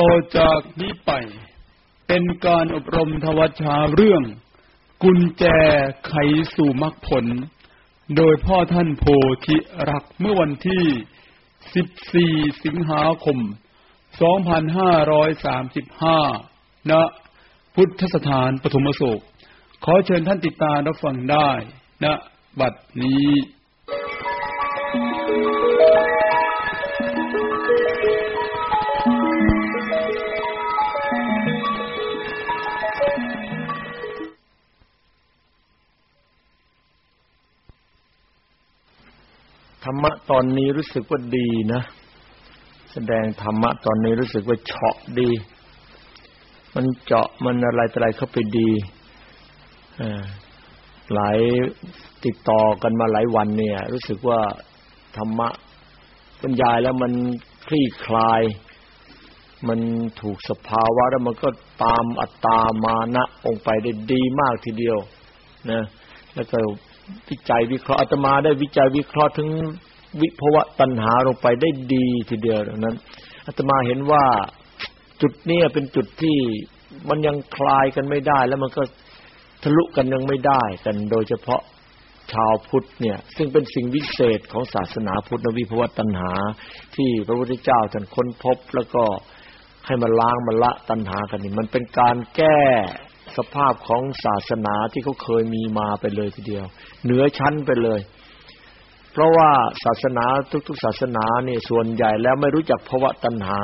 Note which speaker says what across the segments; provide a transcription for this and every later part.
Speaker 1: ต่อจากนี้ไป เป็นการอบรมทวชาเรื่อง กุญแจไขสู่มรรคผล โดยพ่อท่านโพธิรักเมื่อวันที่ 14 สิงหาคม 2535 ณ พุทธสถานปฐมโศก ขอเชิญท่านติดตามรับฟังได้ ณ บัดนี้
Speaker 2: รรมะตอนนี้รู้สึกว่าดีนะ แสดงธรรมะตอนนี้รู้สึกว่าเฉาะดี มันเจาะมันอะไรอะไรเข้าไปดีอ่าหลายติดต่อกันมาหลายวันเนี่ย รู้สึกว่าธรรมะบรรยายแล้วมันคลี่คลาย มันถูกสภาวะแล้วมันก็ตามอัตตามานะองไปได้ดีมากทีเดียวนะแล้วก็วิจัยวิเคราะห์อาตมาได้วิจัยวิเคราะห์ถึง วิภวะตัณหาลงไปได้ดีทีเดียวดังนั้นอาตมาเห็นว่าจุดนี้เป็นจุดที่มันยังคลายกันไม่ได้ แล้วมันก็ทะลุกันยังไม่ได้กันโดยเฉพาะชาวพุทธเนี่ย ซึ่งเป็นสิ่งวิเศษของศาสนาพุทธวิภวตัณหา ที่พระพุทธเจ้าท่านค้นพบ แล้วก็ให้มันล้างมันละตัณหากันนี่มันเป็นการแก้สภาพของศาสนาที่เขาเคยมีมาไปเลยทีเดียว เหนือชั้นไปเลย เพราะว่าศาสนาทุกๆ ศาสนาเนี่ยส่วนใหญ่แล้วไม่รู้จักภาวะตัณหา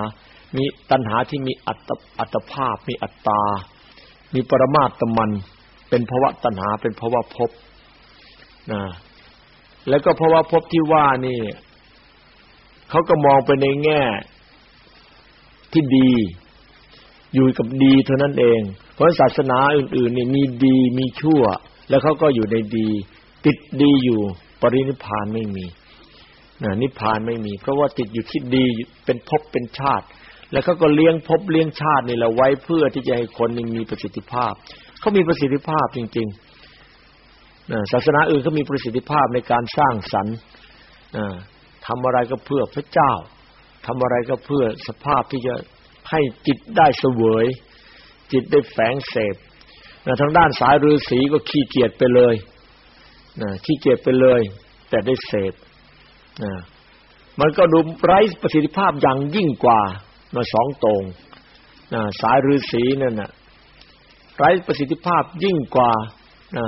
Speaker 2: มีตัณหาที่มีอัตอัตภาพ มีอัตตา มีปรมาตมัน เป็นภาวะตัณหา เป็นภาวะภพนะแล้วก็ภาวะภพที่ว่านี่เขาก็มองไปในแง่ที่ดี อยู่กับดีเท่านั้นเอง เพราะศาสนาอื่นๆนี่มีดีมีชั่ว แล้วเขาก็อยู่ในดี ติดดีอยู่ ปรินิพานไม่มีนะนิพานไม่มี เพราะว่าติดอยู่ที่ดีเป็นภพเป็นชาติ แล้วเขาก็เลี้ยงภพเลี้ยงชาตินี่แหละไว้เพื่อที่จะให้คนนึงมีประสิทธิภาพเขามีประสิทธิภาพจริงๆนะศาสนาอื่นเขามีประสิทธิภาพในการสร้างสรรค์ทำอะไรก็เพื่อพระเจ้าทำอะไรก็เพื่อสภาพที่จะให้จิตได้เสวย จิตได้แฝงเสพนะทางด้านสายฤาษีก็ขี้เกียจไปเลย นะขี้เกียจไปเลย แต่ได้เสพนะมันก็ดูไร้ประสิทธิภาพอย่างยิ่งกว่ามาสองตรงนะสายฤาษีนั่นน่ะไร้ประสิทธิภาพยิ่งกว่านะ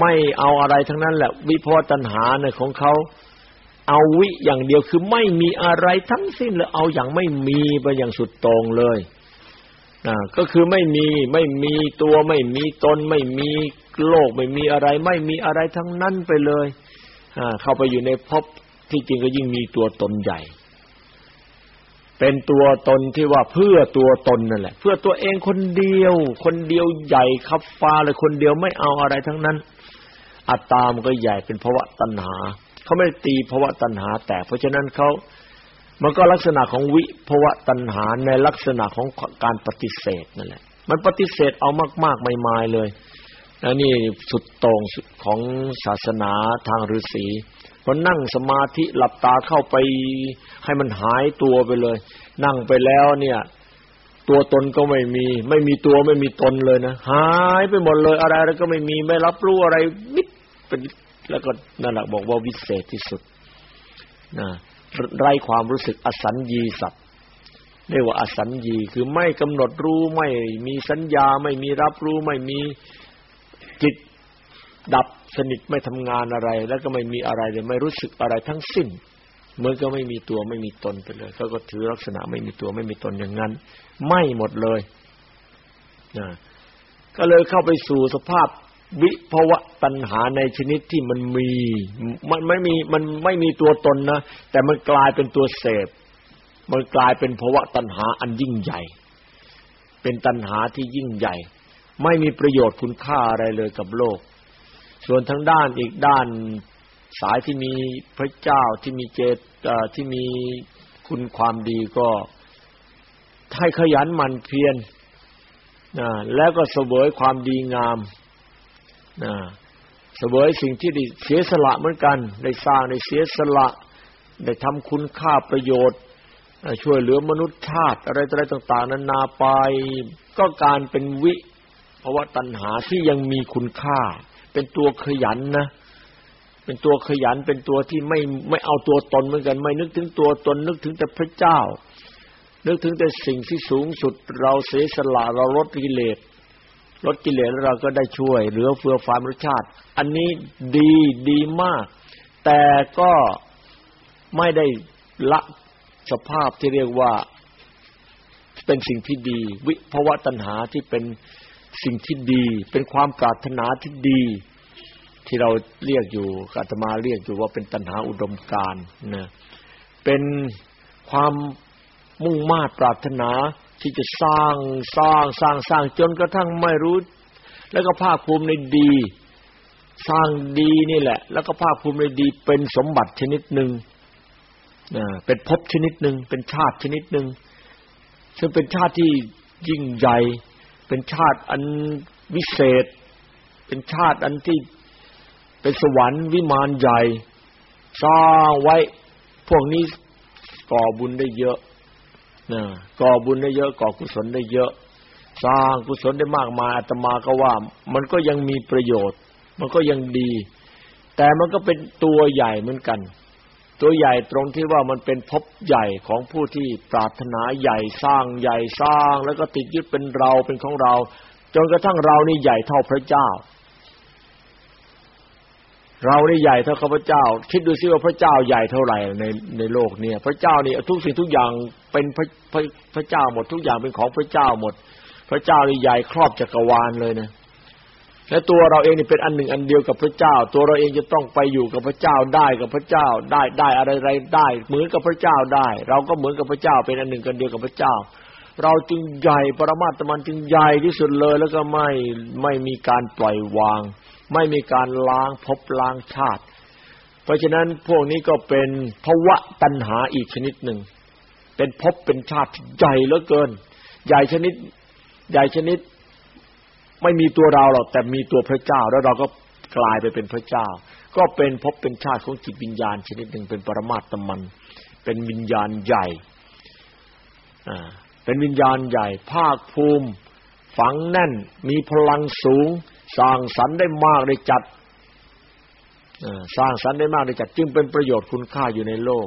Speaker 2: ไม่เอาอะไรทั้งนั้นแหละ วิพตัญหาเนี่ยของเขาเอาวิอย่างเดียวคือไม่มีอะไรทั้งสิ้นเลยเอาอย่างไม่มีไปอย่างสุดตรงเลยนะก็คือไม่มีไม่มีตัวไม่มีตน ไม่มี โลกไม่มีอะไรไม่มีอะไรทั้งนั้นไปเลยอ่าเข้าไปอยู่ในภพที่จริงก็ยิ่งมีตัวตนใหญ่ เป็นตัวตนที่ว่าเพื่อตัวตนนั่นแหละ เพื่อตัวเองคนเดียว คนเดียวใหญ่ขับฟ้าเลยคนเดียวไม่เอาอะไรทั้งนั้น อัตตามก็ใหญ่เป็นภาวะตัณหาเขาไม่ตีภาวะตัณหา แต่เพราะฉะนั้นเขามันก็ลักษณะของวิภาวะตัณหาในลักษณะของการปฏิเสธนั่นแหละ มันปฏิเสธเอามากๆไม่มายเลย อันนี้สุดตรงของศาสนาทางฤาษีพอนั่งสมาธิหลับตาเข้าไปให้มันหายตัวไปเลย นั่งไปแล้วเนี่ย ตัวตนก็ไม่มี ไม่มีตัวไม่มีตนเลยนะหายไปหมดเลย อะไรอะไรก็ไม่มีไม่รับรู้อะไรมิดเป็นแล้วก็นั่นแหละบอกว่าวิเศษที่สุดนะไร้ความรู้สึกอสัญญีสัตว์เรียกว่าอสัญญีคือไม่กำหนดรู้ไม่มีสัญญาไม่มีรับรู้ไม่มี จิตดับสนิทไม่ทำงานอะไร แล้วก็ไม่มีอะไรเลยไม่รู้สึกอะไรทั้งสิ้นเหมือนก็ไม่มีตัวไม่มีตนไปเลยเขาก็ถือลักษณะไม่มีตัวไม่มีตนอย่างนั้น ไม่หมดเลยนะก็เลยเข้าไปสู่สภาพวิภวะตัณหาในชนิดที่มันมี มันไม่มีมันไม่มีตัวตนนะ แต่มันกลายเป็นตัวเสพ มันกลายเป็นภวะตัณหาอันยิ่งใหญ่ เป็นตัณหาที่ยิ่งใหญ่ ไม่มีประโยชน์คุณค่าอะไรเลยกับโลก ส่วนทางด้านอีกด้านสายที่มีพระเจ้าที่มีเจตที่มีคุณความดีก็ให้ขยันหมั่นเพียรนะแล้วก็เสวยความดีงามนะเสวยสิ่งที่ได้เสียสละเหมือนกัน ได้สร้างได้เสียสละ ได้ทำคุณค่าประโยชน์ ช่วยเหลือมนุษย์ชาติอะไรอะไรต่าง ๆนานาไปก็การเป็นวิ ภาวะตัณหาที่ยังมีคุณค่า เป็นตัวขยันนะ เป็นตัวขยันเป็นตัวที่ไม่ไม่เอาตัวตนเหมือนกัน ไม่นึกถึงตัวตนนึกถึงแต่พระเจ้า นึกถึงแต่สิ่งที่สูงสุด เราเสียสละเราลดกิเลสลดกิเลสแล้วเราก็ได้ช่วย เหลือเฟือความรสชาติ อันนี้ดีดีมาก แต่ก็ไม่ได้ละสภาพที่เรียกว่าเป็นสิ่งที่ดี วิภวะตัณหาที่เป็น สิ่งที่ดี เป็นความปรารถนาที่ดี ที่เราเรียกอยู่อาตมาเรียกอยู่ว่าเป็นตัณหาอุดมการนะเป็นความมุ่งมา่ปรารถนาที่จะสร้างสร้างสร้างสร้างจนกระทั่งไม่รู้ แล้วก็ภาคภูมิในดี สร้างดีนี่แหละ แล้วก็ภาคภูมิในดี เป็นสมบัติชนิดหนึ่งเป็นภพชนิดหนึ่งเป็นชาติชนิดหนึ่งซึ่งเป็นชาติที่ยิ่งใหญ่ เป็นชาติอันวิเศษ เป็นชาติอันที่เป็นสวรรค์วิมานใหญ่ สร้างไว้ พวกนี้ก่อบุญได้เยอะนะก่อบุญได้เยอะ ก่อกุศลได้เยอะ สร้างกุศลได้มากมายอาตมาก็ว่า มันก็ยังมีประโยชน์ มันก็ยังดี แต่มันก็เป็นตัวใหญ่เหมือนกัน ตัวใหญ่ตรงที่ว่ามันเป็นภพใหญ่ของผู้ที่ปรารถนาใหญ่สร้างใหญ่สร้าง แล้วก็ติดยึดเป็นเราเป็นของเรา จนกระทั่งเรานี่ใหญ่เท่าพระเจ้า เรานี่ใหญ่เท่าข้าพเจ้า คิดดูซิว่าพระเจ้าใหญ่เท่าไหร่ในในโลกเนี่ยพระเจ้านี่ทุกสิ่งทุกอย่างเป็นพระพระพระเจ้าหมดทุกอย่างเป็นของพระเจ้าหมด พระเจ้านี่ใหญ่ครอบจักรวาลเลยนะ และตัวเราเองนี่เป็นอันหนึ่งอันเดียวกับพระเจ้า ตัวเราเองจะต้องไปอยู่กับพระเจ้าได้กับพระเจ้าได้ได้อะไรไรได้ เหมือนกับพระเจ้าได้ เราก็เหมือนกับพระเจ้า เป็นอันหนึ่งกันเดียวกับพระเจ้า เราจึงใหญ่ปรมาตมันจึงใหญ่ที่สุดเลย แล้วก็ไม่ไม่มีการปล่อยวาง ไม่มีการล้างภพล้างชาติ เพราะฉะนั้นพวกนี้ก็เป็นภวะตัณหาอีกชนิดหนึ่งเป็นภพเป็นชาติใหญ่เหลือเกิน ใหญ่ชนิด ใหญ่ชนิด ไม่มีตัวเราหรอกแต่มีตัวพระเจ้า แล้วเราก็กลายไปเป็นพระเจ้า ก็เป็นพบเป็นชาติของจิตวิญญาณชนิดหนึ่งเป็นปรมาตมัน เป็นวิญญาณใหญ่อ่าเป็นวิญญาณใหญ่ ภาคภูมิ ฝังแน่น มีพลังสูง สร้างสรรค์ได้มากได้จัดสร้างสรรค์ได้มากได้จัด จึงเป็นประโยชน์คุณค่าอยู่ในโลก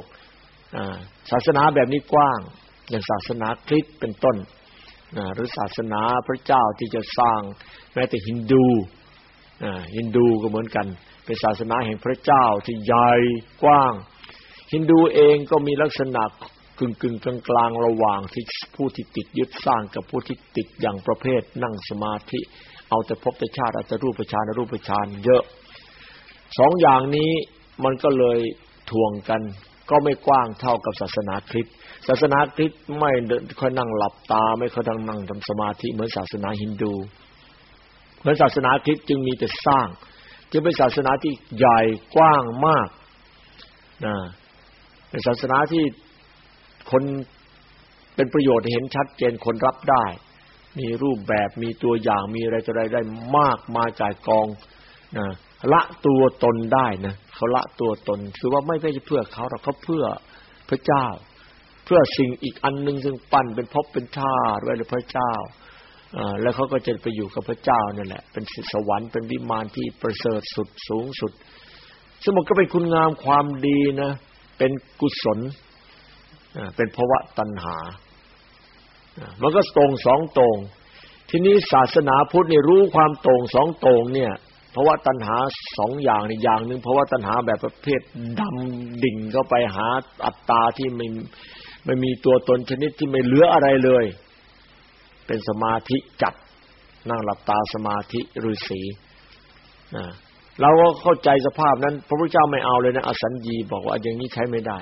Speaker 2: ศาสนาแบบนี้กว้าง อย่างศาสนาคริสต์เป็นต้น หรือศาสนาพระเจ้าที่จะสร้างแม้แต่ฮินดูฮินดูก็เหมือนกัน เป็นศาสนาแห่งพระเจ้าที่ใหญ่กว้าง ฮินดูเองก็มีลักษณะกึ่งกึ่งกลางกลางระหว่างที่ผู้ที่ติดยึดสร้างกับผู้ที่ติดอย่างประเภทนั่งสมาธิ เอาแต่พบแต่ชาติเอาแต่รูปฌานรูปฌานเยอะสองอย่างนี้มันก็เลยทวงกัน ก็ไม่กว้างเท่ากับศาสนาคริสต์ ศาสนาคริสต์ไม่ค่อยนั่งหลับตา ไม่ค่อยนั่งทำสมาธิเหมือนศาสนาฮินดูเหมือนศาสนาคริสต์จึงมีแต่สร้าง จึงเป็นศาสนาที่ใหญ่กว้างมากนะเป็นศาสนาที่คนเป็นประโยชน์เห็นชัดเจนคนรับได้ มีรูปแบบมีตัวอย่างมีอะไรต่ออะไรได้มากมาจ่ายกองนะละตัวตนได้นะเขาละตัวตนคือว่าไม่ใช่เพื่อเขาเราเขาเพื่อพระเจ้า เพื่อสิ่งอีกอันหนึ่งซึ่งปั้นเป็นภพเป็นชาติไว้เลยพระเจ้าแล้วเขาก็จะไปอยู่กับพระเจ้านั่นแหละ เป็นสวรรค์เป็นวิมานที่ประเสริฐสุดสูงสุดซึ่งมันก็เป็นคุณงามความดีนะ เป็นกุศลเป็นภวะตัณหา มันก็ตรงสองตรง ทีนี้ศาสนาพุทธนี่รู้ความตรงสองตรงเนี่ยเพราะว่าตัณหาสองอย่างนี่อย่างหนึ่งเพราะว่าตัณหาแบบประเภทดำดิ่งเข้าไปหาอัตตาที่ไม่ ไม่มีตัวตนชนิดที่ไม่เหลืออะไรเลย เป็นสมาธิจัดนั่งหลับตาสมาธิฤาษีนะเราก็เข้าใจสภาพนั้น พระพุทธเจ้าไม่เอาเลยนะอสัญญีบอกว่าอย่างนี้ใช้ไม่ได้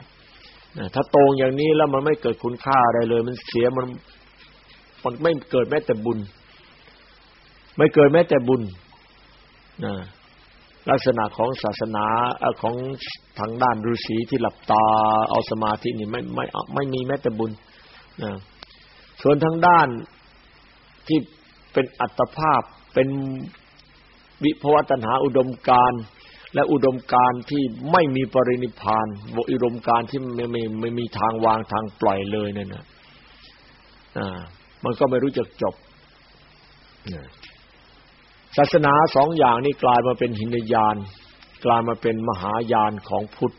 Speaker 2: นะถ้าตรงอย่างนี้แล้วมันไม่เกิดคุณค่าอะไรเลย มันเสียมันมันไม่เกิดแม้แต่บุญ ไม่เกิดแม้แต่บุญนะ ลักษณะของศาสนาของทางด้านฤาษีที่หลับตาเอาสมาธินี่ไม่ไม่ไม่มีแม้แต่บุญนะส่วนทางด้านที่เป็นอัตภาพเป็นวิภวตัณหาอุดมการและอุดมการที่ไม่มีปรินิพานอุดมการที่ไม่ไม่ไม่มีทางวางทางปล่อยเลยนั่นนะอ่ามันก็ไม่รู้จักจบ ศาสนาสองอย่างนี้กลายมาเป็นหินยาน กลายมาเป็นมหายานของพุทธ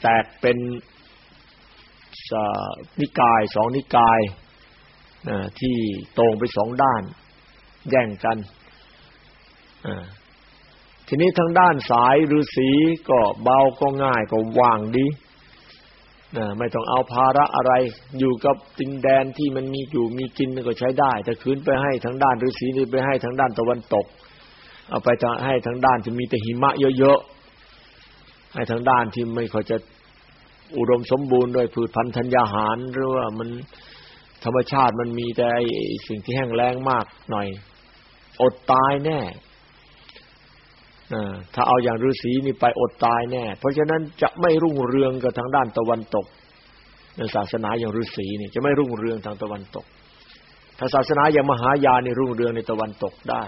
Speaker 2: แตกเป็นนิกายสองนิกายที่ตรงไปสองด้าน แย่งกันทีนี้ทางด้านสายฤาษีก็เบาก็ง่ายก็ว่างดี ไม่ต้องเอาภาระอะไร อยู่กับดินแดนที่มันมีอยู่มีกินก็ใช้ได้แต่คืนไปให้ทางด้านฤาษีนี่ไปให้ทางด้านตะวันตก เอาไปให้ทางด้านที่มีแต่หิมะเยอะๆให้ทางด้านที่ไม่ค่อยจะอุดมสมบูรณ์ด้วยพืชพันธุ์ธัญญาหารหรือว่ามันธรรมชาติมันมีแต่สิ่งที่แห้งแล้งมากหน่อย อดตายแน่ ถ้าเอาอย่างฤาษีนี่ไปอดตายแน่ เพราะฉะนั้นจะไม่รุ่งเรืองกับทางด้านตะวันตกในศาสนาอย่างฤาษีนี่จะไม่รุ่งเรืองทางตะวันตก ถ้าศาสนาอย่างมหายานนี่รุ่งเรืองในตะวันตกได้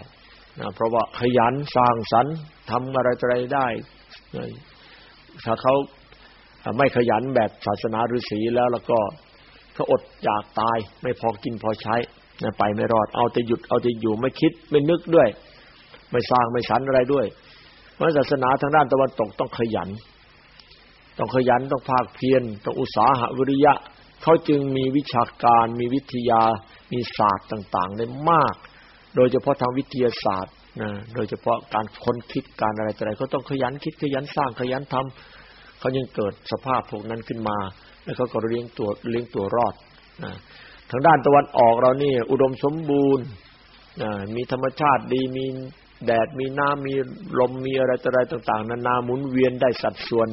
Speaker 2: นะเพราะว่าขยันสร้างสรรค์ทำอะไรอะไรได้ถ้าเขาไม่ขยันแบบศาสนาฤาษีแล้วแล้วก็เขาอดอยากตายไม่พอกินพอใช้ไปไม่รอด เอาแต่หยุดเอาแต่อยู่ไม่คิดไม่นึกด้วย ไม่สร้างไม่สรรอะไรด้วย เพราะศาสนาทางด้านตะวันตกต้องขยัน ต้องขยันต้องภาคเพียรต้องอุตสาหะวิริยะเขาจึงมีวิชาการ มีวิทยา มีศาสตร์ต่าง ๆ ได้มาก โดยเฉพาะทางวิทยาศาสตร์นะโดยเฉพาะการค้นคิดการอะไรต่ออะไรเขาต้องขยันคิดขยันสร้างขยันทำเขายังเกิดสภาพพวกนั้นขึ้นมา แล้วเขาก็เลี้ยงตัวเลี้ยงตัวรอดนะทางด้านตะวันออกเรานี่อุดมสมบูรณ์นะมีธรรมชาติดีมี แดดมีน้ำมีลมมีอะไรต่ออะไรต่าง ๆ นานาหมุนเวียนได้สัดส่วน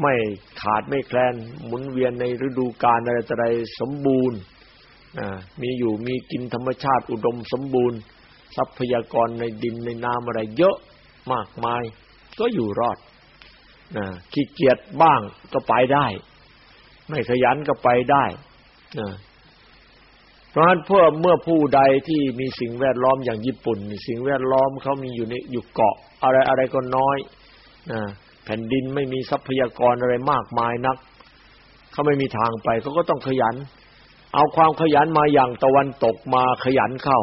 Speaker 2: ไม่ขาดไม่แคลนหมุนเวียนในฤดูกาลอะไรต่ออะไรสมบูรณ์มีอยู่มีกินธรรมชาติอุดมสมบูรณ์ ทรัพยากรในดินในน้ำอะไรเยอะมากมาย ก็อยู่รอดขี้เกียจบ้างก็ไปได้ ไม่ขยันก็ไปได้ เพราะฉะนั้นเพื่อเมื่อผู้ใดที่มีสิ่งแวดล้อมอย่างญี่ปุ่น สิ่งแวดล้อมเขามีอยู่ในอยู่เกาะ อะไรอะไรก็น้อยนะแผ่นดินไม่มีทรัพยากรอะไรมากมายนักเขาไม่มีทางไปเขาก็ต้องขยัน เอาความขยันมาอย่างตะวันตกมาขยันเข้า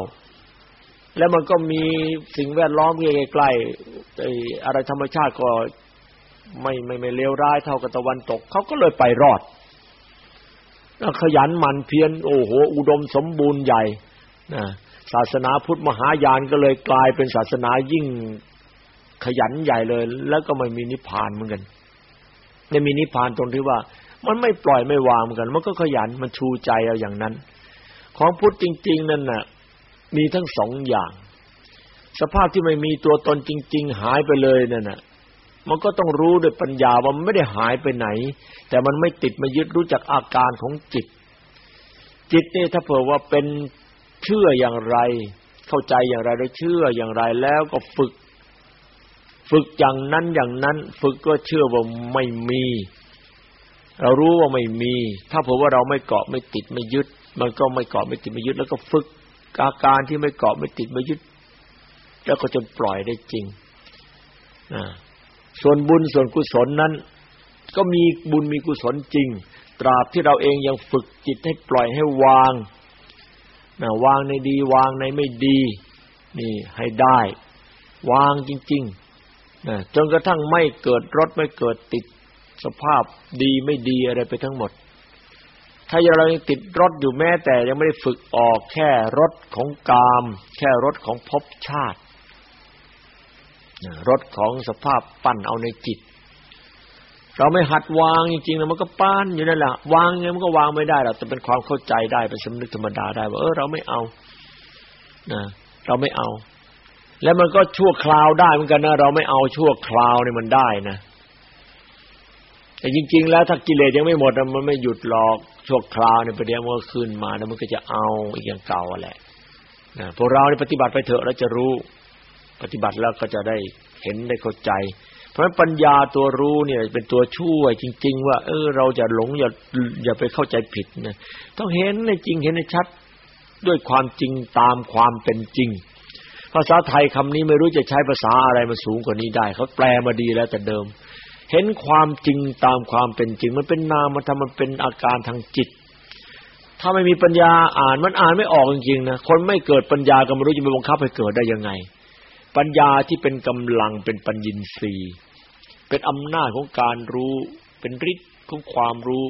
Speaker 2: แล้วมันก็มีสิ่งแวดล้อมใกล้ๆไอ้อะไรธรรมชาติก็ไม่ไม่ไม่เลวร้ายเท่ากับตะวันตกเขาก็เลยไปรอด ขยันหมั่นเพียรโอ้โห อุดมสมบูรณ์ใหญ่นะศาสนาพุทธมหายานก็เลยกลายเป็นศาสนายิ่งขยันใหญ่เลย แล้วก็ไม่มีนิพพานเหมือนกันไม่มีนิพพานตรงที่ว่า มันไม่ปล่อยไม่วางเหมือนกัน มันก็ขยันมันชูใจเอาอย่างนั้น ของพุทธจริง ๆ นั่นน่ะ มีทั้งสองอย่าง สภาพที่ไม่มีตัวตนจริง ๆ หายไปเลยนั่นน่ะ มันก็ต้องรู้ด้วยปัญญาว่ามันไม่ได้หายไปไหน แต่มันไม่ติดมายึดรู้จักอาการของจิต จิตนี่ถ้าเผื่อว่าเป็นเชื่ออย่างไร เข้าใจอย่างไรแล้วเชื่ออย่างไรแล้วก็ฝึก ฝึกอย่างนั้นอย่างนั้น ฝึกก็เชื่อว่าไม่มี เรารู้ว่าไม่มี ถ้าเผื่อว่าเราไม่เกาะไม่ติดไม่ยึด มันก็ไม่เกาะไม่ติดไม่ยึด แล้วก็ฝึกอาการที่ไม่เกาะไม่ติดไม่ยึด แล้วก็จนปล่อยได้จริงอ่า ส่วนบุญส่วนกุศลนั้น ก็มีบุญมีกุศลจริง ตราบที่เราเองยังฝึกจิตให้ปล่อยให้วางนะวางในดีวางในไม่ดี นี่ให้ได้ วางจริงๆนะจนกระทั่งไม่เกิดรถไม่เกิดติดสภาพดีไม่ดีอะไรไปทั้งหมด ถ้าเรายังติดรถอยู่แม้แต่ยังไม่ได้ฝึกออกแค่รถของกาม แค่รถของภพชาติ รถของสภาพปั้นเอาในจิต เราไม่หัดวางจริงๆนะมันก็ปั้นอยู่นั่นแหละวางไงมันก็วางไม่ได้หรอกแต่เป็นความเข้าใจได้เป็นสำนึกธรรมดาได้ว่าเออเราไม่เอานะเราไม่เอา แล้วมันก็ชั่วคราวได้เหมือนกันนะเราไม่เอาชั่วคราวเนี่ยมันได้นะแต่จริง ๆ แล้วถ้ากิเลสยังไม่หมดมันไม่หยุดหรอกชั่วคราวเนี่ยประเดี๋ยวมันก็ขึ้นมาแล้วมันก็จะเอาอีกอย่างเก่าแหละนะพวกเราเนี่ปฏิบัติไปเถอะแล้วจะรู้ ปฏิบัติแล้วก็จะได้เห็นได้เข้าใจ เพราะฉะนั้นปัญญาตัวรู้เนี่ยเป็นตัวช่วยจริง ๆ ว่า เออ เราจะหลงอย่าอย่าไปเข้าใจผิดนะต้องเห็นในจริงเห็นในชัดด้วยความจริงตามความเป็นจริง ภาษาไทยคำนี้ไม่รู้จะใช้ภาษาอะไรมาสูงกว่านี้ได้เขาแปลมาดีแล้วแต่เดิม เห็นความจริงตามความเป็นจริง มันเป็นนามธรรมมันเป็นอาการทางจิต ถ้าไม่มีปัญญาอ่านมันอ่านไม่ออกจริงๆนะคนไม่เกิดปัญญาก็ไม่รู้จะไปบังคับให้เกิดได้ยังไง ปัญญาที่เป็นกำลังเป็นปัญญินทรีย์เป็นอำนาจของการรู้ เป็นฤทธิ์ของความรู้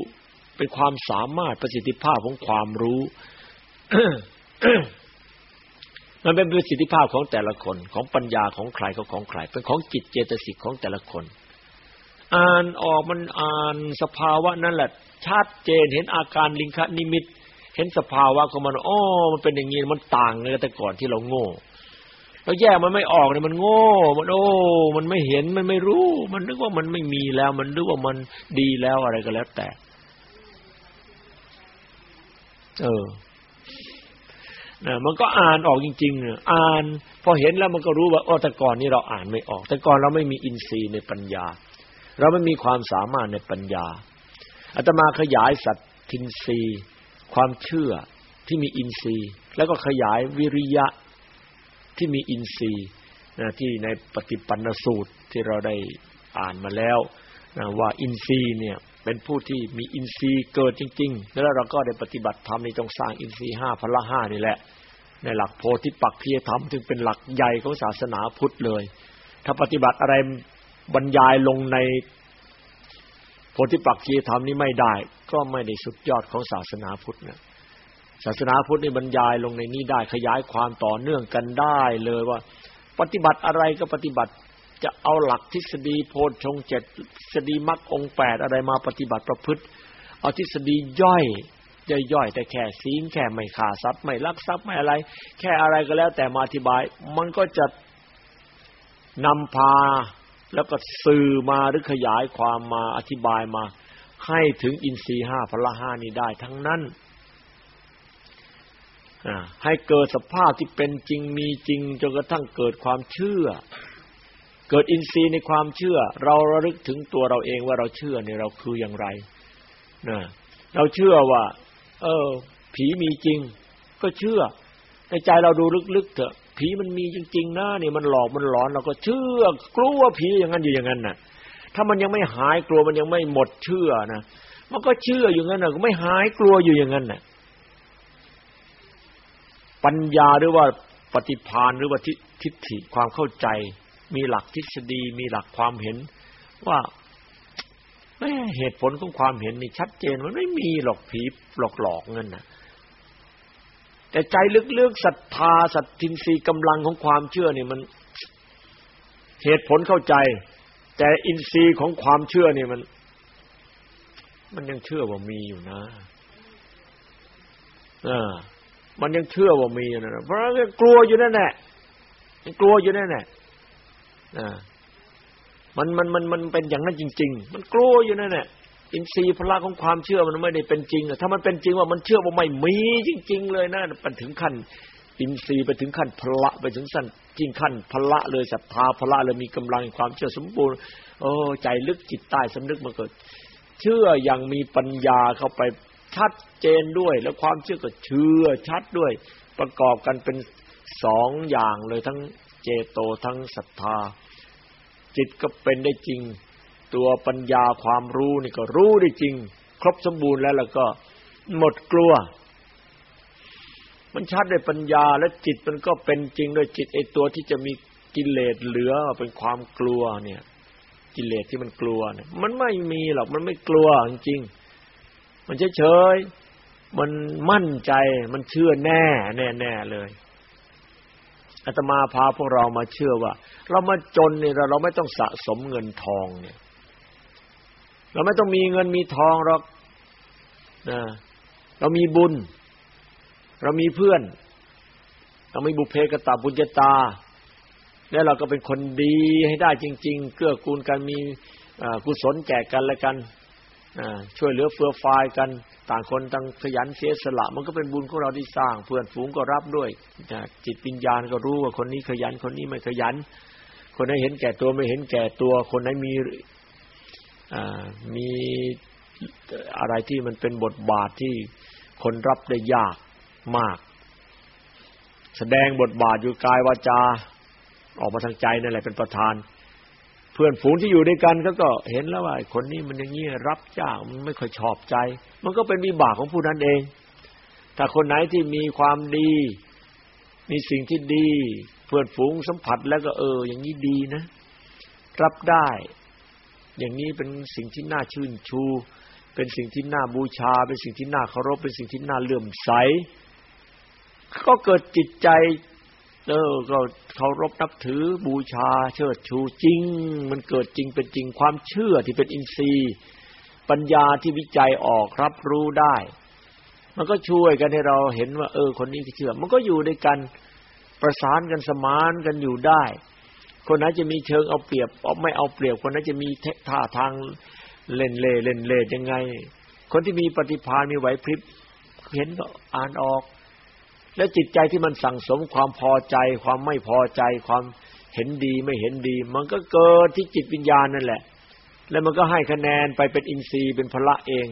Speaker 2: เป็นความสามารถประสิทธิภาพของความรู้ มันเป็นประสิทธิภาพของแต่ละคนของปัญญาของใครก็ของใคร เป็นของจิตเจตสิกของแต่ละคน อ่านออกมันอ่านสภาวะนั่นแหละชัดเจนเห็นอาการลิงคนิมิต เห็นสภาวะของมันอ๋อมันเป็นอย่างนี้มันต่างเลยแต่ก่อนที่เราโง่ เราแยกมันไม่ออกเนี่ยมันโง่ มันโอ้ มันไม่เห็นมันไม่รู้ มันนึกว่ามันไม่มีแล้ว มันนึกว่ามันดีแล้วอะไรก็แล้วแต่ เออนะมันก็อ่านออกจริงๆเนี่ยอ่าน พอเห็นแล้วมันก็รู้ว่าโอ้แต่ก่อนนี้เราอ่านไม่ออก แต่ก่อนเราไม่มีอินทรีย์ในปัญญา เราไม่มีความสามารถในปัญญาอาตมาขยายสัตทินทรีย์ความเชื่อที่มีอินทรีย์ แล้วก็ขยายวิริยะ ที่มีอินทรีย์นะที่ในปฏิปันนสูตรที่เราได้อ่านมาแล้วนะว่าอินทรีย์เนี่ยเป็นผู้ที่มีอินทรีย์เกิดจริง ๆ แล้วเราก็ได้ปฏิบัติธรรมนี่ต้องสร้างอินทรีย์ห้าพละห้านี่แหละ ในหลักโพธิปักขียธรรมถึงเป็นหลักใหญ่ของศาสนาพุทธเลย ถ้าปฏิบัติอะไรบรรยายลงในโพธิปักขียธรรมนี้ไม่ได้ ก็ไม่ได้สุดยอดของศาสนาพุทธนะ ศาสนาพุทธนี่บรรยายลงในนี้ได้ขยายความต่อเนื่องกันได้เลยว่า ปฏิบัติอะไรก็ปฏิบัติจะเอาหลักทฤษฎีโพชงเจ็ดทฤษฎีมรรคองแปดอะไรมาปฏิบัติประพฤติ เอาทฤษฎีย่อยจะย่อยแต่แค่ศีลแค่ไม่ฆ่าทรัพย์ไม่ลักทรัพย์ไม่อะไร แค่อะไรก็แล้วแต่มาอธิบาย มันก็จะนำพาแล้วก็สื่อมาหรือขยายความมาอธิบายมา ให้ถึงอินทรีย์ห้าพละห้านี้ได้ทั้งนั้น ให้เกิดสภาพที่เป็นจริงมีจริงจนกระทั่งเกิดความเชื่อ เกิดอินทรีย์ในความเชื่อ เราระลึกถึงตัวเราเองว่าเราเชื่อเนี่ยเราคืออย่างไรนะเราเชื่อว่า เออ ผีมีจริง ก็เชื่อในใจเราดูลึกๆเถอะผีมันมีจริงๆนะนี่มันหลอกมันหลอนเราก็เชื่อ กลัวผีอย่างนั้นอยู่อย่างนั้นน่ะ ถ้ามันยังไม่หายกลัวมันยังไม่หมดเชื่อนะมันก็เชื่ออยู่งั้นน่ะก็ไม่หายกลัวอยู่อย่างนั้นน่ะ ปัญญาหรือว่าปฏิพานหรือว่าทิฏฐิความเข้าใจ มีหลักทฤษฎีมีหลักความเห็น ว่าแม่เหตุผลของความเห็นนี่ชัดเจนมันไม่มีหรอกผีหลอกหลอกเงินน่ะแต่ใจลึกๆศรัทธาสัตทินรีกำลังของความเชื่อนี่มัน เหตุผลเข้าใจ แต่อินทรีย์ของความเชื่อนี่มัน มันยังเชื่อว่ามีอยู่นะอ่า มันยังเชื่อว่ามีนะเพราะงั้นกลัวอยู่นั่นแหละยังกลัวอยู่นั่นแหละอ่ามันมันมันมันเป็นอย่างนั้นจริง ๆ มันกลัวอยู่นั่นแหละอินทรีย์พละของความเชื่อมันไม่ได้เป็นจริงอะถ้ามันเป็นจริงว่ามันเชื่อว่าไม่มีจริง ๆ เลยนะไปถึงขั้นอินทรีย์ไปถึงขั้นพละไปถึงสั้นจริงขั้นพละเลยศรัทธาพละเลยมีกำลังความเชื่อสมบูรณ์ โอ้ใจลึกจิตใต้สำนึกมันเกิด เชื่ออย่างมีปัญญาเข้าไป ชัดเจนด้วย แล้วความเชื่อก็เชื่อชัดด้วย ประกอบกันเป็นสองอย่างเลยทั้งเจโตทั้งศรัทธา จิตก็เป็นได้จริง ตัวปัญญาความรู้นี่ก็รู้ได้จริง ครบสมบูรณ์แล้วแล้วก็หมดกลัว มันชัดด้วยปัญญาและจิตมันก็เป็นจริงด้วยจิตไอตัวที่จะมีกิเลสเหลือเป็นความกลัวเนี่ย กิเลสที่มันกลัวเนี่ยมันไม่มีหรอกมันไม่กลัวจริง มันเฉยๆมันมั่นใจมันเชื่อแน่แน่แน่เลยอาตมาพาพวกเรามาเชื่อว่า เรามาจนเนี่ยเราเราไม่ต้องสะสมเงินทองเนี่ย เราไม่ต้องมีเงินมีทองหรอกนะเรามีบุญ เรามีเพื่อน เรามีบุเพกตาบุญญาตา แล้วเราก็เป็นคนดีให้ได้จริง ๆ เกื้อกูลกันมีกุศลแก่กันและกัน ช่วยเหลือเฟื่อฟายกัน ต่างคนต่างขยันเสียสละ มันก็เป็นบุญของเราที่สร้าง เพื่อนฝูงก็รับด้วยจิตวิญญาณก็รู้ว่าคนนี้ขยันคนนี้ไม่ขยัน คนไหนเห็นแก่ตัวไม่เห็นแก่ตัว คนไหนมีมีอะไรที่มันเป็นบทบาทที่คนรับได้ยากมาก แสดงบทบาทอยู่กายวาจา ออกมาทางใจนั่นแหละเป็นประธาน เพื่อนฝูงที่อยู่ด้วยกันก็ก็เห็นแล้วว่าคนนี้มันอย่างนี้รับจ้างมันไม่ค่อยชอบใจ มันก็เป็นวิบากของผู้นั้นเอง ถ้าคนไหนที่มีความดี มีสิ่งที่ดี เพื่อนฝูงสัมผัสแล้วก็เออ อย่างนี้ดีนะ รับได้ อย่างนี้เป็นสิ่งที่น่าชื่นชู เป็นสิ่งที่น่าบูชา เป็นสิ่งที่น่าเคารพเป็นสิ่งที่น่าเลื่อมใสก็เกิดจิตใจ เออก็เคารพนับถือบูชาเชิดชูจริง มันเกิดจริงเป็นจริงความเชื่อที่เป็นอินทรีย์ ปัญญาที่วิจัยออกรับรู้ได้ มันก็ช่วยกันให้เราเห็นว่า เออ คนนี้เชื่อ มันก็อยู่ด้วยกันประสานกันสมานกันอยู่ได้ คนนั้นจะมีเชิงเอาเปรียบเอาไม่เอาเปรียบ คนนั้นจะมีท่าทางเล่นเล่เล่นเล่ยังไง คนที่มีปฏิภาณมีไหวพริบเห็นก็อ่านออก และจิตใจที่มันสั่งสมความพอใจ ความไม่พอใจความเห็นดีไม่เห็นดี มันก็เกิดที่จิตวิญญาณนั่นแหละ แล้วมันก็ให้คะแนนไปเป็นอินทรีย์เป็นพละเอง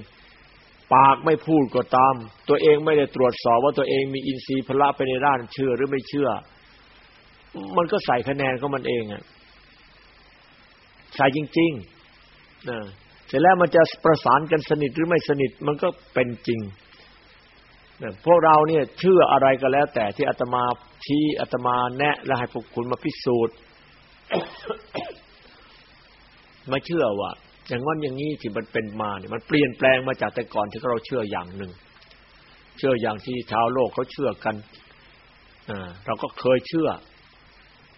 Speaker 2: ปากไม่พูดก็ตาม ตัวเองไม่ได้ตรวจสอบว่าตัวเองมีอินทรีย์พละไปในด้านเชื่อหรือไม่เชื่อ มันก็ใส่คะแนนของมันเองอะใส่จริงๆนะเสร็จแล้วมันจะประสานกันสนิทหรือไม่สนิทมันก็เป็นจริง พวกเราเนี่ยเชื่ออะไรก็แล้ว แต่ที่อาตมาชี้อาตมาแนะและให้พวกคุณมาพิสูจน์มาเชื่อว่า อย่างนั้นอย่างนี้ที่มันเป็นมาเนี่ยมันเปลี่ยนแปลงมาจากแต่ก่อนที่เราเชื่ออย่างหนึ่ง เชื่ออย่างที่ชาวโลกเขาเชื่อกันอ่าเราก็เคยเชื่อ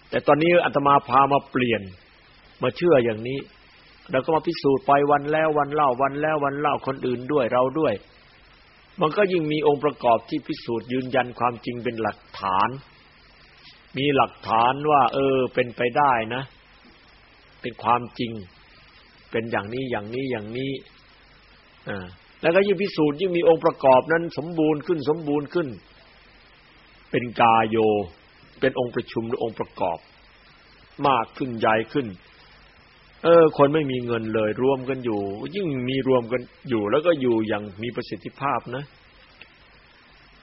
Speaker 2: แต่ตอนนี้อาตมาพามาเปลี่ยน มาเชื่ออย่างนี้เราก็มาพิสูจน์ไปวันแล้ววันเล่าวันแล้ววันเล่าคนอื่นด้วยเราด้วย มันก็ยิ่งมีองค์ประกอบที่พิสูจน์ยืนยันความจริงเป็นหลักฐาน มีหลักฐานว่า เออ เป็นไปได้นะ เป็นความจริง เป็นอย่างนี้อย่างนี้อย่างนี้อ่าแล้วก็ยิ่งพิสูจน์ยิ่งมีองค์ประกอบนั้น สมบูรณ์ขึ้นสมบูรณ์ขึ้น เป็นกาโย เป็นองค์ประชุมหรือองค์ประกอบ มากขึ้นใหญ่ขึ้น เออ คนไม่มีเงินเลยรวมกันอยู่ ยิ่งมีรวมกันอยู่ แล้วก็อยู่อย่างมีประสิทธิภาพนะ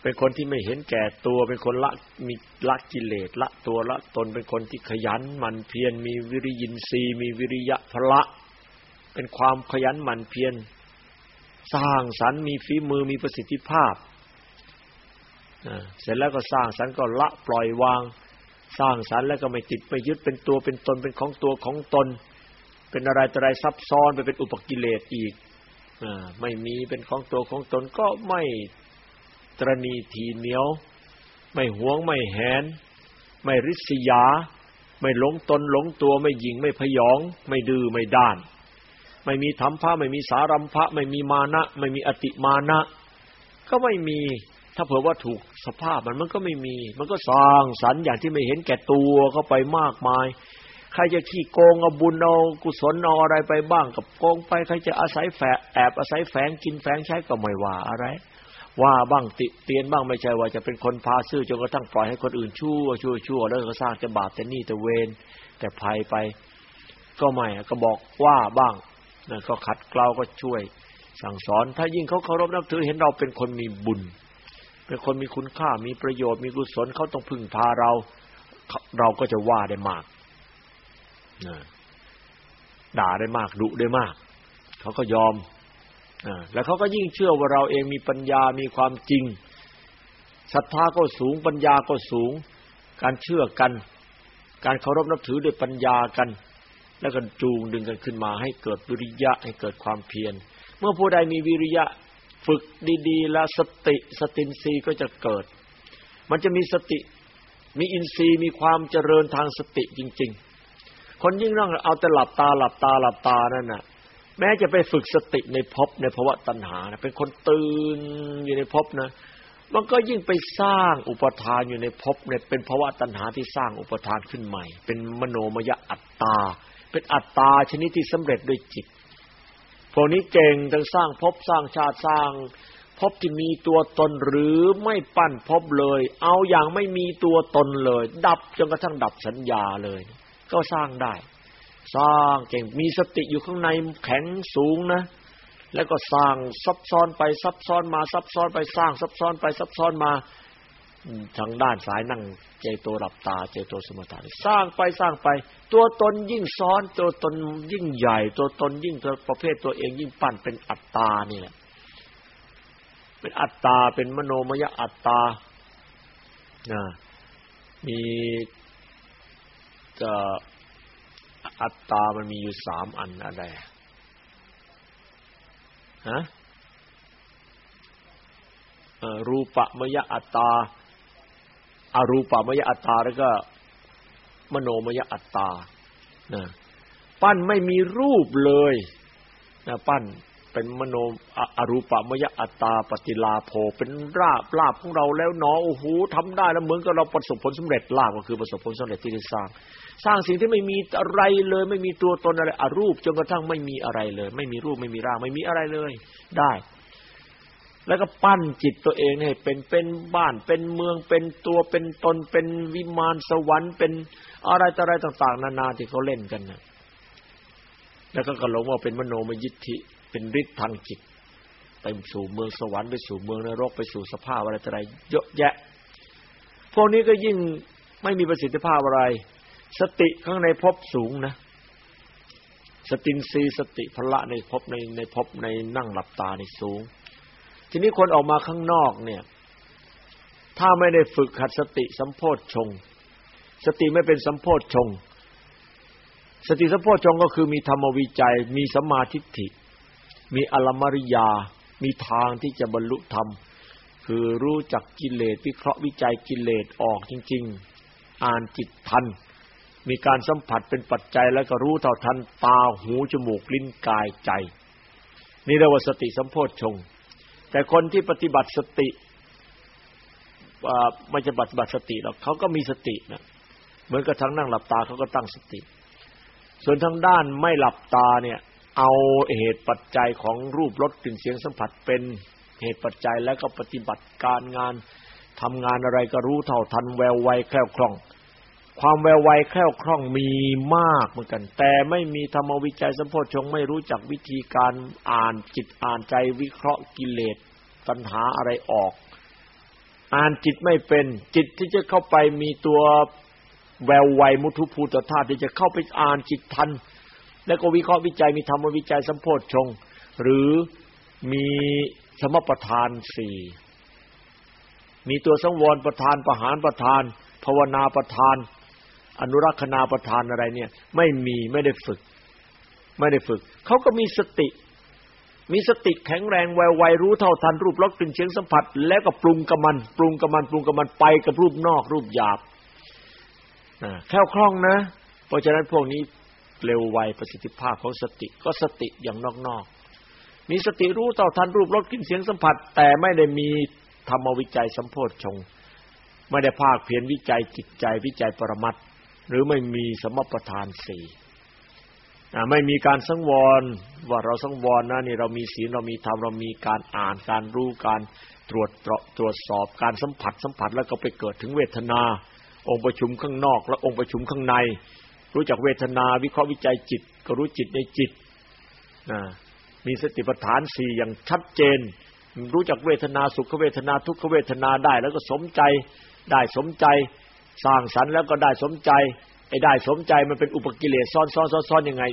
Speaker 2: เป็นคนที่ไม่เห็นแก่ตัวเป็นคนละมีละกิเลสละตัวละตนเป็นคนที่ขยันหมั่นเพียรมีวิริยินทรีย์มีวิริยะพละ เป็นความขยันหมั่นเพียรสร้างสรรค์มีฝีมือมีประสิทธิภาพเสร็จแล้วก็สร้างสรรค์ก็ละปล่อยวาง สร้างสรรค์แล้วก็ไม่ติดไม่ยึดเป็นตัวเป็นตนเป็นของตัวของตน เป็นอะไรต่ออะไรซับซ้อนไปเป็นอุปกิเลสอีกอไม่มีเป็นของตัวของตนก็ไม่ตรณีทีเหนียว ไม่หวงไม่แหน ไม่ริษยา ไม่หลงตนหลงตัวไม่ยิงไม่พยอง ไม่ดื้อไม่ด้าน ไม่มีธรรมภะไม่มีสารัมภะไม่มีมานะ ไม่มีอติมานะ ก็ไม่มีถ้าเผื่อว่าถูกสภาพมันมันก็ไม่มี มันก็สร้างสรรค์อย่างที่ไม่เห็นแก่ตัวเข้าไปมากมาย ใครจะขี้โกงเอาบุญเอากุศลเอาอะไรไปบ้างกับโกงไปใครจะอาศัยแฝงแอบอาศัยแฝงกินแฝงใช้ก็ไม่ว่าอะไร ว่าบ้างติเตียนบ้างไม่ใช่ว่าจะเป็นคนพาซื่อจนกระทั่งปล่อยให้คนอื่นชั่วชั่วชั่วแล้วก็สร้างแต่บาปแต่นี่แต่เวรแต่ภัยไป ก็ไม่ก็บอกว่าบ้างนะก็ขัดเกลาก็ช่วย สั่งสอน ถ้ายิ่งเขาเคารพนับถือเห็นเราเป็นคนมีบุญ เป็นคนมีคุณค่ามีประโยชน์มีกุศลเขาต้องพึ่งพาเรา เราก็จะว่าได้มาก ด่าได้มากดุได้มาก เขาก็ยอมแล้วเขาก็ยิ่งเชื่อว่าเราเองมีปัญญามีความจริงศรัทธาก็สูงปัญญาก็สูง การเชื่อกัน การเคารพนับถือด้วยปัญญากัน แล้วก็จูงดึงกันขึ้นมา ให้เกิดวิริยะให้เกิดความเพียร เมื่อผู้ใดมีวิริยะฝึกดีๆ แล้วสติสตินทรีย์ก็จะเกิด มันจะมีสติ มีอินทรีย์มีความเจริญทางสติจริง ๆ คนยิ่งนั่งเอาแต่หลับตาหลับตาหลับตานั่นน่ะ แม้จะไปฝึกสติในภพในภวะตัณหานะเป็นคนตื่นอยู่ในภพนะ มันก็ยิ่งไปสร้างอุปทานอยู่ในภพเนี่ยเป็นภวะตัณหาที่สร้างอุปทานขึ้นใหม่ เป็นมโนมยอัตตา เป็นอัตตาชนิดที่สำเร็จด้วยจิตพวกนี้เก่งทั้งสร้างภพสร้างชาติสร้างภพที่มีตัวตนหรือไม่ปั้นภพเลย เอาอย่างไม่มีตัวตนเลย ดับจนกระทั่งดับสัญญาเลย ก็สร้างได้ สร้างเก่งมีสติอยู่ข้างในแข็งสูงนะ แล้วก็สร้างซับซ้อนไปซับซ้อนมาซับซ้อนไปสร้างซับซ้อนไปซับซ้อนมาทางด้านสายนั่งเจโตหลับตาเจโตสมถะสร้างไปสร้างไป ตัวตนยิ่งซ้อนตัวตนยิ่งใหญ่ ตัวตนยิ่งตัวประเภทตัวเองยิ่งปั้นเป็นอัตตานี่แหละเป็นอัตตาเป็นมโนมยอัตตานะมี จะอัตตามันมีอยู่สามอันอะไรฮะรูปะมยอัตตาอารูปะมยอัตตาแล้วก็ มโนมยอัตตานะปั้นไม่มีรูปเลยนะปั้นเป็นมโนอรูปะมยอัตตาปฏิลาโภเป็นราบลาบของเราแล้วเนาะโอ้โหทำได้แล้วเหมือนกับเราประสบผลสำเร็จลาบก็คือประสบผลสำเร็จที่ได้สร้าง สร้างสิ่งที่ไม่มีอะไรเลย ไม่มีตัวตนอะไรอรูปจนกระทั่งไม่มีอะไรเลย ไม่มีรูปไม่มีร่างไม่มีอะไรเลยได้ แล้วก็ปั้นจิตตัวเองให้เป็นเป็นบ้าน เป็นเมืองเป็นตัวเป็นตน เป็นวิมานสวรรค์เป็นอะไรต่ออะไรต่าง ๆ นานาที่เขาเล่นกันนะแล้วก็กระหลงว่าเป็นมโนมยิทธิเป็นฤทธิ์ทางจิตไปสู่เมืองสวรรค์ไปสู่เมืองนรกไปสู่สภาพอะไรต่ออะไรเยอะแยะ พวกนี้ก็ยิ่งไม่มีประสิทธิภาพอะไร สติข้างในภพสูงนะ สตินรีสติพละในภพในในภพในนั่งหลับตาในสูง ทีนี้คนออกมาข้างนอกเนี่ย ถ้าไม่ได้ฝึกขัดสติสัมโพธชง สติไม่เป็นสัมโพธชง สติสัมโพธชงก็คือมีธรรมวิจัย มีสัมมาทิฏฐิ มีอลมริยา มีทางที่จะบรรลุธรรม คือรู้จักกิเลสวิเคราะห์วิจัยกิเลสออกจริง ๆ อ่านจิตทัน มีการสัมผัสเป็นปัจจัยแล้วก็รู้เท่าทันตาหูจมูกลิ้นกายใจ นี่เรียกว่าสติสัมโพธชงแต่คนที่ปฏิบัติสติไม่จะปฏิบัติสติหรอกเขาก็มีสตินะเหมือนกับทั้งนั่งหลับตาเขาก็ตั้งสติ ส่วนทางด้านไม่หลับตาเนี่ยเอาเหตุปัจจัยของรูปรสกลิ่นเสียงสัมผัสเป็นเหตุปัจจัยแล้วก็ปฏิบัติการงานทำงานอะไรก็รู้เท่าทันแววไวแคล่วคล่อง ความแววไวแคล่วคล่องมีมากเหมือนกัน แต่ไม่มีธรรมวิจัยสัมโพชฌงไม่รู้จักวิธีการอ่านจิตอ่านใจวิเคราะห์กิเลสตัณหาอะไรออก อ่านจิตไม่เป็น จิตที่จะเข้าไปมีตัวแววไวมุทุภูตธาตุที่จะเข้าไปอ่านจิตทัน แล้วก็วิเคราะห์วิจัยมีธรรมวิจัยสัมโพชฌงหรือมีสมประทานสี่มีตัวสังวรประทานประหารประทานภาวนาประทาน อนุรักษณาประทานอะไรเนี่ย ไม่มีไม่ได้ฝึก ไม่ได้ฝึก เขาก็มีสติ มีสติแข็งแรงไวไวรู้เท่าทันรูปรสกลิ่นเสียงสัมผัส แล้วก็ปรุงกับมัน ปรุงกับมันปรุงกับมันไปกับรูปนอกรูปหยาบแค่คล่องนะ เพราะฉะนั้นพวกนี้เร็วไวประสิทธิภาพของสติก็สติอย่างนอกๆมีสติรู้เท่าทันรูปรสกลิ่นเสียงสัมผัส แต่ไม่ได้มีธรรมวิจัยสัมโพธชง ไม่ได้ภาคเพียรวิจัยจิตใจวิจัยปรมัต หรือไม่มีสมประทานสี่ไม่มีการสังวรว่าเราสังวรนะนี่เรามีศีลเรามีธรรมเรามีการอ่านการรู้การตรวจตรวจสอบการสัมผัสสัมผัสแล้วก็ไปเกิดถึงเวทนา องค์ประชุมข้างนอก และองค์ประชุมข้างใน รู้จักเวทนาวิเคราะห์วิจัยจิต ก็รู้จิตในจิตนะมีสติปัฏฐานสี่อย่างชัดเจน รู้จักเวทนาสุขเวทนาทุกขเวทนาได้ แล้วก็สมใจได้สมใจ สร้างสรรค์แล้วก็ได้สมใจไอ้ได้สมใจมันเป็นอุปกิเลสซ้อนซ้อนซ้อนยังไง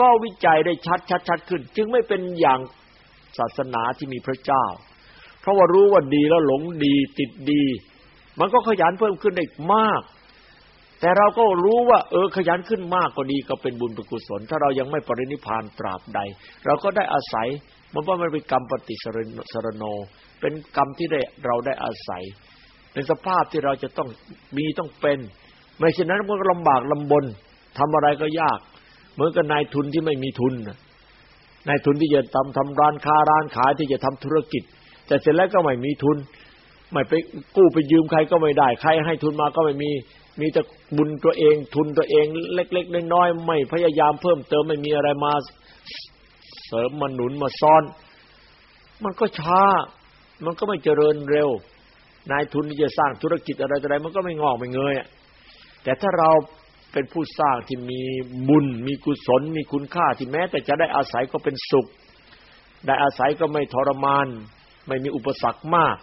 Speaker 2: ก็วิจัยได้ชัดชัดชัดขึ้น จึงไม่เป็นอย่างศาสนาที่มีพระเจ้า เพราะว่ารู้ว่าดีแล้วหลงดีติดดี มันก็ขยันเพิ่มขึ้นได้มาก แต่เราก็รู้ว่า เออขยันขึ้นมากก็ดีก็เป็นบุญเป็นกุศล ถ้าเรายังไม่ปรินิพานตราบใด เราก็ได้อาศัยมันว่ามันเป็นกรรมปฏิสรโน เป็นกรรมที่ได้เราได้อาศัย เป็นสภาพที่เราจะต้องมีต้องเป็น ไม่เช่นนั้นมันก็ลำบากลำบนทำอะไรก็ยาก เหมือนกับนายทุนที่ไม่มีทุนนายทุนที่จะทำทำร้านค้าร้านขายที่จะทำธุรกิจ แต่เสร็จแล้วก็ไม่มีทุน ไม่ไปกู้ไปยืมใครก็ไม่ได้ ใครให้ทุนมาก็ไม่มีมีแต่บุญตัวเองทุนตัวเองเล็ก ๆ น้อยๆไม่พยายามเพิ่มเติมไม่มีอะไรมาเสริมมาหนุนมาซ้อน มันก็ช้า มันก็ไม่เจริญเร็ว นายทุนที่จะสร้างธุรกิจอะไรอะไรมันก็ไม่งอกไม่เงยอะแต่ถ้าเราเป็นผู้สร้างที่มีบุญ มีกุศล มีคุณค่าที่แม้ แต่จะได้อาศัยก็เป็นสุข ได้อาศัยก็ไม่ทรมาน ไม่มีอุปสรรคมาก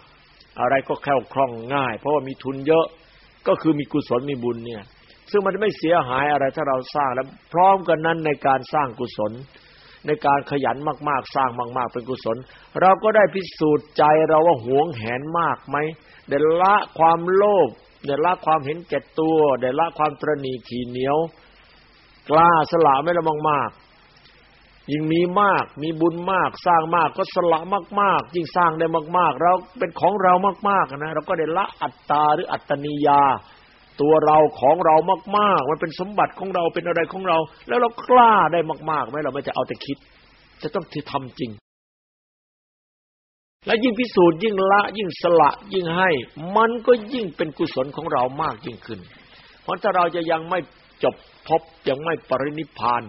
Speaker 2: อะไรก็แคล่วคล่องง่าย เพราะว่ามีทุนเยอะก็คือมีกุศลมีบุญเนี่ย ซึ่งมันไม่เสียหายอะไรถ้าเราสร้างแล้วพร้อมกันนั้นในการสร้างกุศล ในการขยันมาก ๆ สร้างมาก ๆ เป็นกุศล เราก็ได้พิสูจน์ใจเราว่าหวงแหนมากไหม เดละความโลภเดละความเห็นแก่ตัวเดละความตรณีทีเหนียว กล้าสละไม่ละมากๆยิ่งมีมาก มีบุญมาก สร้างมากก็สละมากๆยิ่งสร้างได้มากๆ เราเป็นของเรามากๆนะเราก็ได้ละอัตตาหรืออัตตนิยา ตัวเราของเรามากๆมันเป็นสมบัติของเราเป็นอะไรของเรา แล้วเรากล้าได้มากๆไหมเราไม่จะเอาแต่คิด จะต้องที่ทำจริง และยิ่งพิสูจน์ยิ่งละยิ่งสละยิ่งให้ มันก็ยิ่งเป็นกุศลของเรามากยิ่งขึ้น เพราะถ้าเราจะยังไม่จบพบยังไม่ปรินิพาน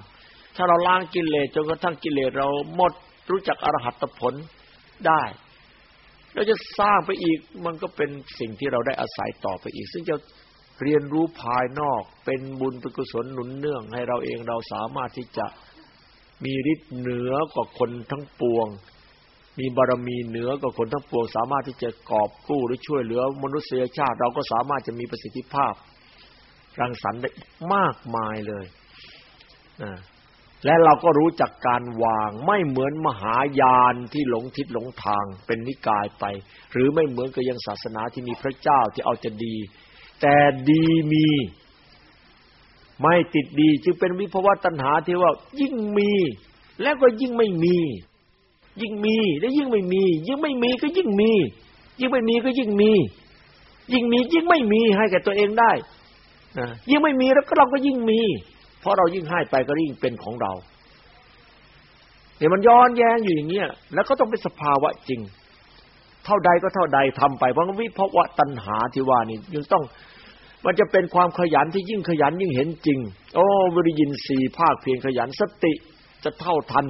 Speaker 2: ถ้าเราล้างกิเลสจนกระทั่งกิเลสเราหมดรู้จักอรหัตผลได้เราจะสร้างไปอีกมันก็เป็นสิ่งที่เราได้อาศัยต่อไปอีก ซึ่งจะเรียนรู้ภายนอกเป็นบุญเป็นกุศลหนุนเนื่อง ให้เราเองเราสามารถที่จะมีฤทธิ์เหนือกว่าคนทั้งปวง มีบารมีเหนือกว่าคนทั้งปวงสามารถที่จะกอบกู้หรือช่วยเหลือมนุษยชาติเราก็สามารถจะมีประสิทธิภาพรังสรรค์ได้มากมายเลยนะและเราก็รู้จักการวางไม่เหมือนมหายานที่หลงทิศหลงทางเป็นนิกายไป หรือไม่เหมือนกับยังศาสนาที่มีพระเจ้าที่เอาจะดี แต่ดีมี ไม่ติดดี จึงเป็นวิภวตัณหาที่ว่ายิ่งมี แล้วก็ยิ่งไม่มี ยิ่งมีแล้วยิ่งไม่มี ยิ่งไม่มีก็ยิ่งมี ยิ่งไม่มีก็ยิ่งมี ยิ่งมียิ่งไม่มีให้แก่ตัวเองได้ยิ่งไม่มีแล้วก็เราก็ยิ่งมี เพราะเรายิ่งให้ไปก็ยิ่งเป็นของเราเนี่ยมันย้อนแย้งอยู่อย่างเงี้ยแล้วก็ต้องเป็นสภาวะจริง เท่าใดก็เท่าใดทำไปเพราะวิภวะตัณหาที่ว่านี่ยังต้องมันจะเป็นความขยันที่ยิ่งขยันยิ่งเห็นจริง โอ้บริยินสีภาคเพียงขยันสติจะเท่าทัน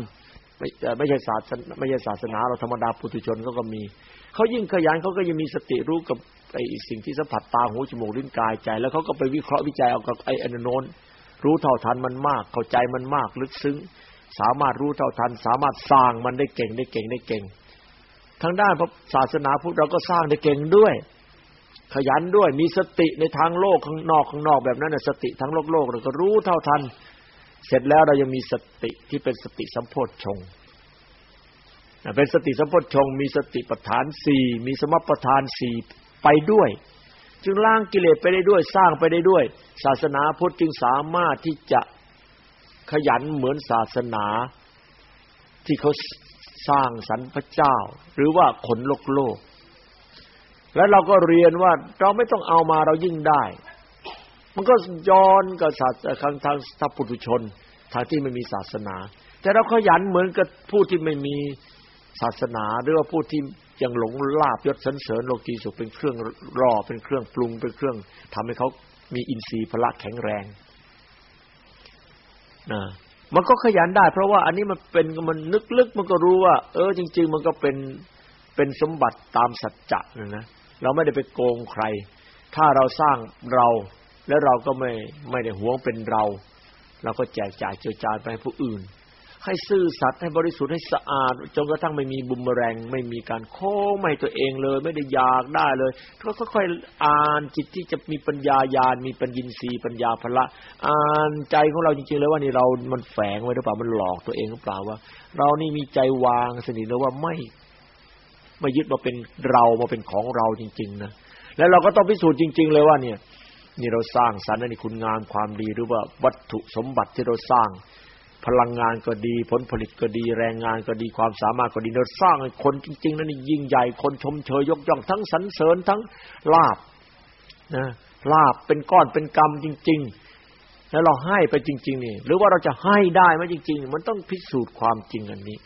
Speaker 2: ไม่ไม่ใช่ศาสนาไม่ใช่ศาสนาเราธรรมดาปุถุชนก็ก็มี เขายิ่งขยันเขาก็ยังมีสติรู้กับไอ้สิ่งที่สัมผัสตาหูจมูกลิ้นกายใจ แล้วเขาก็ไปวิเคราะห์วิจัยเอากับไอ้อนโนนรู้เท่าทันมันมาก เข้าใจมันมากลึกซึ้ง สามารถรู้เท่าทัน สามารถสร้างมันได้เก่งได้เก่งได้เก่ง ทางด้านพระศาสนาพุทธเราก็สร้างได้เก่งด้วย ขยันด้วยมีสติในทางโลกข้างนอกข้างนอกแบบนั้นน่ะสติทั้งโลกโลกเราก็รู้เท่าทัน เสร็จแล้วเรายังมีสติที่เป็นสติสัมโพชฌงเป็นสติสัมโพชฌงมีสติปัฏฐานสี่มีสมปัฏฐานสี่ไปด้วย จึงล้างกิเลสไปได้ด้วยสร้างไปได้ด้วย ศาสนาพุทธจึงสามารถที่จะขยันเหมือนศาสนาที่เขาสร้างสรรพระเจ้า หรือว่าขนโลกโลก แล้วเราก็เรียนว่าเราไม่ต้องเอามาเรายิ่งได้ มันก็ย้อนกับศาสนาทางทางทัพปุถุชน ทางที่ไม่มีศาสนา แต่เราขยันเหมือนกับผู้ที่ไม่มีศาสนาหรือว่าผู้ที่ยังหลงลาบยศสันเสริญโลกีสุขเป็นเครื่องรอเป็นเครื่องปรุงเป็นเครื่องทำให้เขามีอินทรีย์พละแข็งแรงนะมันก็ขยันได้ เพราะว่าอันนี้มันเป็นมันนึกลึกมันก็รู้ว่า เออ จริง ๆ มันก็เป็นเป็นสมบัติตามสัจจะนะนะเราไม่ได้ไปโกงใคร ถ้าเราสร้างเรา แล้วเราก็ไม่ไม่ได้หวงเป็นเรา เราก็แจกจ่ายเจือจานไปให้ผู้อื่น ให้ซื่อสัตย์ให้บริสุทธิ์ให้สะอาดจนกระทั่งไม่มีบุมแรงไม่มีการโค้งไม่ตัวเองเลย ไม่ได้อยากได้เลยก็ค่อยๆอ่านจิตที่จะมีปัญญาญาณมีปัญญินทรีย์ปัญญาพละอ่านใจของเราจริงๆแล้วว่านี่เรามันแฝงไว้หรือเปล่ามันหลอกตัวเองหรือเปล่าว่า เรานี่มีใจวางสนิทแล้วว่าไม่ไม่ยึดมาเป็นเรามาเป็นของเราจริง ๆ นะ แล้วเราก็ต้องพิสูจน์จริง ๆ เลยว่าเนี่ย นี่เราสร้างสรรค์ในคุณงามความดีหรือว่าวัตถุสมบัติที่เราสร้าง พลังงานก็ดี ผลผลิตก็ดี แรงงานก็ดีความสามารถก็ดีเราสร้างให้คนจริงๆนั้นยิ่งใหญ่คนชมเชยยกย่องทั้งสรรเสริญทั้งลาบนะลาบเป็นก้อนเป็นกรรมจริง ๆ แล้วเราให้ไปจริง ๆ นี่ หรือว่าเราจะให้ได้ไหมจริง ๆ มันต้องพิสูจน์ความจริงอันนี้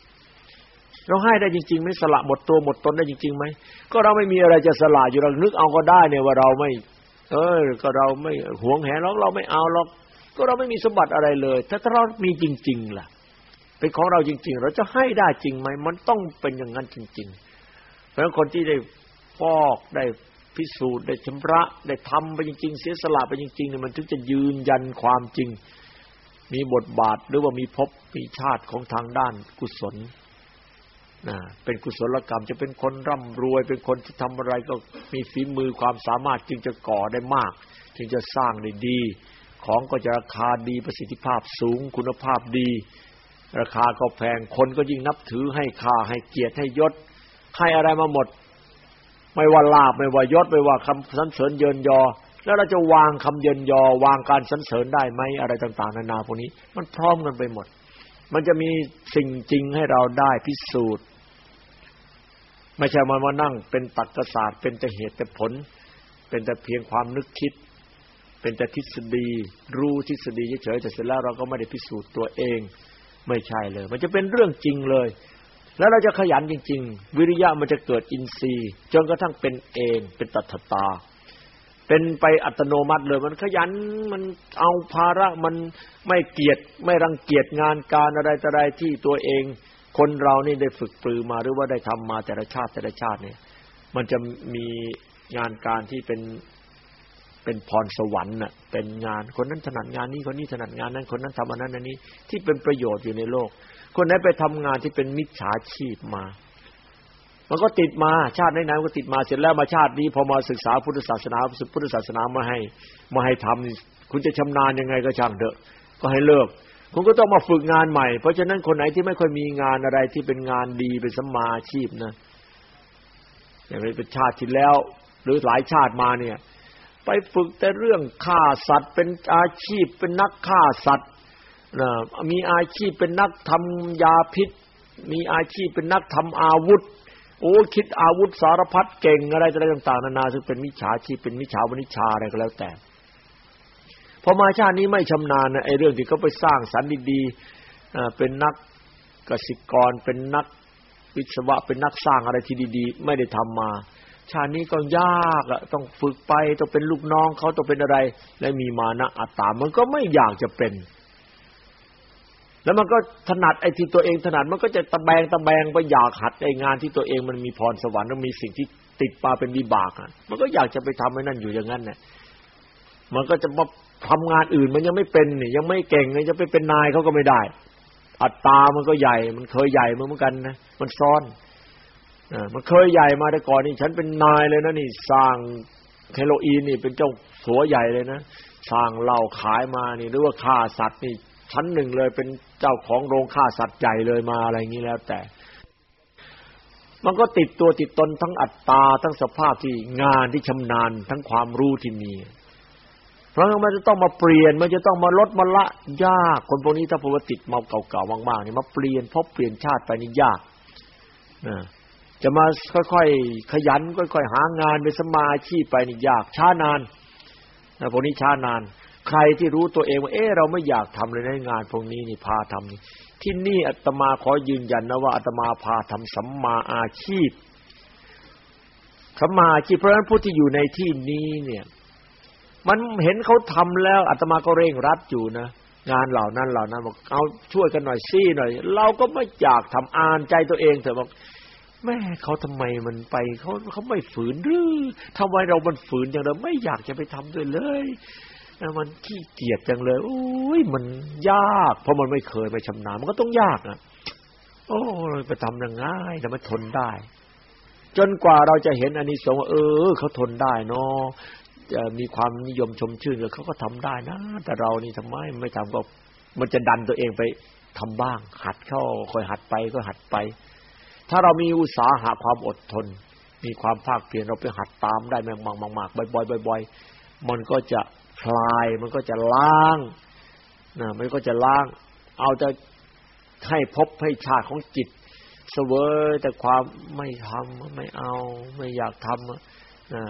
Speaker 2: เราให้ได้จริงๆไหมสละหมดตัวหมดตนได้จริงๆไหมก็เราไม่มีอะไรจะสละอยู่เรานึกเอาก็ได้เนี่ยว่าเราไม่ เออก็เราไม่หวงแหนเราเราไม่เอาหรอกก็เราไม่มีสมบัติอะไรเลย ถ้าเรามีจริง ๆ ล่ะ เป็นของเราจริง ๆ เราจะให้ได้จริงไหมมันต้องเป็นอย่างนั้นจริง ๆ เพราะฉะนั้นคนที่ได้ฟอกได้พิสูจน์ได้ชำระได้ทำไปจริง ๆ เสียสละไปจริงๆเนี่ยมันถึงจะยืนยันความจริง มีบทบาทหรือว่ามีภพมีชาติของทางด้านกุศล นะเป็นกุศลกรรมจะเป็นคนร่ำรวย เป็นคนที่ทำอะไรก็มีฝีมือความสามารถจึงจะก่อได้มาก จึงจะสร้างได้ดี ของก็จะราคาดีประสิทธิภาพสูงคุณภาพดี ราคาก็แพงคนก็ยิ่งนับถือให้ค่าให้เกียรติให้ยศให้อะไรมาหมด ไม่ว่าลาบไม่ว่ายศไม่ว่าคำสรรเสริญเยินยอ แล้วเราจะวางคำเยินยอ วางการสรรเสริญได้ไหมอะไรต่างๆนานาพวกนี้ มันพร้อมกันไปหมด มันจะมีสิ่งจริงให้เราได้พิสูจน์ ไม่ใช่มามานั่งเป็นตักกศาสตร์ เป็นแต่เหตุแต่ผล เป็นแต่เพียงความนึกคิด เป็นแต่ทฤษฎี รู้ทฤษฎีเฉยๆแต่เสร็จแล้วเราก็ไม่ได้พิสูจน์ตัวเอง ไม่ใช่เลย มันจะเป็นเรื่องจริงเลย แล้วเราจะขยันจริง ๆ วิริยะมันจะเกิดอินทรีย์ จนกระทั่งเป็นเอง เป็นตัทตา เป็นไปอัตโนมัติเลย มันขยันมันเอาภาระมันไม่เกียจไม่รังเกียจงานการอะไรต่ออะไรที่ตัวเอง คนเรานี่ได้ฝึกปรือมาหรือว่าได้ทำมาแต่ละชาติแต่ละชาติเนี่ย มันจะมีงานการที่เป็นเป็นพรสวรรค์น่ะเป็นงานคนนั้นถนัดงานนี้คนนี้ถนัดงานนั้นคนนั้นทำอันนั้นอันนี้ที่เป็นประโยชน์อยู่ในโลก คนไหนไปทำงานที่เป็นมิจฉาชีพมา มันก็ติดมาชาติไหนๆก็ติดมาเสร็จแล้วมาชาตินี้พอมาศึกษาพุทธศาสนาพุทธศาสนามาให้มาให้ทำคุณจะชำนาญยังไงก็ช่างเถอะ ก็ให้เลิก คุณก็ต้องมาฝึกงานใหม่ เพราะฉะนั้นคนไหนที่ไม่ค่อยมีงานอะไรที่เป็นงานดีเป็นสัมมาอาชีพนะอย่างเป็นชาติที่แล้ว หรือหลายชาติมาเนี่ย ไปฝึกแต่เรื่องฆ่าสัตว์ เป็นอาชีพเป็นนักฆ่าสัตว์นะมีอาชีพเป็นนักทำยาพิษ มีอาชีพเป็นนักทำอาวุธ โอ้คิดอาวุธสารพัดเก่งอะไรต่างๆนานาซึ่งเป็นมิจฉาชีพเป็นมิจฉาวณิชาอะไรก็แล้วแต่ พอมาชาตินี้ไม่ชำนาญนะไอ้เรื่องที่เขาไปสร้างสรรค์ดีๆเป็นนักกสิกรเป็นนักวิศวะเป็นนักสร้างอะไรที่ดี ๆ ไม่ได้ทำมา ชาตินี้ก็ยากอะต้องฝึกไปต้องเป็นลูกน้องเขาต้องเป็นอะไร และมีมานะอัตตามันก็ไม่อยากจะเป็น แล้วมันก็ถนัดไอ้ที่ตัวเองถนัดมันก็จะตะแบงตะแบงไปอยากหัดไอ้งานที่ตัวเองมันมีพรสวรรค์แล้วมีสิ่งที่ติดมาเป็นวิบากอะมันก็อยากจะไปทำให้นั่นอยู่อย่างนั้นเนี่ยมันก็จะมา ทำงานอื่นมันยังไม่เป็นนี่ยังไม่เก่งเลยจะไปเป็นนายเขาก็ไม่ได้ อัตตามันก็ใหญ่ มันเคยใหญ่มาเหมือนกันนะมันซ้อนอมันเคยใหญ่มาแต่ก่อนนี่ฉันเป็นนายเลยนะนี่สร้างเฮโรอีนนี่เป็นเจ้าสัวใหญ่เลยนะสร้างเหล้าขายมานี่หรือว่าฆ่าสัตว์นี่ชั้นหนึ่งเลยเป็นเจ้าของโรงฆ่าสัตว์ใหญ่เลยมาอะไรอย่างนี้แล้วแต่ มันก็ติดตัวติดตนทั้งอัตตาทั้งสภาพที่งานที่ชำนาญทั้งความรู้ที่มี เพราะมันจะต้องมาเปลี่ยน มันจะต้องมาลดมาละยาก คนพวกนี้ถ้าพอติดมาเก่าๆมากๆนี่มาเปลี่ยนพบเปลี่ยนชาติไปนี่ยากนะจะมาค่อยๆขยัน ค่อยๆหางานเป็นสมาชีพไปนี่ยากช้านานนะพวกนี้ช้านาน ใครที่รู้ตัวเองว่าเออเราไม่อยากทำเลยในงานพวกนี้นี่พาทำนี่ที่นี่อาตมาขอยืนยันนะว่าอาตมาพาทำสัมมาอาชีพสัมมาอาชีพเพราะฉะนั้นผู้ที่อยู่ในที่นี้เนี่ย มันเห็นเขาทำแล้วอาตมาก็เร่งรัดอยู่นะงานเหล่านั้นเหล่านั้นบอกเอาช่วยกันหน่อยซี่หน่อย เราก็ไม่อยากทำอ่านใจตัวเองแต่บอกแม่เขาทำไมมันไปเขาเขาไม่ฝืนหรือทำไมเรามันฝืนอย่างเราไม่อยากจะไปทำด้วยเลยมันขี้เกียจจังเลยโอ้ยมันยาก เพราะมันไม่เคยไม่ชำนาญมันก็ต้องยากอะ โอ้ไปทำยังไงแต่มันทนได้ จนกว่าเราจะเห็นอันนี้สงเออเขาทนได้เนาะ มีความนิยมชมชื่นเขาก็ทำได้นะ แต่เรานี่ทำไมไม่ทำก็มันจะดันตัวเองไปทำบ้าง หัดเข้าค่อยหัดไปก็หัดไป ถ้าเรามีอุตสาหะความอดทน มีความภาคเพียรเราไปหัดตามได้แมงมากมากๆบ่อยๆบ่อยๆมันก็จะคลาย มันก็จะล้างนะมันก็จะล้าง เอาจะให้พบให้ชาติของจิตเสวยแต่ความไม่ทำไม่เอา ไม่อยากทำนะ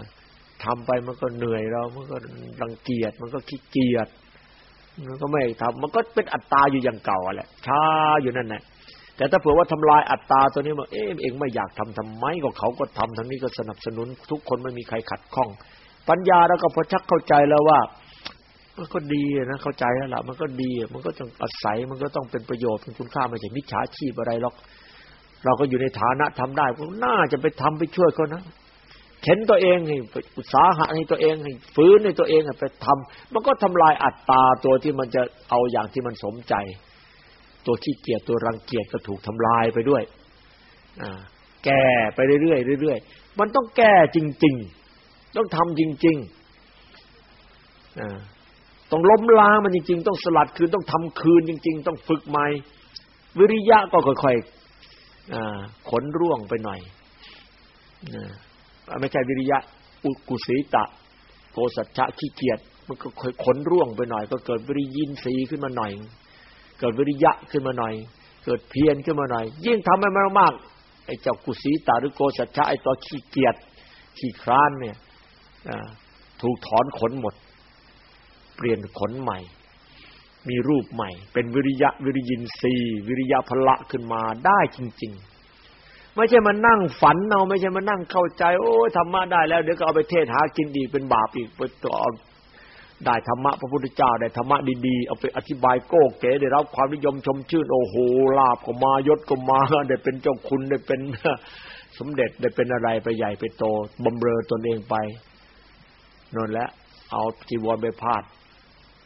Speaker 2: ทำไปมันก็เหนื่อยเรา มันก็รังเกียจ มันก็ขี้เกียจ มันก็ไม่ทำมันก็เป็นอัตตาอยู่อย่างเก่าแหละช้าอยู่นั่นแหละแต่ถ้าเผื่อว่าทำลายอัตตาตัวนี้มาเอ๊ะเองไม่อยากทำทำไมก็เขาก็ทำทั้งนี้ก็สนับสนุน ทุกคนไม่มีใครขัดข้อง ปัญญาแล้วก็พอชักเข้าใจแล้วว่ามันก็ดีนะเข้าใจแล้วล่ะมันก็ดี มันก็ต้องอาศัยมันก็ต้องเป็นประโยชน์เป็นคุณค่าไม่ใช่มิจฉาชีพอะไรหรอก เราก็อยู่ในฐานะทำได้ก็น่าจะไปทำไปช่วยเขานะ เข็นตัวเองให้อุตสาหะให้ตัวเองให้ฟื้นในตัวเองไปทำมันก็ทำลายอัตตาตัวที่มันจะเอาอย่างที่มันสมใจ ตัวขี้เกียจตัวรังเกียจก็ถูกทำลายไปด้วยอ่าแก่ไปเรื่อยๆเรื่อยๆมันต้องแก้จริง ๆ ต้องทำจริงๆอ่าต้องล้มล้างมันจริง ๆ ต้องสลัดคืนต้องทำคืนจริง ๆ ต้องฝึกใหม่วิริยะก็ค่อยๆขนร่วงไปหน่อย ไม่ใช่วิริยะ อุกุศีตะโกสัจฉะขี้เกียจมันก็ค่อยขนร่วงไปหน่อย ก็เกิดวิริยินทรีย์ขึ้นมาหน่อย เกิดวิริยะขึ้นมาหน่อย เกิดเพียรขึ้นมาหน่อย ยิ่งทำให้มันมากไอ้เจ้ากุศีตาหรือโกสัจฉะไอ้ตัวขี้เกียจขี้คร้านเนี่ยถูกถอนขนหมด เปลี่ยนขนใหม่ มีรูปใหม่ เป็นวิริยะวิริยินทรีย์วิริยะพละขึ้นมาได้จริง ๆ ไม่ใช่มานั่งฝันเอาไม่ใช่มานั่งเข้าใจ โอ้ธรรมะได้แล้วเดี๋ยวก็เอาไปเทศหากินดีเป็นบาปอีกไปต่อได้ธรรมะพระพุทธเจ้าได้ธรรมะดีๆเอาไปอธิบายโก้เก๋ได้รับความนิยมชมชื่นโอ้โหลาบก็มายศก็มาได้เป็นเจ้าคุณได้เป็นสมเด็จได้เป็นอะไรไปใหญ่ไปโตบำเรอตนเองไปนั่นแหละเอาจีวรไปพาด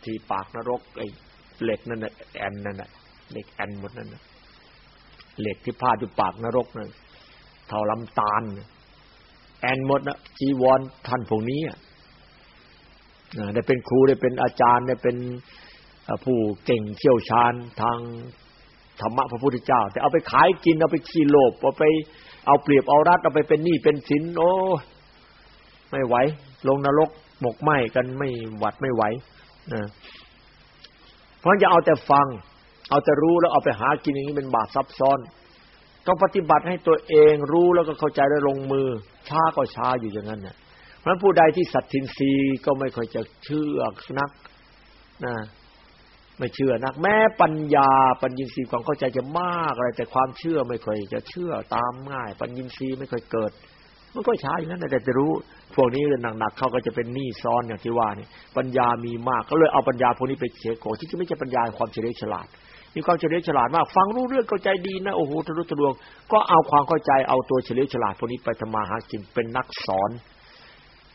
Speaker 2: ที่ปากนรกไอ้เหล็กนั่นน่ะแอนนั่นน่ะเหล็กแอนหมดนั่นน่ะเหล็กที่พาดอยู่ปากนรกนั่น เท่าลำตาลแอนหมดนะจีวรท่านพวกนี้อะได้เป็นครูได้เป็นอาจารย์ได้เป็นผู้เก่งเชี่ยวชาญทางธรรมะพระพุทธเจ้า แต่เอาไปขายกินเอาไปขี้โลภเอาไปเอาเปรียบเอารัดเอาไปเป็นหนี้เป็นสินโอ้ไม่ไหว ลงนรกหมกไหมกันไม่หวัดไม่ไหวนะเพราะจะเอาแต่ฟัง เอาแต่รู้แล้วเอาไปหากินอย่างนี้เป็นบาปซับซ้อน ต้องปฏิบัติให้ตัวเองรู้แล้วก็เข้าใจแล้วลงมือ ช้าก็ช้าอยู่อย่างนั้นน่ะพราะผู้ใดที่สัตทินรีก็ไม่ค่อยจะเชื่อนักนะไม่เชื่อนัก แม้ปัญญาปัญญินทรีย์ความเข้าใจจะมากอะไร แต่ความเชื่อไม่ค่อยจะเชื่อตามง่าย ปัญญินทรีย์ไม่ค่อยเกิดมันก็ช้าอย่างนั้นแต่จะรู้ พวกนี้หนักๆเขาก็จะเป็นหนี้ซ้อนอย่างที่ว่านี่ปัญญามีมากก็เลยเอาปัญญาพวกนี้ไปเฉยโกที่ไม่ใช่ปัญญาความเฉลียวฉลาด มีความเฉลียวฉลาดมากฟังรู้เรื่องเข้าใจดีนะโอ้โหทะลุทะลวง ก็เอาความเข้าใจเอาตัวเฉลียวฉลาดพวกนี้ไปทำมาหากินเป็นนักสอน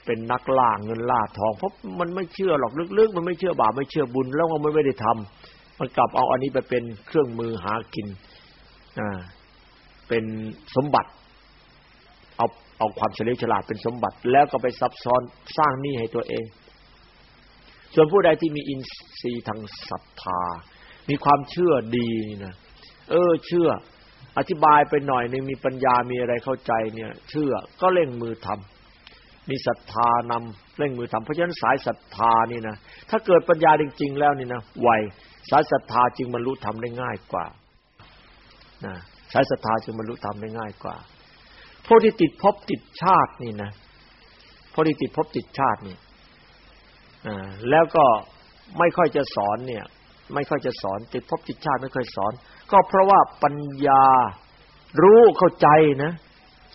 Speaker 2: เป็นนักล่าเงินล่าทองเพราะมันไม่เชื่อหรอกลึกๆมันไม่เชื่อบาปไม่เชื่อบุญแล้วมันไม่ได้ทำมันกลับเอาอันนี้ไปเป็นเครื่องมือหากินอ่าเป็นสมบัติ เอาเอาความเฉลียวฉลาดเป็นสมบัติ แล้วก็ไปซับซ้อนสร้างหนี้ให้ตัวเอง ส่วนผู้ใดที่มีอินทรีย์ทางศรัทธา มีความเชื่อดีนะเออ เชื่อ อธิบายไปหน่อยนึงมีปัญญามีอะไรเข้าใจเนี่ย เชื่อก็เร่งมือทำมีศรัทธานำเร่งมือทำเพราะฉะนั้นสายศรัทธานี่นะถ้าเกิดปัญญาจริง ๆ แล้วนี่นะไวสายศรัทธาจึงบรรลุธรรมได้ง่ายกว่านะสายศรัทธาจึงบรรลุธรรมได้ง่ายกว่าพวกที่ติดภพติดชาตินี่นะพวกที่ติดภพติดชาตินี่อ่าแล้วก็ไม่ค่อยจะสอนเนี่ย ไม่ค่อยจะสอน ติดภพติดชาติไม่ค่อยสอน ก็เพราะว่าปัญญารู้เข้าใจนะ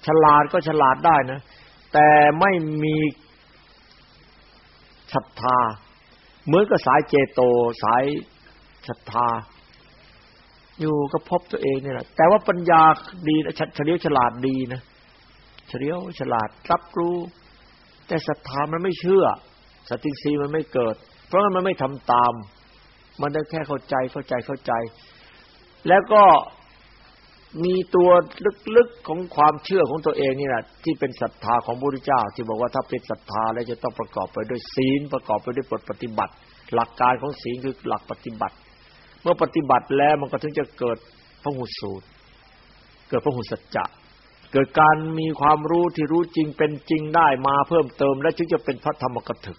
Speaker 2: ฉลาดก็ฉลาดได้นะ แต่ไม่มีศรัทธา เหมือนกับสายเจโต สายศรัทธา อยู่ก็พบตัวเองนี่แหละแต่ว่าปัญญาดีนะเฉลียวฉลาดดีนะเฉลียวฉลาดรับรู้ แต่ศรัทธามันไม่เชื่อสติสีมันไม่เกิด เพราะมันไม่ทำตาม มันได้แค่เข้าใจเข้าใจเข้าใจ แล้วก็มีตัวลึกๆของความเชื่อของตัวเองนี่แหละที่เป็นศรัทธาของพระพุทธเจ้า ที่บอกว่าถ้าเป็นศรัทธาแล้วจะต้องประกอบไปด้วยศีลประกอบไปด้วยบทปฏิบัติ หลักการของศีลคือหลักปฏิบัติ เมื่อปฏิบัติแล้วมันก็ถึงจะเกิดพระหุสูตร เกิดพระหุสัจจะเกิดการมีความรู้ที่รู้จริงเป็นจริงได้มาเพิ่มเติม และจึงจะเป็นพระธรรมกถึก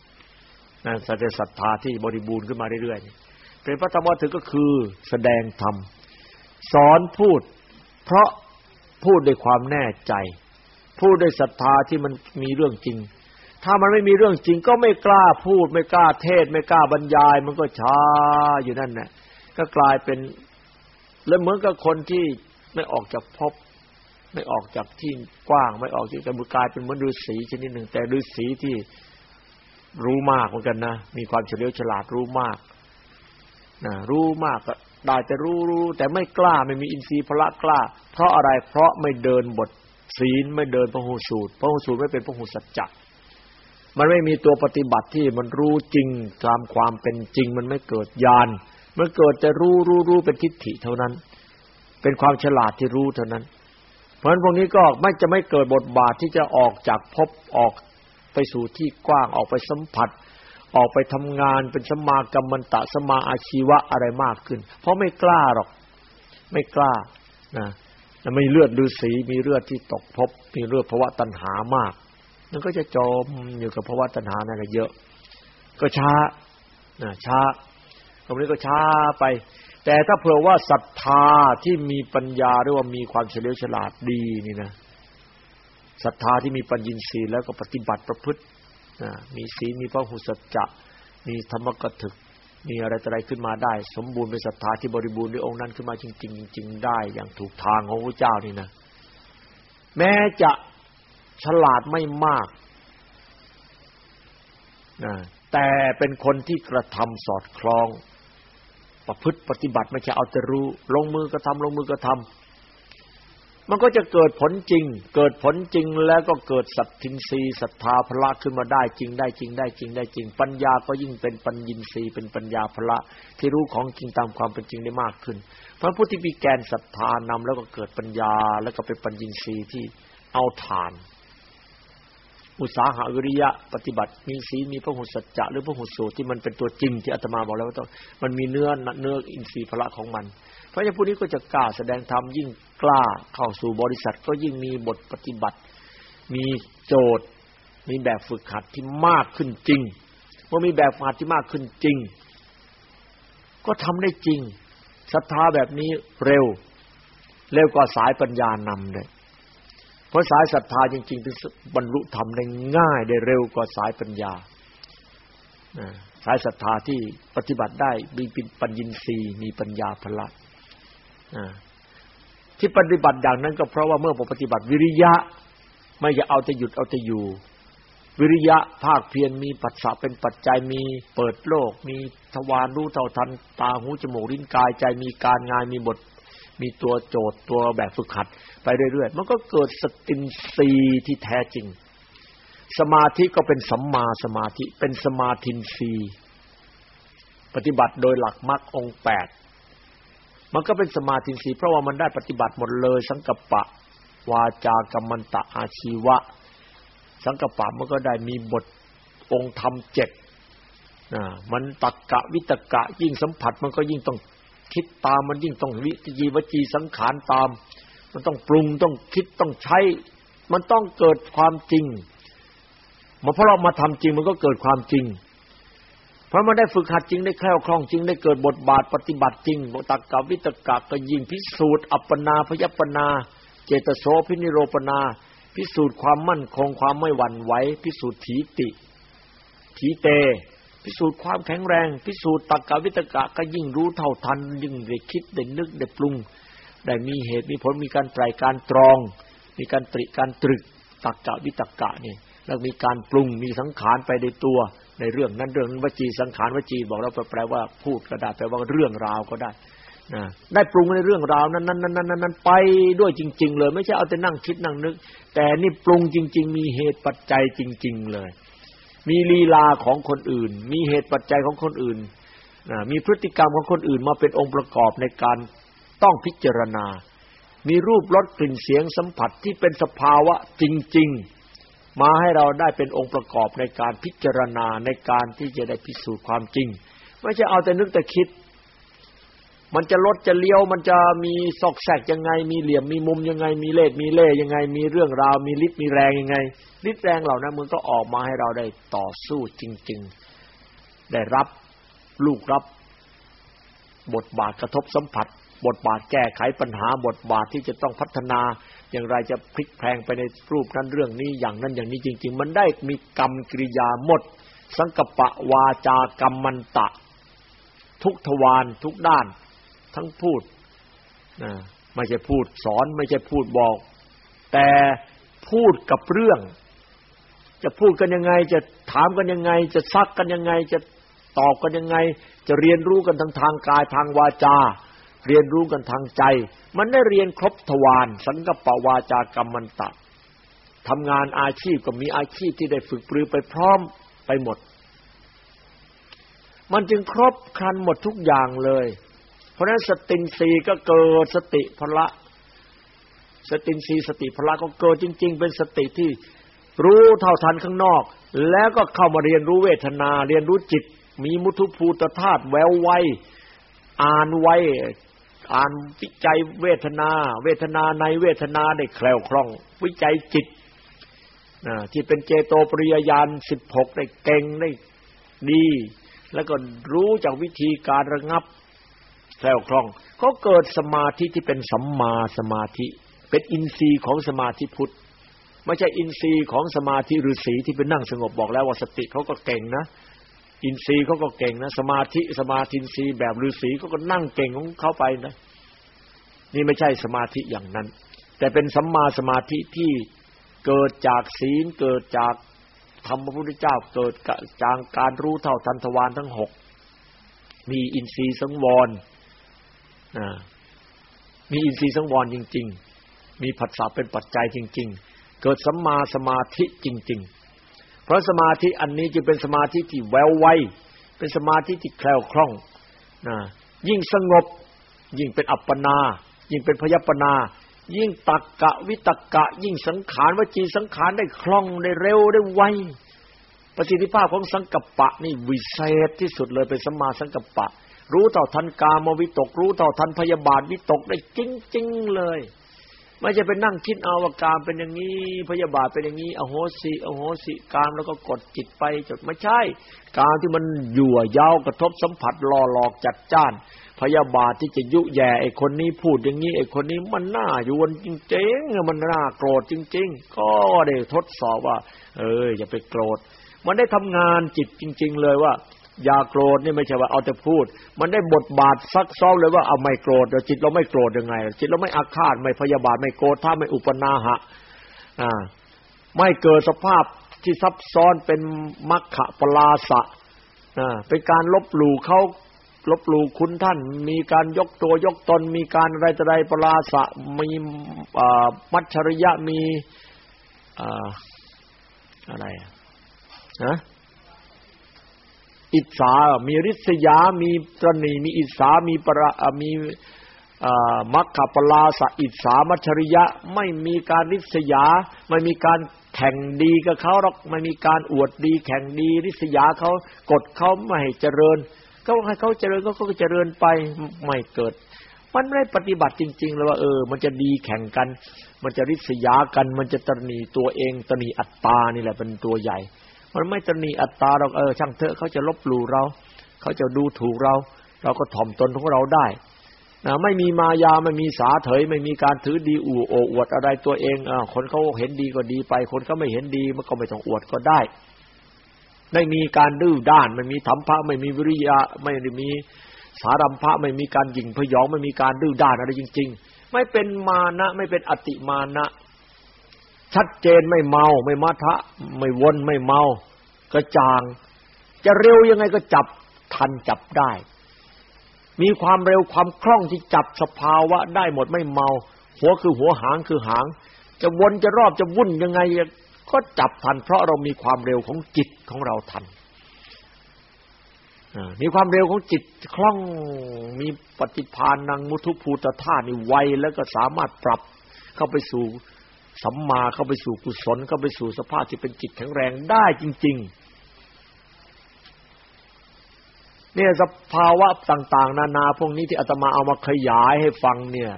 Speaker 2: นั่นสัจศรัทธาที่บริบูรณ์ขึ้นมาเรื่อยๆ เป็นพระธรรมถึกก็คือแสดงธรรม สอนพูด เพราะพูดด้วยความแน่ใจ พูดด้วยศรัทธาที่มันมีเรื่องจริง ถ้ามันไม่มีเรื่องจริงก็ไม่กล้าพูด ไม่กล้าเทศ ไม่กล้าบรรยาย มันก็ช้าอยู่นั่นแหละก็กลายเป็นแล้วเหมือนกับคนที่ไม่ออกจากภพไม่ออกจากที่กว้าง ไม่ออกจากแต่บุกลายเป็นเหมือนฤาษีชนิดหนึ่ง แต่ฤาษีที่รู้มากเหมือนกันนะ มีความเฉลียวฉลาดรู้มาก นะรู้มากก็ได้แต่รู้รู้แต่ไม่กล้าไม่มีอินทรีย์พละกล้า เพราะอะไรเพราะไม่เดินบทศีลไม่เดินพระหูสูตรพระหูสูตรไม่เป็นพระหูสัจจะมันไม่มีตัวปฏิบัติที่มันรู้จริงตามความเป็นจริง มันไม่เกิดญาณมันเกิดแต่รู้รู้รู้เป็นทิฏฐิเท่านั้น เป็นความฉลาดที่รู้เท่านั้น เพราะฉะนั้นพวกนี้ก็ไม่จะไม่เกิดบทบาทที่จะออกจากภพออกไปสู่ที่กว้างออกไปสัมผัส ออกไปทำงานเป็นสมากรรมันตะสมาอาชีวะอะไรมากขึ้น เพราะไม่กล้าหรอก ไม่กล้านะแล้วมีเลือดฤาษีมีเลือดที่ตกภพมีเลือดภาวะตัณหามาก มันก็จะจมอยู่กับภาวะตัณหานั่นเยอะ ก็ช้านะช้า ตรงนี้ก็ช้าไป แต่ถ้าเผื่อว่าศรัทธาที่มีปัญญาหรือว่ามีความเฉลียวฉลาดดีนี่นะศรัทธาที่มีปัญญีศีลแล้วก็ปฏิบัติประพฤติ มีศีลมีพระหุสัจจะมีธรรมกถึก มีอะไรต่ออะไรขึ้นมาได้ สมบูรณ์เป็นศรัทธาที่บริบูรณ์ด้วยองค์นั้นขึ้นมาจริง ๆ จริง ๆ ได้อย่างถูกทางของพระเจ้านี่นะ แม้จะฉลาดไม่มากนะแต่เป็นคนที่กระทำสอดคล้อง ประพฤติปฏิบัติไม่ใช่เอาแต่รู้ ลงมือกระทำลงมือกระทำ มันก็จะเกิดผลจริง เกิดผลจริงแล้วก็เกิดสัตทินรีศรัทธาพละขึ้นมาได้จริงได้จริงได้จริงได้จริง ปัญญาก็ยิ่งเป็นปัญญินทรีย์เป็นปัญญาพละที่รู้ของจริงตามความเป็นจริงได้มากขึ้น เพราะผู้ที่มีแกนศรัทธานำแล้วก็เกิดปัญญาแล้วก็เป็นปัญญินทรีย์ที่เอาทาน อุตสาหะวิริยะปฏิบัติมีศีลมีพระหุสัจจะหรือพระหุสูตรที่มันเป็นตัวจริงที่อาตมาบอกแล้วว่าต้องมันมีเนื้อเนื้ออินทรีย์พละของมัน เพราะฉะนั้นผู้นี้ก็จะกล้าแสดงธรรมยิ่งกล้าเข้าสู่บริษัทก็ยิ่งมีบทปฏิบัติ มีโจทย์ มีแบบฝึกหัดที่มากขึ้นจริงเมื่อมีแบบฝึกหัดที่มากขึ้นจริง ก็ทำได้จริงศรัทธาแบบนี้เร็ว เร็วกว่าสายปัญญานำเลยราะสายศรัทธาจริงๆถึงบรรลุธรรมได้ง่ายได้เร็วกว่าสายปัญญาสายศรัทธาที่ปฏิบัติได้มีปัญญินทรีย์มีปัญญาพละ ที่ปฏิบัติอย่างนั้นก็เพราะว่าเมื่อผมปฏิบัติวิริยะ ไม่จะเอาจะหยุดเอาจะอยู่ วิริยะภาคเพียรมีปัจสะเป็นปัจจัยมีเปิดโลก มีทวารรู้เท่าทัน ตาหูจมูกลิ้นกายใจมีการงานมีบท มีตัวโจทย์ตัวแบบฝึกหัด ไปเรื่อยๆมันก็เกิดสตินรีที่แท้จริง สมาธิก็เป็นสัมมาสมาธิเป็นสมาธินรีปฏิบัติโดยหลักมรรคองแปด มันก็เป็นสมาธินรีเพราะว่ามันได้ปฏิบัติหมดเลย สังกัปปะ วาจากรรมันตะอาชีวะ สังกัปปะมันก็ได้มีบทองค์ธรรมเจ็ดมันตักกะวิตกะ ยิ่งสัมผัสมันก็ยิ่งต้องคิดตามมันยิ่งต้องวิจีวจีสังขารตาม มันต้องปรุงต้องคิดต้องใช้ มันต้องเกิดความจริงมาเพราะเรามาทำจริงมันก็เกิดความจริง เพราะมันได้ฝึกหัดจริงได้แคล่วคล่องจริงได้เกิดบทบาทปฏิบัติจริงตักกะวิตกะก็ยิ่งพิสูจน์อัปปนาพยัปปนา เจตโสพินิโรปนา พิสูจน์ความมั่นคงความไม่หวั่นไหวพิสูจน์ถีติถีเต พิสูจน์ความแข็งแรง พิสูจน์ตักกะวิตกะก็ยิ่งรู้เท่าทัน ยิ่งได้คิดได้นึกได้ปรุง ได้มีเหตุมีผลมีการไตรการตรอง มีการตริการตรึกตักกะวิตกะเนี่ยแล้วมีการปรุงมีสังขารไปในตัว ในเรื่องนั้นเรื่องนั้นวจีสังขารวจีบอกเราแปลว่าพูดก็ได้แปลว่าเรื่องราวก็ได้นะได้ปรุงในเรื่องราวนั้นนั้นนั้นนั้นไปด้วยจริง ๆ เลย ไม่ใช่เอาแต่นั่งคิดนั่งนึก แต่นี่ปรุงจริง ๆ มีเหตุปัจจัยจริง ๆ เลย มีลีลาของคนอื่น มีเหตุปัจจัยของคนอื่นนะมีพฤติกรรมของคนอื่นมาเป็นองค์ประกอบในการต้องพิจารณา มีรูปรสกลิ่นเสียงสัมผัสที่เป็นสภาวะจริง ๆ มาให้เราได้เป็นองค์ประกอบในการพิจารณาในการที่จะได้พิสูจน์ความจริง ไม่ใช่เอาแต่นึกแต่คิด มันจะลดจะเลี้ยว มันจะมีซอกแซกยังไง มีเหลี่ยมมีมุมยังไง มีเลขมีเล่ยังไง มีเรื่องราว มีฤทธิ์มีแรงยังไงฤทธิ์แรงเหล่านั้นมันก็ออกมาให้เราได้ต่อสู้จริง ๆ ได้รับลูกรับ บทบาทกระทบสัมผัส บทบาทแก้ไขปัญหาบทบาทที่จะต้องพัฒนาอย่างไรจะพลิกแพลงไปในรูปนั้นเรื่องนี้อย่างนั้นอย่างนี้จริง ๆ มันได้มีกรรมกิริยาหมด สังกปะวาจากรรมมันตะ ทุกทวารทุกด้าน ทั้งพูดนะไม่ใช่พูดสอนไม่ใช่พูดบอก แต่พูดกับเรื่อง จะพูดกันยังไง จะถามกันยังไง จะซักกันยังไง จะตอบกันยังไง จะเรียนรู้กันทางทางกายทางวาจา เรียนรู้กันทางใจ มันได้เรียนครบทวารสังกปวาจากรรมันตะทำงานอาชีพก็มีอาชีพที่ได้ฝึกปรือไปพร้อมไปหมด มันจึงครบครันหมดทุกอย่างเลย เพราะฉะนั้นสตินสีก็เกิดสติพละ สตินรีสติพละก็เกิดจริง ๆ เป็นสติที่รู้เท่าทันข้างนอก แล้วก็เข้ามาเรียนรู้เวทนา เรียนรู้จิต มีมุทุภูตธาตุแววไวอ่านไว อ่านวิจัยเวทนา เวทนาในเวทนาได้แคล่วคล่อง วิจัยจิตที่เป็นเจโตปริยญาณสิบหกได้เก่งได้ดี แล้วก็รู้จากวิธีการระงับแคล่วคล่องเขาเกิดสมาธิที่เป็นสัมมาสมาธิ เป็นอินทรีย์ของสมาธิพุทธไม่ใช่อินทรีย์ของสมาธิฤาษีที่เป็นนั่งสงบบอกแล้วว่าสติเขาก็เก่งนะ อินทรีย์เขาก็เก่งนะ สมาธิสมาธิอินทรีย์แบบฤาษีเขาก็นั่งเก่งของเขาไปนะ นี่ไม่ใช่สมาธิอย่างนั้น แต่เป็นสัมมาสมาธิที่เกิดจากศีลเกิดจากธรรมพระพุทธเจ้าเกิดจากการรู้เท่าทันทวารทั้งหกมีอินทรีย์สังวรมีอินทรีย์สังวรจริง ๆ มีผัสสะเป็นปัจจัยจริง ๆ เกิดสัมมาสมาธิจริง ๆ เพราะสมาธิอันนี้จึงเป็นสมาธิที่แววไวเป็นสมาธิที่แคล่วคล่องนะยิ่งสงบ ยิ่งเป็นอัปปนา ยิ่งเป็นพยัปปนา ยิ่งตักกะวิตักกะ ยิ่งสังขารวจีสังขารได้คล่องได้เร็วได้ไวประสิทธิภาพของสังกัปปะนี่วิเศษที่สุดเลยเป็นสัมมาสังกัปปะ รู้เท่าทันกามวิตก รู้เท่าทันพยาบาทวิตกได้จริงๆเลย ไม่จะไปนั่งคิดเอาว่ากามเป็นอย่างนี้พยาบาทเป็นอย่างนี้อโหสิอโหสิกามแล้วก็กดจิตไปจดไม่ใช่ การที่มันยั่วยาวกระทบสัมผัสล่อหลอกจัดจ้าน พยาบาทที่จะยุแย่ไอ้คนนี้พูดอย่างนี้ไอ้คนนี้มันน่าอยู่วนจริงๆมันน่าโกรธจริง ๆ ก็ได้ทดสอบว่า เอออย่าไปโกรธ มันได้ทำงานจิตจริง ๆ เลยว่า อย่าโกรธนี่ไม่ใช่ว่าเอาแต่พูด มันได้บทบาทซักซ้อมเลยว่าเอาไม่โกรธจิตเราไม่โกรธยังไง จิตเราไม่อาฆาตไม่พยาบาทไม่โกรธถ้าไม่อุปนาหะอ่าไม่เกิดสภาพที่ซับซ้อนเป็นมัคคะปลาสะอ่าเป็นการลบหลู่เขาลบหลู่คุณท่าน มีการยกตัวยกตน มีการอะไรต่ออะไรปลาสะมีมัชริยะมีอะไรนะ อิสามีริษยา มีตรณี มีอิสามีปรมีมัคคปลาสอิสามัชริยะ ไม่มีการริษยา ไม่มีการแข่งดีกับเขาหรอกไม่มีการอวดดี แข่งดีริษยาเขากดเขาไม่ให้เจริญก็ให้เขาเจริญก็เขาเจริญไปไม่เกิด มันไม่ได้ปฏิบัติจริง ๆ เลยว่าเออ มันจะดีแข่งกัน มันจะริษยากัน มันจะตรณีตัวเองตรณีอัตตานี่แหละเป็นตัวใหญ่ มันไม่ตนีอัตตาเราเออช่างเถอะเขาจะลบหลู่เรา เขาจะดูถูกเรา เราก็ถ่อมตนของเราได้นะไม่มีมายาไม่มีสาเถย ไม่มีการถือดีอู่โออวดอะไรตัวเองอ่าคนเขาเห็นดีก็ดีไป คนเขาไม่เห็นดีมันก็ไม่ต้องอวดก็ได้ ไม่มีการดื้อด้านไม่มีธรรมภะไม่มีวิริยะไม่ได้มีสารัมภะไม่มีการหยิ่งพยองไม่มีการดื้อด้านอะไรจริง ๆ ไม่เป็นมานะไม่เป็นอติมานะ ชัดเจนไม่เมาไม่มัทะไม่วนไม่เมา กระจาง จะเร็วยังไงก็จับทันจับได้ มีความเร็วความคล่องที่จับสภาวะได้หมดไม่เมา หัวคือหัวหางคือหาง จะวนจะรอบจะวุ่นยังไงก็จับทัน เพราะเรามีความเร็วของจิตของเราทันมีความเร็วของจิตคล่องมีปฏิภาณนังมุทุภูตธาตุนี่ไวแล้วก็สามารถปรับเข้าไปสู่ สัมมาเข้าไปสู่กุศลเข้าไปสู่สภาพที่เป็นจิตแข็งแรงได้จริง ๆ เนี่ยสภาวะต่าง ๆ นานาพวกนี้ที่อาตมาเอามาขยายให้ฟังเนี่ย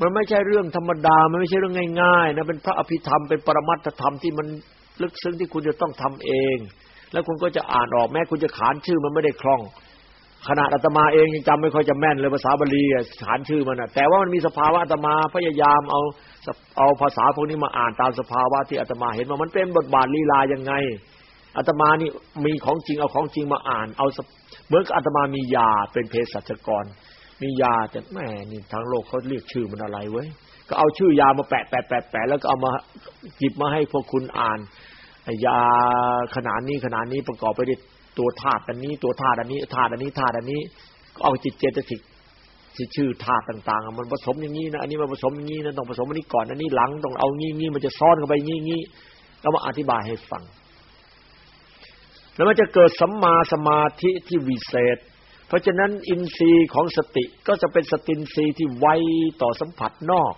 Speaker 2: มันไม่ใช่เรื่องธรรมดา มันไม่ใช่เรื่องง่ายๆนะเป็นพระอภิธรรมเป็นปรมัตถธรรมที่มันลึกซึ้งที่คุณจะต้องทำเอง แล้วคุณก็จะอ่านออกแม้คุณจะขานชื่อมันไม่ได้คล่อง ขนาดอาตมาเองยังจำไม่ค่อยจะแม่นเลยภาษาบาลีขานชื่อมันนะแต่ว่ามันมีสภาวะอาตมาพยายามเอาเอาภาษาพวกนี้มาอ่านตามสภาวะที่อาตมาเห็นว่ามันเป็นบทบาทลีลายังไงอาตมานี่มีของจริงเอาของจริงมาอ่าน เอาเหมือนกับอาตมามียาเป็นเภสัชกร มียาแต่แม่นี่ทางโลกเขาเรียกชื่อมันอะไรเว้ยก็เอาชื่อยามาแปะแปะแปะแปะแล้วก็เอามาหยิบมาให้พวกคุณอ่านยาขนาดนี้ขนาดนี้ประกอบไปด้วย ตัวธาตุอันนี้ตัวธาตุอันนี้ธาตุอันนี้ธาตุอันนี้ก็เอาจิตเจตสิกที่ชื่อธาตุต่างๆ มันผสมอย่างนี้นะอันนี้มันผสมอย่างนี้นะต้องผสมอันนี้ก่อนอันนี้หลังต้องเอางี้งี้มันจะซ้อนกันไปงี้งี้ก็มาอธิบายให้ฟัง แล้วมันจะเกิดสัมมาสมาธิที่วิเศษ เพราะฉะนั้นอินทรีย์ของสติก็จะเป็นสตินทรีย์ที่ไวต่อสัมผัสนอก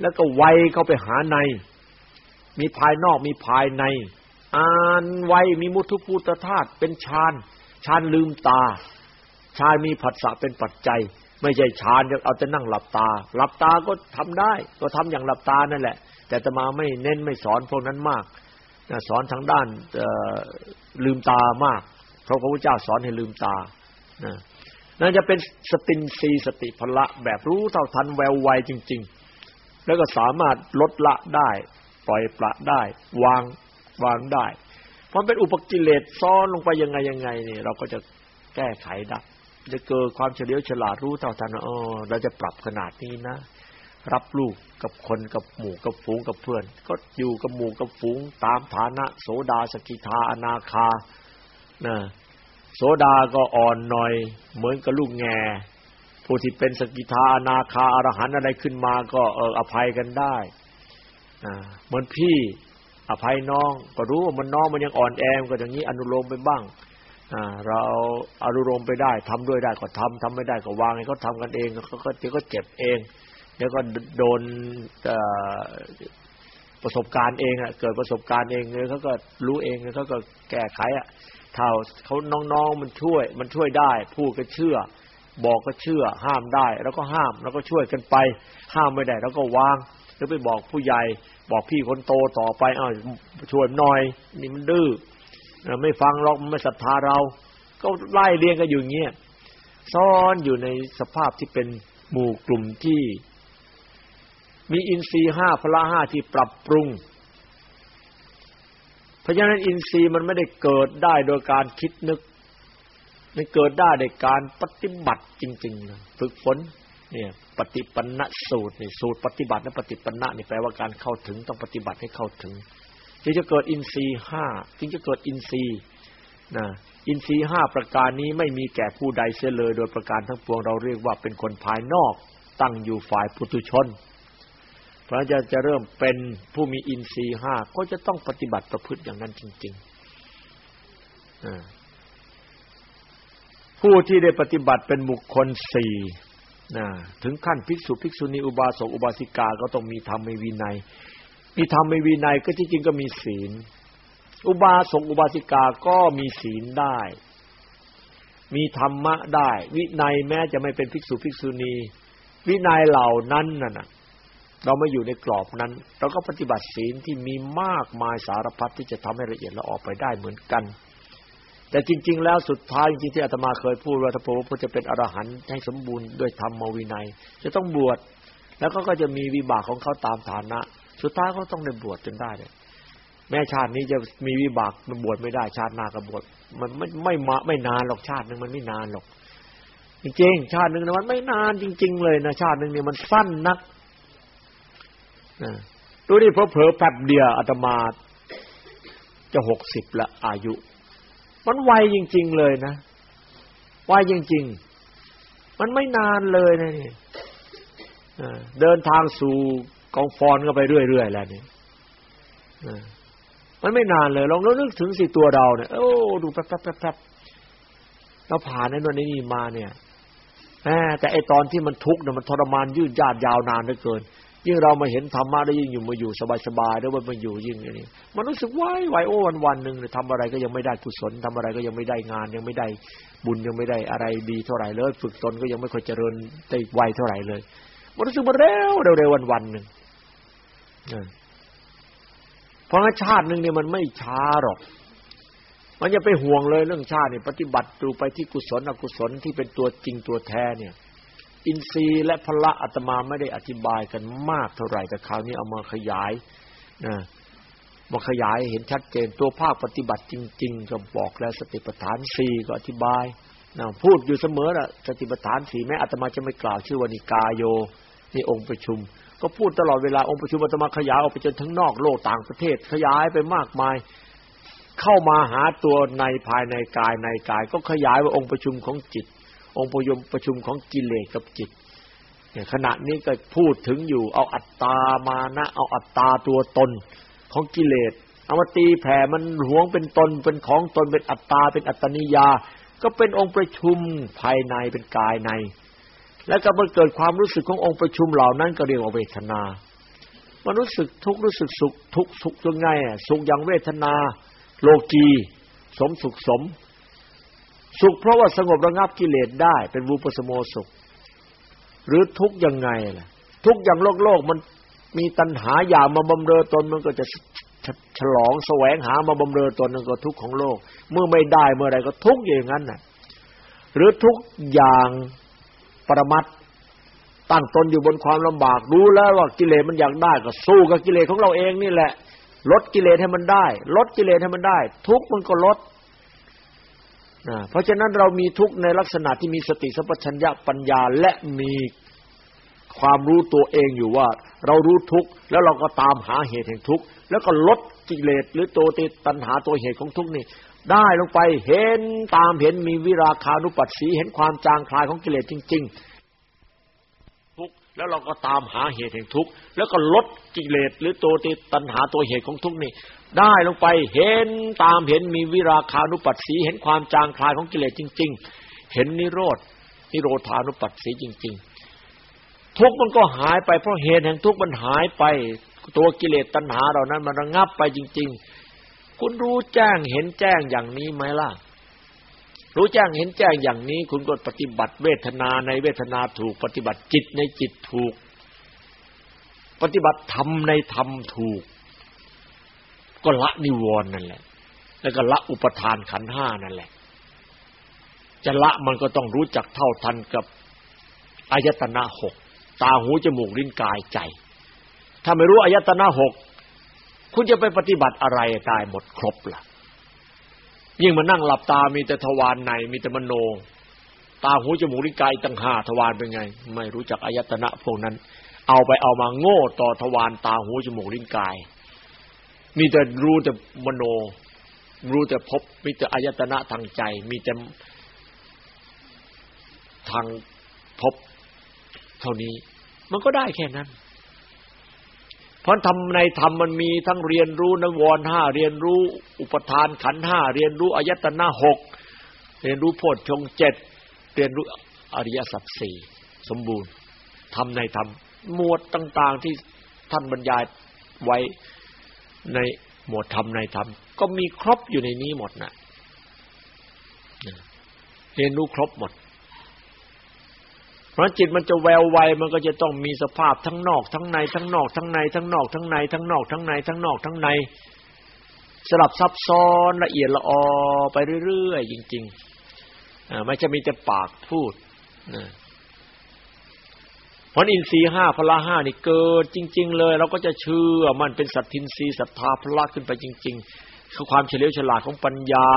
Speaker 2: แล้วก็ไวเข้าไปหาใน มีภายนอกมีภายใน อ่านไวมีมุทุภูตธาตุเป็นฌานฌานลืมตาฌานมีผัสสะเป็นปัจจัย ไม่ใช่ฌานจะเอาแต่นั่งหลับตา หลับตาก็ทำได้ ก็ทำอย่างหลับตานั่นแหละ แต่ตมาไม่เน้นไม่สอนพวกนั้นมากสอนทางด้านลืมตามาก เพราะพระพุทธเจ้าสอนให้ลืมตานั่นจะเป็นสตินซีสติพละแบบรู้เท่าทันแววไวจริง ๆ แล้วก็สามารถลดละได้ ปล่อยปละได้ วาง วางได้ เพราะเป็นอุปกิเลสซ้อนลงไปยังไงยังไงนี่เราก็จะแก้ไขได้จะเกิดความเฉลียวฉลาดรู้เท่าทันอ๋อเราจะปรับขนาดนี้นะ รับลูกกับคนกับหมู่กับฝูงกับเพื่อน ก็อยู่กับหมู่กับฝูงตามฐานะ โสดาสกิทาอนาคานะโสดาก็อ่อนหน่อย เหมือนกับลูกแง่ผู้ที่เป็นสกิทาอนาคาอรหันต์อะไรขึ้นมาก็เอออภัยกันได้อ่าเหมือนพี่ อภัยน้อง ก็รู้ว่ามันน้องมันยังอ่อนแอมก็อย่างนี้อนุโลมไปบ้างอ่าเราอนุโลมไปได้ทำด้วยได้ก็ทำทำไม่ได้ก็วางให้เขาทากันเองเขาก็เดี๋ยวก็เจ็บเองเดี๋ยวก็โดนประสบการณ์เองอะเกิดประสบการณ์เองเลยเขาก็รู้เองเขาก็แก้ไขอะถ้าเขาน้องๆมันช่วย มันช่วยได้พูดก็เชื่อ บอกก็เชื่อ ห้ามได้ แล้วก็ห้ามแล้วก็ช่วยกันไป ห้ามไม่ได้แล้วก็วาง แล้วไปบอกผู้ใหญ่ บอกพี่คนโตต่อไปอ้าวช่วยหน่อย นี่มันดื้อไม่ฟังหรอกมันไม่ศรัทธาเรา ก็ไล่เรียงกันอยู่เงี้ยซ่อนอยู่ในสภาพที่เป็นหมู่กลุ่มที่ มีอินทรีย์ห้าพละห้าที่ปรับปรุงเพราะฉะนั้นอินทรีย์มันไม่ได้เกิดได้โดยการคิดนึกมันเกิดได้ในการปฏิบัติจริงๆฝึกฝนเนี่ย ปฏิปันนสูตรนี่สูตรปฏิบัติและปฏิปันนะนี่แปลว่าการเข้าถึงต้องปฏิบัติให้เข้าถึงจึงจะเกิดอินทรีย์ห้าจึงจะเกิดอินทรีย์นะอินทรีย์ห้าประการนี้ไม่มีแก่ผู้ใดเสียเลย โดยประการทั้งปวงเราเรียกว่าเป็นคนภายนอกตั้งอยู่ฝ่ายปุถุชน เพราะจะจะเริ่มเป็นผู้มีอินทรีย์ห้าก็จะต้องปฏิบัติประพฤติอย่างนั้นจริงๆผู้ที่ได้ปฏิบัติเป็นบุคคลสี่ ถึงขั้นภิกษุภิกษุณีอุบาสกอุบาสิกาก็ต้องมีธรรมมีวินัย มีธรรมมีวินัยก็ที่จริงก็มีศีล อุบาสกอุบาสิกาก็มีศีลได้ มีธรรมะได้ วินัยแม้จะไม่เป็นภิกษุภิกษุณีวินัยเหล่านั้นน่ะเราไม่อยู่ในกรอบนั้น เราก็ปฏิบัติศีลที่มีมากมายสารพัดที่จะทำให้ละเอียดละออกไปได้เหมือนกัน แต่จริง ๆ แล้วสุดท้ายจริงๆที่อาตมาเคยพูดว่าถ้าพระพุทธจะเป็นอรหันต์ให้สมบูรณ์ด้วยธรรมวินัย จะต้องบวชแล้วก็ก็จะมีวิบากของเขาตามฐานะ สุดท้ายเขาต้องได้บวชจนได้เลยแม้ชาตินี้จะมีวิบากมันบวชไม่ได้ชาติหน้าก็บวชมันไม่ไม่มาไม่นานหรอกชาตินึงมันไม่นานหรอก จริงๆชาติหนึ่งมันไม่นานจริง ๆ เลยนะชาติหนึ่งเนี่ยมันสั้นนักดูนี่เผลอๆแป๊บเดียวอาตมาจะหกสิบละอายุ มันไวจริง ๆ เลยนะไวจริง ๆ มันไม่นานเลยนะนี่เดินทางสู่กองฟอนก็ไปเรื่อยๆแล้วนี่มันไม่นานเลยลองนึกถึงสิตัวเราเนี่ยโอ้ดูแป๊บๆๆเราผ่านในนนี้มาเนี่ยแต่ไอตอนที่มันทุกข์เนี่ยมันทรมานยืดยาดยาวนานเหลือเกิน ยิ่งเรามาเห็นธรรมะได้ยิ่งอยู่มาอยู่สบายๆแล้วมันอยู่ยิ่งอย่างนี้มันรู้สึกว้ายไหวโอ้วันวันหนึ่งทำอะไรก็ยังไม่ได้กุศลทำอะไรก็ยังไม่ได้งาน ยังไม่ได้บุญยังไม่ได้อะไรดีเท่าไหร่เลยฝึกตนก็ยังไม่ค่อยเจริญได้ไวเท่าไหร่เลย มันรู้สึกมาเร็วเร็ววันวันหนึ่งเพราะชาติหนึ่งเนี่ยมันไม่ช้าหรอกมันอย่าไปห่วงเลยเรื่องชาติเนี่ยปฏิบัติดูไปที่กุศลอกุศลที่เป็นตัวจริงตัวแท้เนี่ย อินทรีย์และพละอาตมาไม่ได้อธิบายกันมากเท่าไหร่แต่คราวนี้เอามาขยายนะมาขยายเห็นชัดเจนตัวภาคปฏิบัติจริง ๆ ก็บอกแล้วสติปัฏฐานสี่ก็อธิบายนะพูดอยู่เสมอละสติปัฏฐานสี่แม้อาตมาจะไม่กล่าวชื่อวานิกาโยนี่องค์ประชุม ก็พูดตลอดเวลาองค์ประชุมอาตมาขยายออกไปจนทั้งนอกโลกต่างประเทศขยายไปมากมายเข้ามาหาตัวในภายในกายในกาย ก็ขยายว่าองค์ประชุมของจิต องค์ประยมประชุมของกิเลสกับจิตเนี่ยขณะนี้ก็พูดถึงอยู่ เอาอัตตามานะเอาอัตตาตัวตนของกิเลสเอามาตีแผ่มันหวงเป็นตนเป็นของตนเป็นอัตตาเป็นอัตนิยา ก็เป็นองค์ประชุมภายในเป็นกายใน แล้วก็มันเกิดความรู้สึกขององค์ประชุมเหล่านั้นก็เรียกว่าเวทนามันรู้สึกทุกข์รู้สึกสุขทุกข์สุขยังไงอะสุขอย่างเวทนา โลกีสมสุขสม สุขเพราะว่าสงบระงับกิเลสได้เป็นวูปสโมสุข หรือทุกข์ยังไงล่ะ ทุกข์อย่างโลกโลกมันมีตัณหาอยากมาบำเรอตนมันก็จะฉลองแสวงหามาบำเรอตนนั่นก็ทุกข์ของโลก เมื่อไม่ได้เมื่อใดก็ทุกข์อย่างนั้นน่ะหรือทุกอย่างปรมัตตั้งตนอยู่บนความลำบากรู้แล้วว่ากิเลสมันอยากได้ก็สู้กับกิเลสของเราเองนี่แหละ ลดกิเลสให้มันได้ ลดกิเลสให้มันได้ ทุกมันก็ลด เพราะฉะนั้นเรามีทุกข์ในลักษณะที่มีสติสัพพัญญะปัญญาและมีความรู้ตัวเองอยู่ว่า เรารู้ทุกข์แล้วเราก็ตามหาเหตุแห่งทุกข์แล้วก็ลดกิเลสหรือตัวติตัณหาตัวเหตุของทุกข์นี่ได้ลงไปเห็นตามเห็นมีวิราคานุปัสสีเห็นความจางคลายของกิเลสจริง ๆ ทุกข์แล้วเราก็ตามหาเหตุแห่งทุกข์แล้วก็ลดกิเลสหรือตัวติตัณหาตัวเหตุของทุกข์นี่ ได้ลงไปเห็นตามเห็นมีวิราคานุปัสสีเห็นความจางคลายของกิเลสจริง ๆ เห็นนิโรธนิโรธานุปัสสีจริง ๆ ทุกมันก็หายไปเพราะเหตุแห่งทุกมันหายไป ตัวกิเลสตัณหาเหล่านั้นมันระงับไปจริง ๆ คุณรู้แจ้งเห็นแจ้งอย่างนี้ไหมล่ะ รู้แจ้งเห็นแจ้งอย่างนี้ คุณก็ปฏิบัติเวทนาในเวทนาถูก ปฏิบัติจิตในจิตถูก ปฏิบัติธรรมในธรรมถูก ก็ละนิวรณ์นั่นแหละ แล้วก็ละอุปทานขันห้านั่นแหละ จะละมันก็ต้องรู้จักเท่าทันกับอายตนะหกตาหูจมูกลิ้นกายใจ ถ้าไม่รู้อายตนะหกคุณจะไปปฏิบัติอะไรตายหมดครบล่ะ ยิ่งมานั่งหลับตามีแต่ทวารในมีแต่มโน ตาหูจมูกลิ้นกายตั้งห้าทวารเป็นไง ไม่รู้จักอายตนะพวกนั้น เอาไปเอามาโง่ต่อทวารตาหูจมูกลิ้นกาย มีแต่รู้แต่มโน รู้แต่พบมีแต่อายตนะทางใจ มีแต่ทางพบเท่านี้ มันก็ได้แค่นั้น เพราะทำในธรรมมันมีทั้งเรียนรู้นวรห้าเรียนรู้ อุปทานขันห้าเรียนรู้อายตนะหกเรียนรู้โพชฌงเจ็ดเรียนรู้อริยสัจสี่สมบูรณ์ทำในธรรมหมวดต่าง ๆที่ท่านบรรยายไว้ ในหมวดธรรมในธรรม ก็มีครบอยู่ในนี้หมดนะ่ะเรียนรู้ครบหมด เพราะจิตมันจะแววไวมันก็จะต้องมีสภาพทั้งนอก ทั้งในทั้งนอก ทั้งในทั้งนอก ทั้งในทั้งนอก ทั้งในทั้งนอกทั้งใน สลับซับซ้อนละเอียดละออไปเรื่อยๆจริงๆอ่าไม่ใช่มีแต่ปากพูดนะ เพราะอินทรีย์ห้าพละห้านี่เกิดจริง ๆ เลย เราก็จะเชื่อมันเป็นสัตทินทรีย์ศรัทธาพละขึ้นไปจริง ๆ คือความเฉลียวฉลาดของปัญญา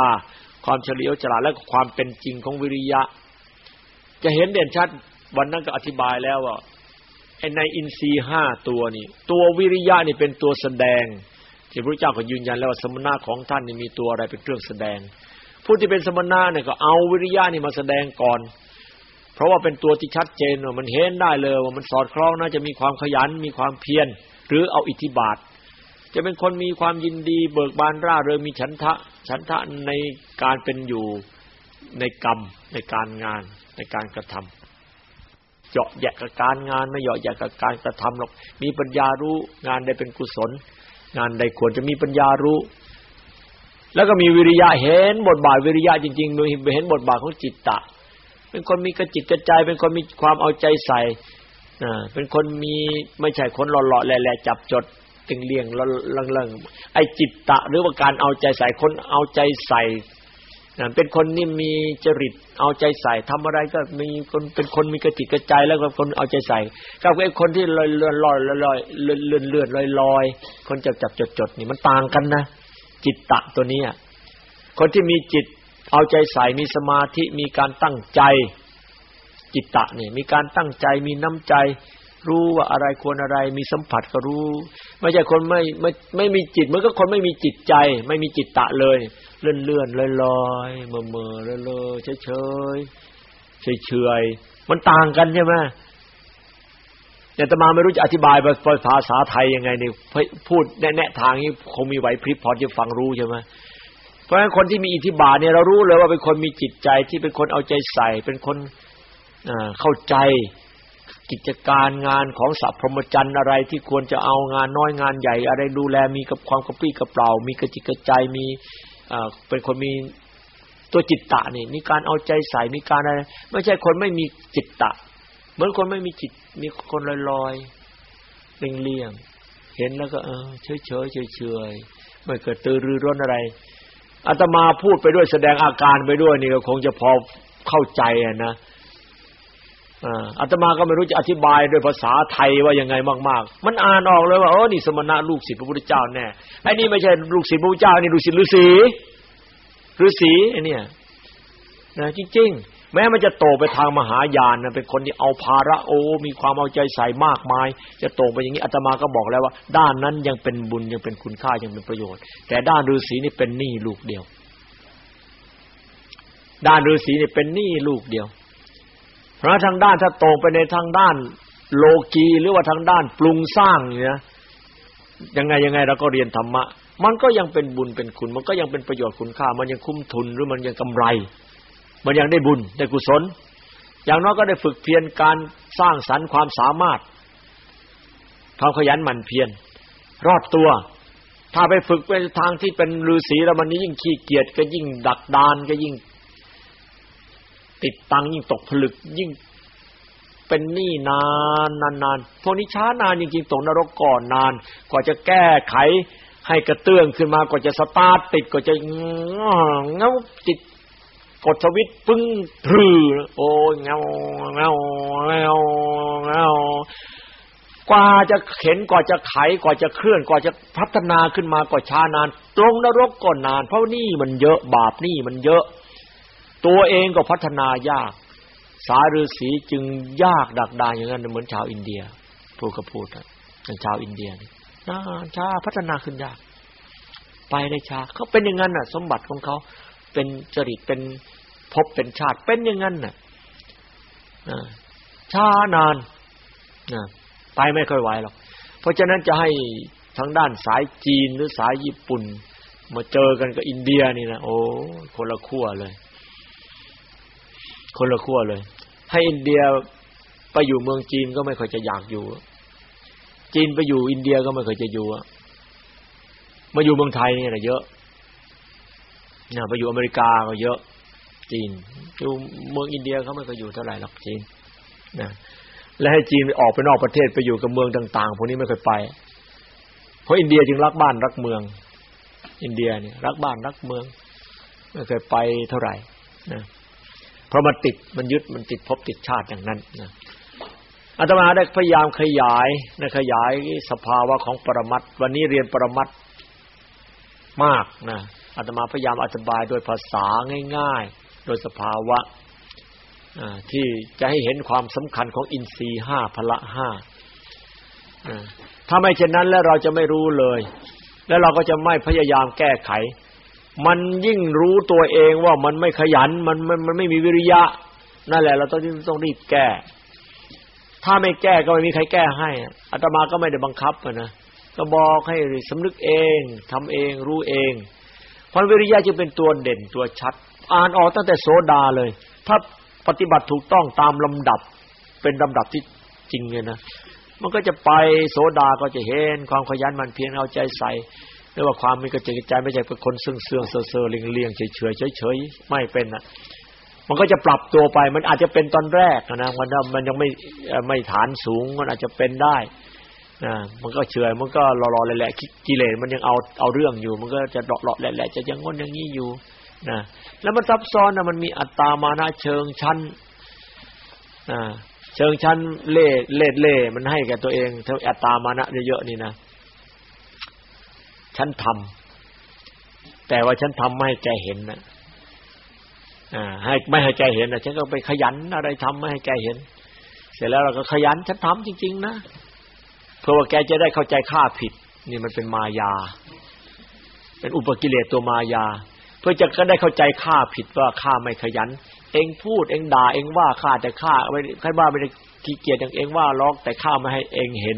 Speaker 2: ความเฉลียวฉลาดและความเป็นจริงของวิริยะ จะเห็นเด่นชัดวันนั้นก็อธิบายแล้วว่าไอ้ในอินทรีย์ห้าตัวนี่ตัววิริยะนี่เป็นตัวแสดงที่พระเจ้าก็ยืนยันแล้วว่าสมณะของท่านนี่มีตัวอะไรเป็นเครื่องแสดง ผู้ที่เป็นสมณะเนี่ยก็เอาวิริยะนี่มาแสดงก่อน เพราะว่าเป็นตัวที่ชัดเจนว่ามันเห็นได้เลยว่ามันสอดคล้องน่าจะมีความขยันมีความเพียรหรือเอาอิทธิบาท จะเป็นคนมีความยินดี เบิกบานร่าเริงมีฉันทะฉันทะในการเป็นอยู่ในกรรมในการงานในการกระทำเจาะแยกกับการงานไม่เหาะแยกกับการกระทำหรอกมีปัญญารู้งานใดเป็นกุศล งานใดควรจะมีปัญญารู้ แล้วก็มีวิริยะเห็นบทบาทวิริยะจริงๆมีเห็นบทบาทของจิตตะ เป็นคนมีกระจิตกระใจ เป็นคนมีความเอาใจใส่เป็นคนมีไม่ใช่คนหล่อๆแหล่ๆจับจดตึงเลี่ยงแล้วลังๆไอ้จิตตะ หรือว่าการเอาใจใส่คนเอาใจใส่เป็นคนนี่มีจริตเอาใจใส่ทำอะไรก็มีคนเป็นคนมีกระจิตกระใจแล้วก็คนเอาใจใส่กับไอ้คนที่ลอยเลื่อนลอยลอยเลื่อนเลื่อนลอยลอยคนจับจับจดจดนี่มันต่างกันนะจิตตะตัวนี้คนที่มีจิต เอาใจใส่มีสมาธิมีการตั้งใจจิตตะเนี่ยมีการตั้งใจมีน้ำใจ รู้ว่าอะไรควรอะไร มีสัมผัสก็รู้ ไม่ใช่คนไม่ไม่ไม่มีจิตมันก็คนไม่มีจิตใจ ไม่มีจิตตะเลย เลื่อนเลื่อนลอยลอยเมื่อเมื่อเลอยเลอเฉยเฉยเฉยเฉยมันต่างกันใช่ไหมเนี่ยตมาไม่รู้จะอธิบายภาษาไทยยังไงนี่พูดแนะทางนี้คงมีไหวพริบพอจะฟังรู้ใช่ไหม เพราะฉะนั้นคนที่มีอิทธิบาทเนี่ยเรารู้เลยว่าเป็นคนมีจิตใจที่เป็นคนเอาใจใส่ เป็นคนเข้าใจกิจการงานของสัพพรหมจรรย์อะไรที่ควรจะเอางานน้อยงานใหญ่ อะไรดูแลมีกับความกระปรี้กระเป๋ามีกระจิกกระใจมีเป็นคนมีตัวจิตตะนี่มีการเอาใจใส่มีการอะไรไม่ใช่คนไม่มีจิตตะ เหมือนคนไม่มีจิตมีคนลอยๆเลี่ยงๆเห็นแล้วก็เออเฉยเฉยเฉยเฉยไม่เกิดตื่นรือร้นอะไร อาตมาพูดไปด้วยแสดงอาการไปด้วยนี่ก็คงจะพอเข้าใจอะนะอาตมาก็ไม่รู้จะอธิบายด้วยภาษาไทยว่ายังไงมาก ๆ มันอ่านออกเลยว่าเออนี่สมณะลูกศิษย์พระพุทธเจ้าแน่ไอ้นี่ไม่ใช่ลูกศิษย์พระพุทธเจ้านี่ลูกศิษย์ฤาษีฤาษีไอ้นี่นะจริง ๆ แม้มันจะโตไปทางมหายานนะเป็นคนที่เอาภาระโอมีความเอาใจใส่มากมาย จะโตไปอย่างนี้อาตมาก็บอกแล้วว่า ด้านนั้นยังเป็นบุญยังเป็นคุณค่ายังเป็นประโยชน์ แต่ด้านฤาษีนี่เป็นหนี้ลูกเดียว ด้านฤาษีนี่เป็นหนี้ลูกเดียว เพราะทางด้านถ้าโตไปในทางด้านโลกีหรือว่าทางด้านปรุงสร้างเนี่ยยังไงยังไงเราก็เรียนธรรมะ มันก็ยังเป็นบุญเป็นคุณ มันก็ยังเป็นประโยชน์คุณค่า มันยังคุ้มทุนหรือมันยังกำไร มันยังได้บุญได้กุศล อย่างน้อยก็ได้ฝึกเพียรการสร้างสรรค์ความสามารถความขยันหมั่นเพียรรอดตัว ถ้าไปฝึกไปทางที่เป็นฤาษีแล้วมันยิ่งขี้เกียจก็ยิ่งดักดานก็ยิ่ง ติดตังยิ่งตกผลึกยิ่งเป็นหนี้นานนานนานพวกนี้ช้านานจริงๆตกนรกก่อนนาน กว่าจะแก้ไขให้กระเตื้องขึ้นมากว่าจะสตาร์ทติดกว่าจะเงาติด กดสวิตปึ้งพรือ โอ้เงาเงาเงาเงากว่าจะเข็นกว่าจะไขกว่าจะเคลื่อน กว่าจะพัฒนาขึ้นมากว่าช้านาน ตรงนรกก่อนาน เพราะนี่มันเยอะบาปนี่มันเยอะ ตัวเองก็พัฒนายาก สาฤาษีจึงยากดักดานอย่างนั้นเหมือนชาวอินเดียพูดก็พูดอะชาวอินเดียนี่นาช้าพัฒนาขึ้นยาก ไปได้ช้าเขาเป็นอย่างนั้นน่ะ สมบัติของเขาเป็นจริตเป็น พบเป็นชาติเป็นอย่างนั้นน่ะช้านานไปไม่ค่อยไหวหรอกเพราะฉะนั้นจะให้ทางด้านสายจีนหรือสายญี่ปุ่น มาเจอกันกับอินเดียนี่นะโอ้คนละขั้วเลย คนละขั้วเลย ให้อินเดียไปอยู่เมืองจีนก็ไม่ค่อยจะอยากอยู่ จีนไปอยู่อินเดียก็ไม่ค่อยจะอยู่มาอยู่เมืองไทยนี่แหละเยอะนะไปอยู่อเมริกาก็เยอะ จีนอยู่เมืองอินเดียเขาไม่เคยอยู่เท่าไหร่หรอกจีนนะและให้จีนออกไปนอกประเทศไปอยู่กับเมืองต่าง ๆ พวกนี้ไม่เคยไป เพราะอินเดียจึงรักบ้านรักเมือง อินเดียเนี่ยรักบ้านรักเมือง ไม่เคยไปเท่าไหร่นะเพราะมันติดมันยึดมันติดภพติดชาติอย่างนั้นนะอาตมาได้พยายามขยายนะขยายสภาวะของปรมัตวันนี้เรียนปรมัตมากนะอาตมาพยายามอธิบายโดยภาษาง่าย ๆ โดยสภาวะที่จะให้เห็นความสำคัญของอินทรีย์ห้าพละห้าถ้าไม่เช่นนั้นแล้วเราจะไม่รู้เลย แล้วเราก็จะไม่พยายามแก้ไข มันยิ่งรู้ตัวเองว่ามันไม่ขยันมันมันมันไม่มีวิริยะ นั่นแหละ เราต้องต้องรีบแก้ ถ้าไม่แก้ก็ไม่มีใครแก้ให้อาตมาก็ไม่ได้บังคับนะก็บอกให้สำนึกเองทำเองรู้เองเพราะวิริยะจึงเป็นตัวเด่นตัวชัด อ่านออกตั้งแต่โสดาเลย ถ้าปฏิบัติถูกต้องตามลำดับเป็นลำดับที่จริงเลยนะมันก็จะไปโสดาก็จะเห็นความขยันมันเพียรเอาใจใส่เรียกว่าความมีกระจิตกระใจไม่ใช่เป็นคนซึ่งเสื่องเซ่อเลียงเลียงเฉยเฉยเฉยไม่เป็นอะมันก็จะปรับตัวไป มันอาจจะเป็นตอนแรกนะมันมันยังไม่ไม่ฐานสูง มันอาจจะเป็นได้นะมันก็เฉยมันก็รอรอแหละกิเลสมันยังเอาเอาเรื่องอยู่ มันก็จะเลาะเลาะแหละจะยังงอนอย่างนี้อยู่ นะแล้วมันซับซ้อนนะมันมีอัตตามานะเชิงชั้นนะเชิงชั้นเล่เล่เล่มันให้แก่ตัวเองเท่าอัตตามานะเยอะๆนี่นะฉันทำแต่ว่าฉันทำไม่ให้แกเห็นนะอ่าให้ไม่ให้แกเห็นนะฉันก็ไปขยันอะไรทำไม่ให้แกเห็น เสร็จแล้วเราก็ขยันฉันทำจริง ๆ นะเพื่อว่าแกจะได้เข้าใจข้าผิด นี่มันเป็นมายา เป็นอุปกิเลสตัวมายา พื่อจะก็ได้เข้าใจข้าผิดว่าข้าไม่ขยัน เองพูดเองด่าเองว่าข้าแต่ข้าไม่ใครว่าไม่ได้ขี้เกียจอย่างเองว่าล็อกแต่ข้าไม่ให้เองเห็น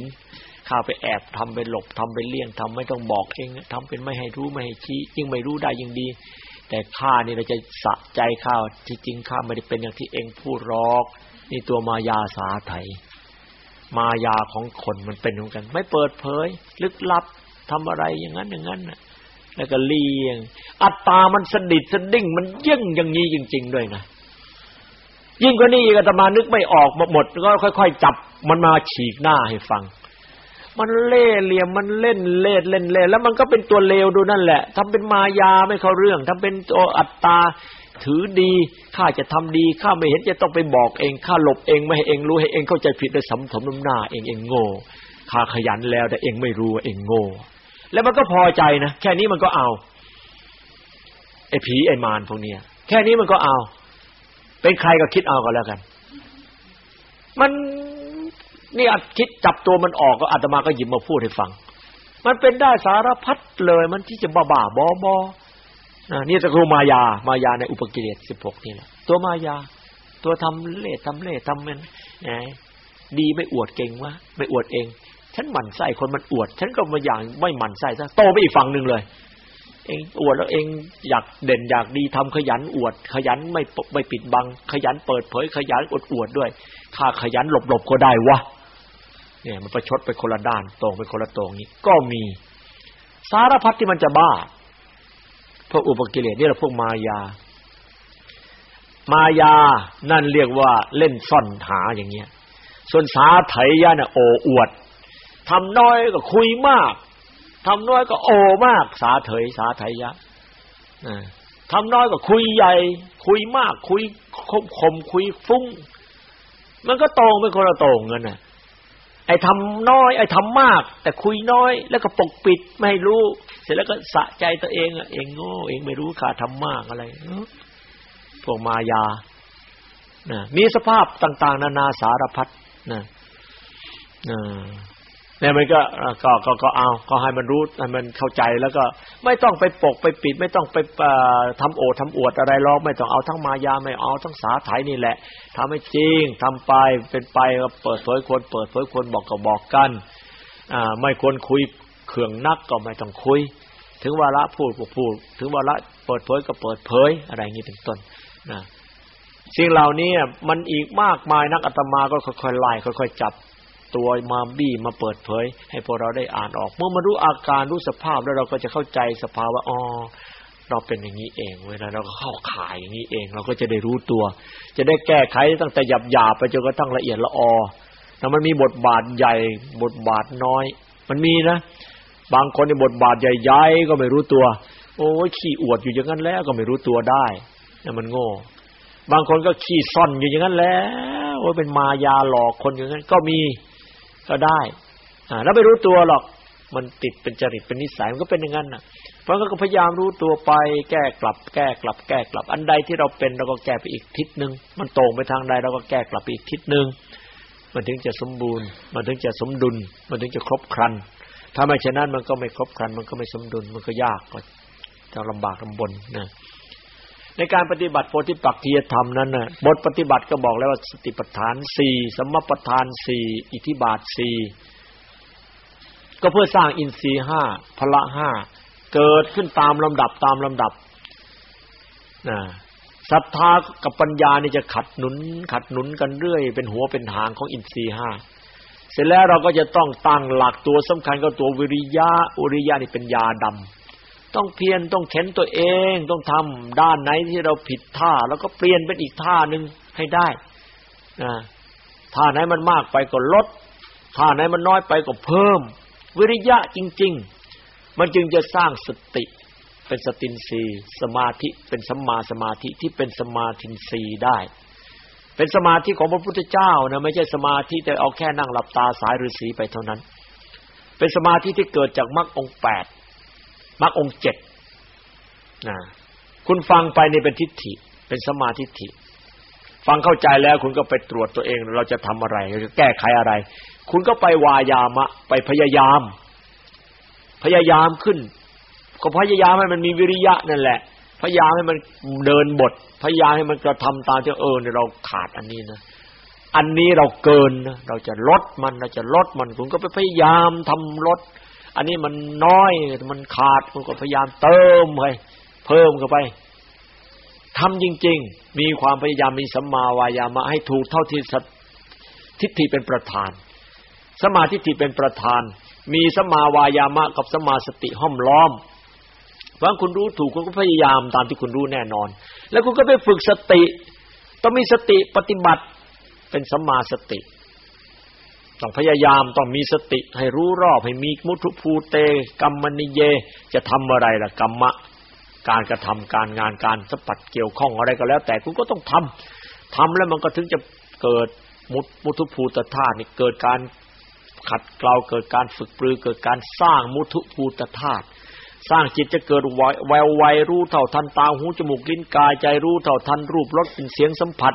Speaker 2: ข้าไปแอบทำไปหลบทำไปเลี่ยงทำไม่ต้องบอกเองทำเป็นไม่ให้รู้ไม่ให้ชี้ยิ่งไม่รู้ได้ยิ่งดี แต่ข้านี่เราจะสะใจข้าที่จริงข้าไม่ได้เป็นอย่างที่เองพูดรอกนี่ตัวมายาสาไถมายาของคนมันเป็นเหมือนกัน ไม่เปิดเผย ลึกลับทำอะไรอย่างนั้นอย่างนั้นน่ะ แล้วก็เลี่ยง อัตตามันสดิดสดิ้ง มันยิ่งอย่างนี้จริง ๆ ด้วยนะ ยิ่งกว่านี้อาตมานึกไม่ออกหมดก็ค่อย ๆ จับมันมาฉีกหน้าให้ฟัง มันเล่เหลี่ยมมันเล่นเล่เล่นเล่แล้วมันก็เป็นตัวเลวดูนั่นแหละทำเป็นมายาไม่เข้าเรื่องทำเป็นตัวอัตตาถือดีข้าจะทำดีข้าไม่เห็นจะต้องไปบอกเองข้าหลบเองไม่ให้เองรู้ให้เองเข้าใจผิดโดยสำสมน้ำหน้าเองเองโง่ข้าขยันแล้วแต่เองไม่รู้ว่าเองโง่ แล้วมันก็พอใจนะแค่นี้มันก็เอาไอ้ผีไอ้มารพวกเนี้ยแค่นี้มันก็เอา เป็นใครก็คิดเอาก็แล้วกัน มันนี่อัดคิดจับตัวมันออกก็อาตมาก็หยิบมาพูดให้ฟัง มันเป็นได้สารพัดเลยมันที่จะบ้าบ้าบอบอนี่ตะครูมายามายาในอุปกิเลสสิบหกนี่แหละตัวมายา ตัวทำเล่ทำเล่ทำมันไงดีไม่อวดเก่งวะไม่อวดเอง ฉันหมั่นไส้คนมันอวด ฉันก็มาอย่างไม่หมั่นไส้ซะโตไปอีกฝั่งหนึ่งเลย เองอวดแล้วเองอยากเด่นอยากดีทำขยันอวด ขยันไม่ไม่ปิดบัง ขยันเปิดเผย ขยันอดอวดด้วยข้าขยันหลบหลบก็ได้วะเนี่ยมันประชดไปคนละด้านตรงไปคนละตรงนี้ก็มี สารพัดที่มันจะบ้าพวกอุปกิเลสนี่เราพวกมายา มายานั่นเรียกว่าเล่นซ่อนหาอย่างเงี้ยส่วนสาไถยะน่ะโอ้อวด ทำน้อยก็คุยมากทำน้อยก็โอมาก สาเถยสาไถยะทำน้อยก็คุยใหญ่ คุยมาก คุยคมคมคุยฟุ้ง มันก็ตรงเป็นคนละตรงกันน่ะ ไอ้ทำน้อย ไอ้ทำมาก แต่คุยน้อย แล้วก็ปกปิดไม่รู้ เสร็จแล้วก็สะใจตัวเองอะเองโง่เองไม่รู้ขาดทำมากอะไรพวกมายานะมีสภาพต่าง ๆ นานาสารพัดนะ เนี่ยมันก็ก็ก็ก็เอาก็ให้มันรู้ให้มันเข้าใจแล้วก็ไม่ต้องไปปกไปปิด ไม่ต้องไปทำโอทำอวดอะไรหรอกไม่ต้องเอาทั้งมายาไม่เอาทั้งสาไถนี่แหละทำให้จริงทำไปเป็นไปก็เปิดเผยควรเปิดเผยควรบอกก็บอกกันอ่าไม่ควรคุยเขื่องนักก็ไม่ต้องคุย ถึงวาระพูดก็พูด ถึงวาระเปิดเผยก็เปิดเผยอะไรอย่างนี้เป็นต้นนะสิ่งเหล่านี้มันอีกมากมายนักอาตมาก็ค่อยๆไล่ค่อยๆจับ ตัวมาบี้มาเปิดเผย ให้พวกเราได้อ่านออก เมื่อมารู้อาการรู้สภาพแล้วเราก็จะเข้าใจสภาวะอ๋อเราเป็นอย่างนี้เอง เวลาเราก็เข้าขายอย่างนี้เอง เราก็จะได้รู้ตัว จะได้แก้ไขตั้งแต่หยาบหยาไปจนกระทั่งละเอียดละออแต่มันมีบทบาทใหญ่ บทบาทน้อย มันมีนะ บางคนในบทบาทใหญ่ๆก็ไม่รู้ตัว โอ้ยขี้อวดอยู่อย่างนั้นแล้วก็ไม่รู้ตัวได้นั่นมันโง่ บางคนก็ขี้ซ่อนอยู่อย่างนั้นแล้วโอ้ยเป็นมายาหลอกคนอย่างนั้นก็มี ก็ได้อ่าแล้วไม่รู้ตัวหรอก มันติดเป็นจริตเป็นนิสัยมันก็เป็นอย่างนั้นน่ะ เพราะงั้นก็พยายามรู้ตัวไป แก้กลับ แก้กลับ แก้กลับ อันใดที่เราเป็นเราก็แก้ไปอีกทิศหนึ่งมันตรงไปทางใดเราก็แก้กลับไปอีกทิศหนึ่งมันถึงจะสมบูรณ์ มันถึงจะสมดุล มันถึงจะครบครันถ้าไม่เช่นนั้นมันก็ไม่ครบครัน มันก็ไม่สมดุล มันก็ยากก็จะลำบากลำบนนะ ในการปฏิบัติโพธิปักจียธรรมนั้นน่ะบทปฏิบัติก็บอกแล้วว่าสติปัฏฐานสี่สมปัฏฐานสี่อิทธิบาทสี่ก็เพื่อสร้างอินทรีย์ห้าพละห้าเกิดขึ้นตามลำดับตามลำดับนะศรัทธากับปัญญานี่จะขัดหนุน ขัดหนุนกันเรื่อย เป็นหัวเป็นหางของอินทรีย์ห้าเสร็จแล้วเราก็จะต้องตั้งหลักตัวสำคัญก็ตัววิริยะอุริยะนี่เป็นยาดำ ต้องเพียรต้องเข็นตัวเองต้องทำด้านไหนที่เราผิดท่า แล้วก็เปลี่ยนเป็นอีกท่าหนึ่งให้ได้นะท่าไหนมันมากไปก็ลดท่าไหนมันน้อยไปก็เพิ่ม วิริยะจริง ๆ มันจึงจะสร้างสติเป็นสตินรีสมาธิเป็นสัมมาสมาธิที่เป็นสมาธินรีได้ เป็นสมาธิของพระพุทธเจ้านะไม่ใช่สมาธิแต่เอาแค่นั่งหลับตาสายฤาษีไปเท่านั้น เป็นสมาธิที่เกิดจากมรรคองแปด มรรคองเจ็ดนะคุณฟังไปนี่เป็นทิฏฐิ เป็นสมาธิฐิ ฟังเข้าใจแล้วคุณก็ไปตรวจตัวเอง เราจะทำอะไรเราจะแก้ไขอะไร คุณก็ไปวายามะ ไปพยายาม พยายามขึ้น ก็พยายามให้มันมีวิริยะนั่นแหละ พยายามให้มันเดินบท พยายามให้มันกระทำตามที่เออเนี่ยเราขาดอันนี้นะอันนี้เราเกินนะเราจะลดมันเราจะลดมัน คุณก็ไปพยายามทำลด อันนี้มันน้อยมันขาดมันก็พยายามเติมไปเพิ่มเข้าไปทำจริง ๆ มีความพยายามมีสัมมาวายามะให้ถูกเท่าที่ทิฏฐิเป็นประธาน สมาธิิเป็นประธาน มีสมาวายามะกับสมาสติห้อมล้อมเพราะคุณรู้ถูกคุณก็พยายามตามที่คุณรู้แน่นอน แล้วคุณก็ไปฝึกสติ ต้องมีสติปฏิบัติเป็นสมาสติ ต้องพยายามต้องมีสติให้รู้รอบให้มีมุทุภูเตกรรมนิเย จะทำอะไรล่ะกรรมะ การกระทำการงานการสัมผัสเกี่ยวข้องอะไรก็แล้ว แต่คุณก็ต้องทำทำแล้วมันก็ถึงจะเกิดมุมุทุภูตธาตุนี่เกิดการขัดเกลาเกิดการฝึกปรือเกิดการสร้างมุทุภูตธาตุสร้างจิตจะเกิดแววไวรู้เท่าทันตาหูจมูกลิ้นกายใจรู้เท่าทันรูปรสเป็นเสียงสัมผัส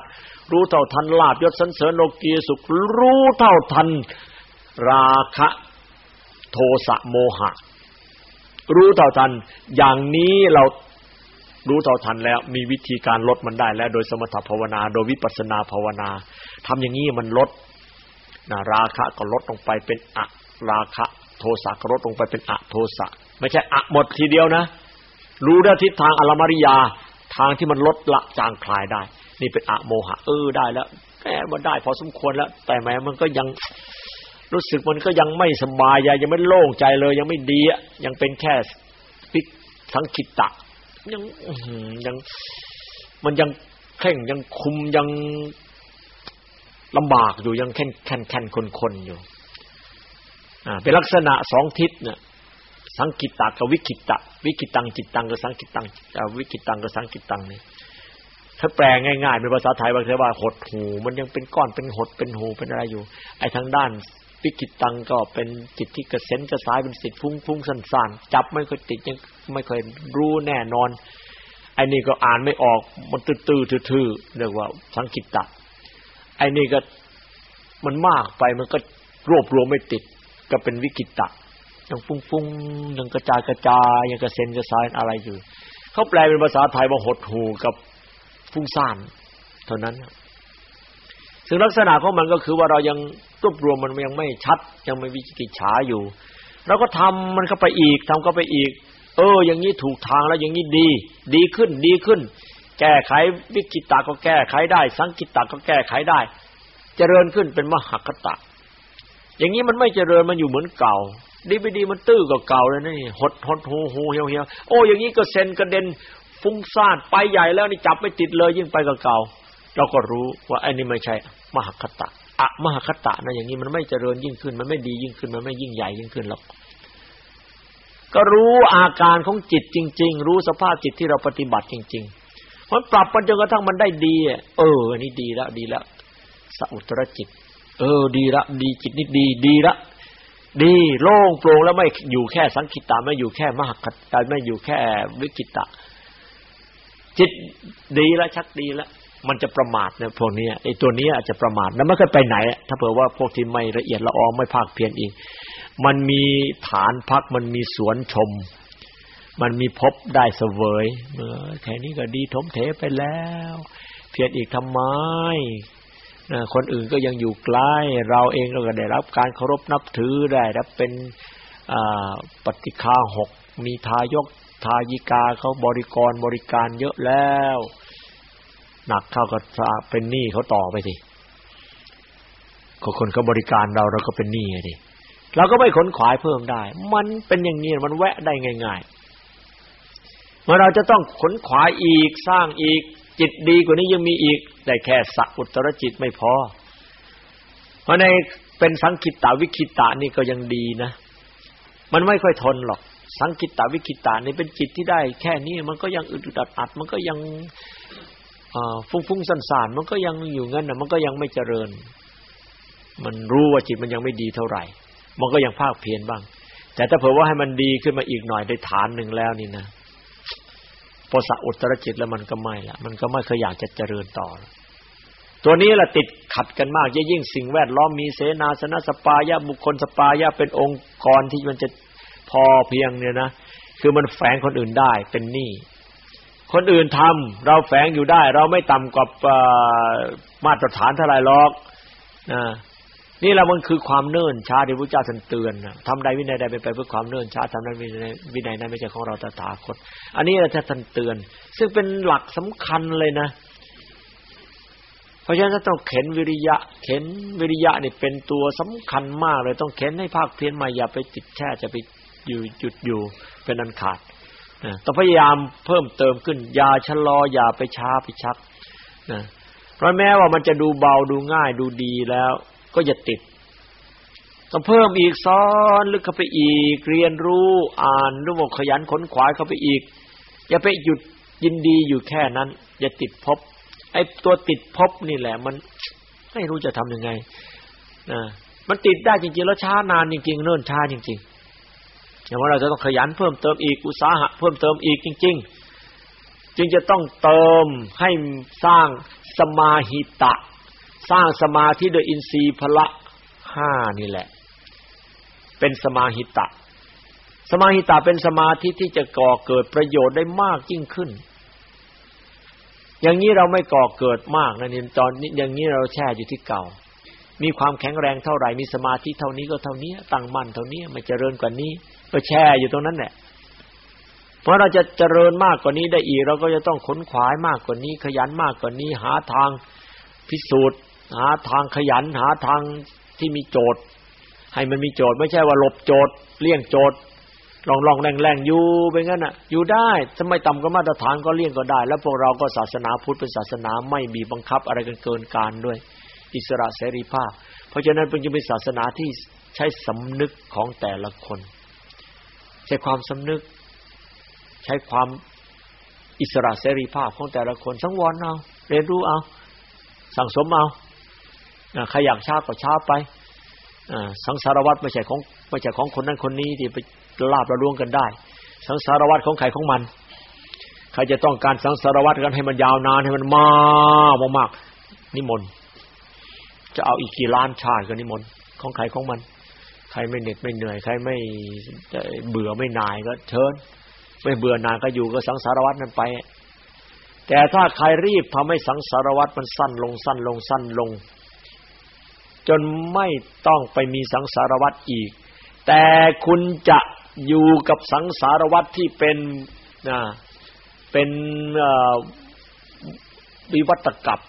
Speaker 2: รู้เท่าทันลาบยศสันเสริญโลกีสุข รู้เท่าทัน ราคะโทสะโมหะ รู้เท่าทัน อย่างนี้เรารู้เท่าทันแล้ว มีวิธีการลดมันได้แล้ว โดยสมถภาวนา โดยวิปัสสนาภาวนาทำอย่างนี้มันลดนะราคะก็ลดลงไปเป็นอะราคะโทสะก็ลดลงไปเป็นอะโทสะไม่ใช่อะหมดทีเดียวนะ รู้ได้ทิศทางอลมริยาทางที่มันลดละจางคลายได้ นี่เป็นอะโมหะ เออได้แล้วแหมมันได้พอสมควรแล้ว แต่แม้มันก็ยังรู้สึกมันก็ยังไม่สบายยังไม่โล่งใจเลย ยังไม่ดีอะยังเป็นแค่พิสังคิตตะ ยังยังมันยังแข่งยังคุมยังลำบากอยู่ยังแค่นแค่นแค่นคนคนอยู่อ่าเป็นลักษณะสองทิศเนี่ยสังกิตตะกับวิกิตตะ วิกิตังจิตตังกับสังกิตังวิกิตังกับสังกิตังนี่ ถ้าแปลง่ายๆเป็นภาษาไทยบางทีว่าหดหู มันยังเป็นก้อนเป็นหดเป็นหูเป็นอะไรอยู่ ไอ้ทางด้านวิกิตังก็เป็นจิตที่กระเซ็นกระสายเป็นสิทธิ์ฟุ้งฟุ้งสั่นๆจับไม่ค่อยติดยังไม่ค่อยรู้แน่นอนไอ้นี่ก็อ่านไม่ออกมันตื้อๆทื่อๆเรียกว่าสังกิตตะไอ้นี่ก็มันมากไปมันก็รวบรวมไม่ติดก็เป็นวิกิตะยังฟุ้งๆยังกระจายกระจายยังกระเซ็นกระสายอะไรอยู่เขาแปลเป็นภาษาไทยว่าหดหูกับ ฟุ้งซ่านเท่านั้นซึ่งลักษณะของมันก็คือว่าเรายังรวบรวมมันยังไม่ชัด ยังไม่วิจิตรฉาอยู่เราก็ทำมันเข้าไปอีกทำเข้าไปอีก เออ อย่างนี้ถูกทางแล้วอย่างนี้ดี ดีขึ้นดีขึ้น แก้ไขวิกิตาก็แก้ไขได้ สังกิตาก็แก้ไขได้ เจริญขึ้นเป็นมหคตะ อย่างนี้มันไม่เจริญมันอยู่เหมือนเก่า ดีไปดีมันตื้อกว่าเก่าเลยนี่หดหดหูหูเหี่ยวเหี่ยวโอ้อย่างนี้ก็เซนกระเด็น ฟุ้งซ่านไปใหญ่แล้วนี่จับไม่ติดเลยยิ่งไปกับเก่าเราก็รู้ว่าไอ้นี่ไม่ใช่มหคตะอะมหคตะนะอย่างนี้มันไม่เจริญยิ่งขึ้น มันไม่ดียิ่งขึ้น มันไม่ยิ่งใหญ่ยิ่งขึ้นหรอกก็รู้อาการของจิตจริง ๆ รู้สภาพจิตที่เราปฏิบัติจริงๆมันปรับมันจนกระทั่งมันได้ดี เอออันนี้ดีแล้วดีแล้วสัอุตรจิต เออ ดีละ ดีจิตนี่ดี ดีละ ดีโล่งโปร่งแล้วไม่อยู่แค่สังคิตาไม่อยู่แค่มหคตาไม่อยู่แค่วิกิตะ จิตดีแล้วชักดีแล้วมันจะประมาทเนี่ยพวกนี้ไอ้ตัวนี้อาจจะประมาทแล้วไม่เคยไปไหน ถ้าเผื่อว่าพวกที่ไม่ละเอียดละออไม่ภาคเพียรอีก มันมีฐานพักมันมีสวนชม มันมีพบได้เสวยเออแค่นี้ก็ดีทมเถไปแล้ว เพียรอีกทำไมคนอื่นก็ยังอยู่ใกล้เราเองเราก็ได้รับการเคารพนับถือได้รับเป็นปฏิฆาหกมีทายก ทายิกาเขาบริกรบริการเยอะแล้ว หนักเข้าก็เป็นหนี้เขาต่อไปสิคนเขาบริการเราเราก็เป็นหนี้ดิเราก็ไม่ขนขวายเพิ่มได้ มันเป็นอย่างนี้มันแวะได้ง่ายๆเมื่อเราจะต้องขนขวายอีกสร้างอีกจิตดีกว่านี้ยังมีอีกแต่แค่สักอุตรจิตไม่พอ เพราะในเป็นสังคิตตาวิคิตานี่ก็ยังดีนะ มันไม่ค่อยทนหรอก สังคิตตาวิคิตานี่เป็นจิตที่ได้ แค่นี้มันก็ยังอึดอัดอัด มันก็ยังฟุ้งฟุ้งสันสานมันก็ยังอยู่งั้นนะมันก็ยังไม่เจริญ มันรู้ว่าจิตมันยังไม่ดีเท่าไหร่ มันก็ยังภาคเพียรบ้าง แต่ถ้าเผื่อว่าให้มันดีขึ้นมาอีกหน่อยได้ฐานหนึ่งแล้วนี่นะพอสะอุตรจิตแล้วมันก็ไม่ละมันก็ไม่เคยอยากจะเจริญต่อ ตัวนี้แหละติดขัดกันมากยิ่งสิ่งแวดล้อมมีเสนาสนะสปายะบุคคลสปายะเป็นองค์กรที่มันจะ พอเพียงเนี่ยนะคือมันแฝงคนอื่นได้เป็นหนี้คนอื่นทำเราแฝงอยู่ได้ เราไม่ต่ำกว่ามาตรฐานเท่าไรหรอกนะนี่แหละมันคือความเนิ่นช้าที่พระเจ้าท่านเตือนทำใดวินัยใดเป็นไปเพื่อความเนิ่นช้าทำนั้นวินัยวินัยนั้นไม่ใช่ของเราตถาคต อันนี้เราจะท่านเตือน ซึ่งเป็นหลักสำคัญเลยนะ เพราะฉะนั้นต้องเข็นวิริยะ เข็นวิริยะนี่เป็นตัวสำคัญมากเลยต้องเข็นให้ภาคเพียรมาอย่าไปติดแช่จะไป อยู่หยุดอยู่เป็นอันขาดต้องพยายามเพิ่มเติมขึ้นอย่าชะลออย่าไปช้าไปชักนะเพราะแม้ว่ามันจะดูเบาดูง่ายดูดีแล้ว ก็อย่าติดต้องเพิ่มอีกซ้อนลึกเข้าไปอีก เรียนรู้อ่านรู้ว่าขยันขนขวายเข้าไปอีก อย่าไปหยุดยินดีอยู่แค่นั้น อย่าติดพบไอ้ตัวติดพบนี่แหละ มันไม่รู้จะทํำยังไงนะมันติดได้จริงๆ แล้วช้านานจริงๆเนิ่นช้าจริง ๆ อย่างว่าเราจะต้องขยันเพิ่มเติมอีกอุตสาหะเพิ่มเติมอีกจริง ๆ จึงจะต้องเติมให้สร้างสมาหิตะ สร้างสมาธิโดยอินทรีย์พละห้านี่แหละ เป็นสมาหิตะ สมาหิตะเป็นสมาธิที่จะก่อเกิดประโยชน์ได้มากยิ่งขึ้น อย่างนี้เราไม่ก่อเกิดมากนะนี่ตอนนี้อย่างนี้เราแช่อยู่ที่เก่ามีความแข็งแรงเท่าไหร่ มีสมาธิเท่านี้ก็เท่านี้ ตั้งมั่นเท่านี้ ไม่เจริญกว่านี้ ก็แช่อยู่ตรงนั้นแหละเพราะเราจะเจริญมากกว่านี้ได้อีก เราก็จะต้องขนขวายมากกว่านี้ขยันมากกว่านี้หาทางพิสูจน์ หาทางขยันหาทางที่มีโจทย์ ให้มันมีโจทย์ ไม่ใช่ว่าหลบโจทย์เลี่ยงโจทย์ลองลองแรงแรงอยู่ไปงั้นอะ อยู่ได้ทำไมต่ำกว่ามาตรฐานก็เลี่ยงก็ได้ แล้วพวกเราก็ศาสนาพุทธเป็นศาสนาไม่บีบบังคับอะไรกันเกินการด้วย อิสระเสรีภาพ เพราะฉะนั้นเป็นจึงเป็นศาสนาที่ใช้สำนึกของแต่ละคน ใช้ความสำนึก ใช้ความอิสระเสรีภาพของแต่ละคนสังวรเอาเรียนรู้เอา สั่งสมเอาใครอยากช้าก็ช้าไปสังสารวัตรไม่ใช่ของไม่ใช่ของคนนั้นคนนี้ที่ไปลาบระลวงกันได้ สังสารวัตรของใครของมัน ใครจะต้องการสังสารวัตรกันให้มันยาวนานให้มันมากมากนิมนต์จะเอาอีกกี่ล้านชาติก็นิมนต์ของใครของมัน ใครไม่เหน็ดไม่เหนื่อยใครไม่เบื่อไม่นายก็เชิญไม่เบื่อนานก็อยู่ก็สังสารวัตรนั้นไป แต่ถ้าใครรีบทำให้สังสารวัตรมันสั้นลงสั้นลงสั้นลง จนไม่ต้องไปมีสังสารวัตรอีก แต่คุณจะอยู่กับสังสารวัตที่เป็นนะเป็นวิวัตกับ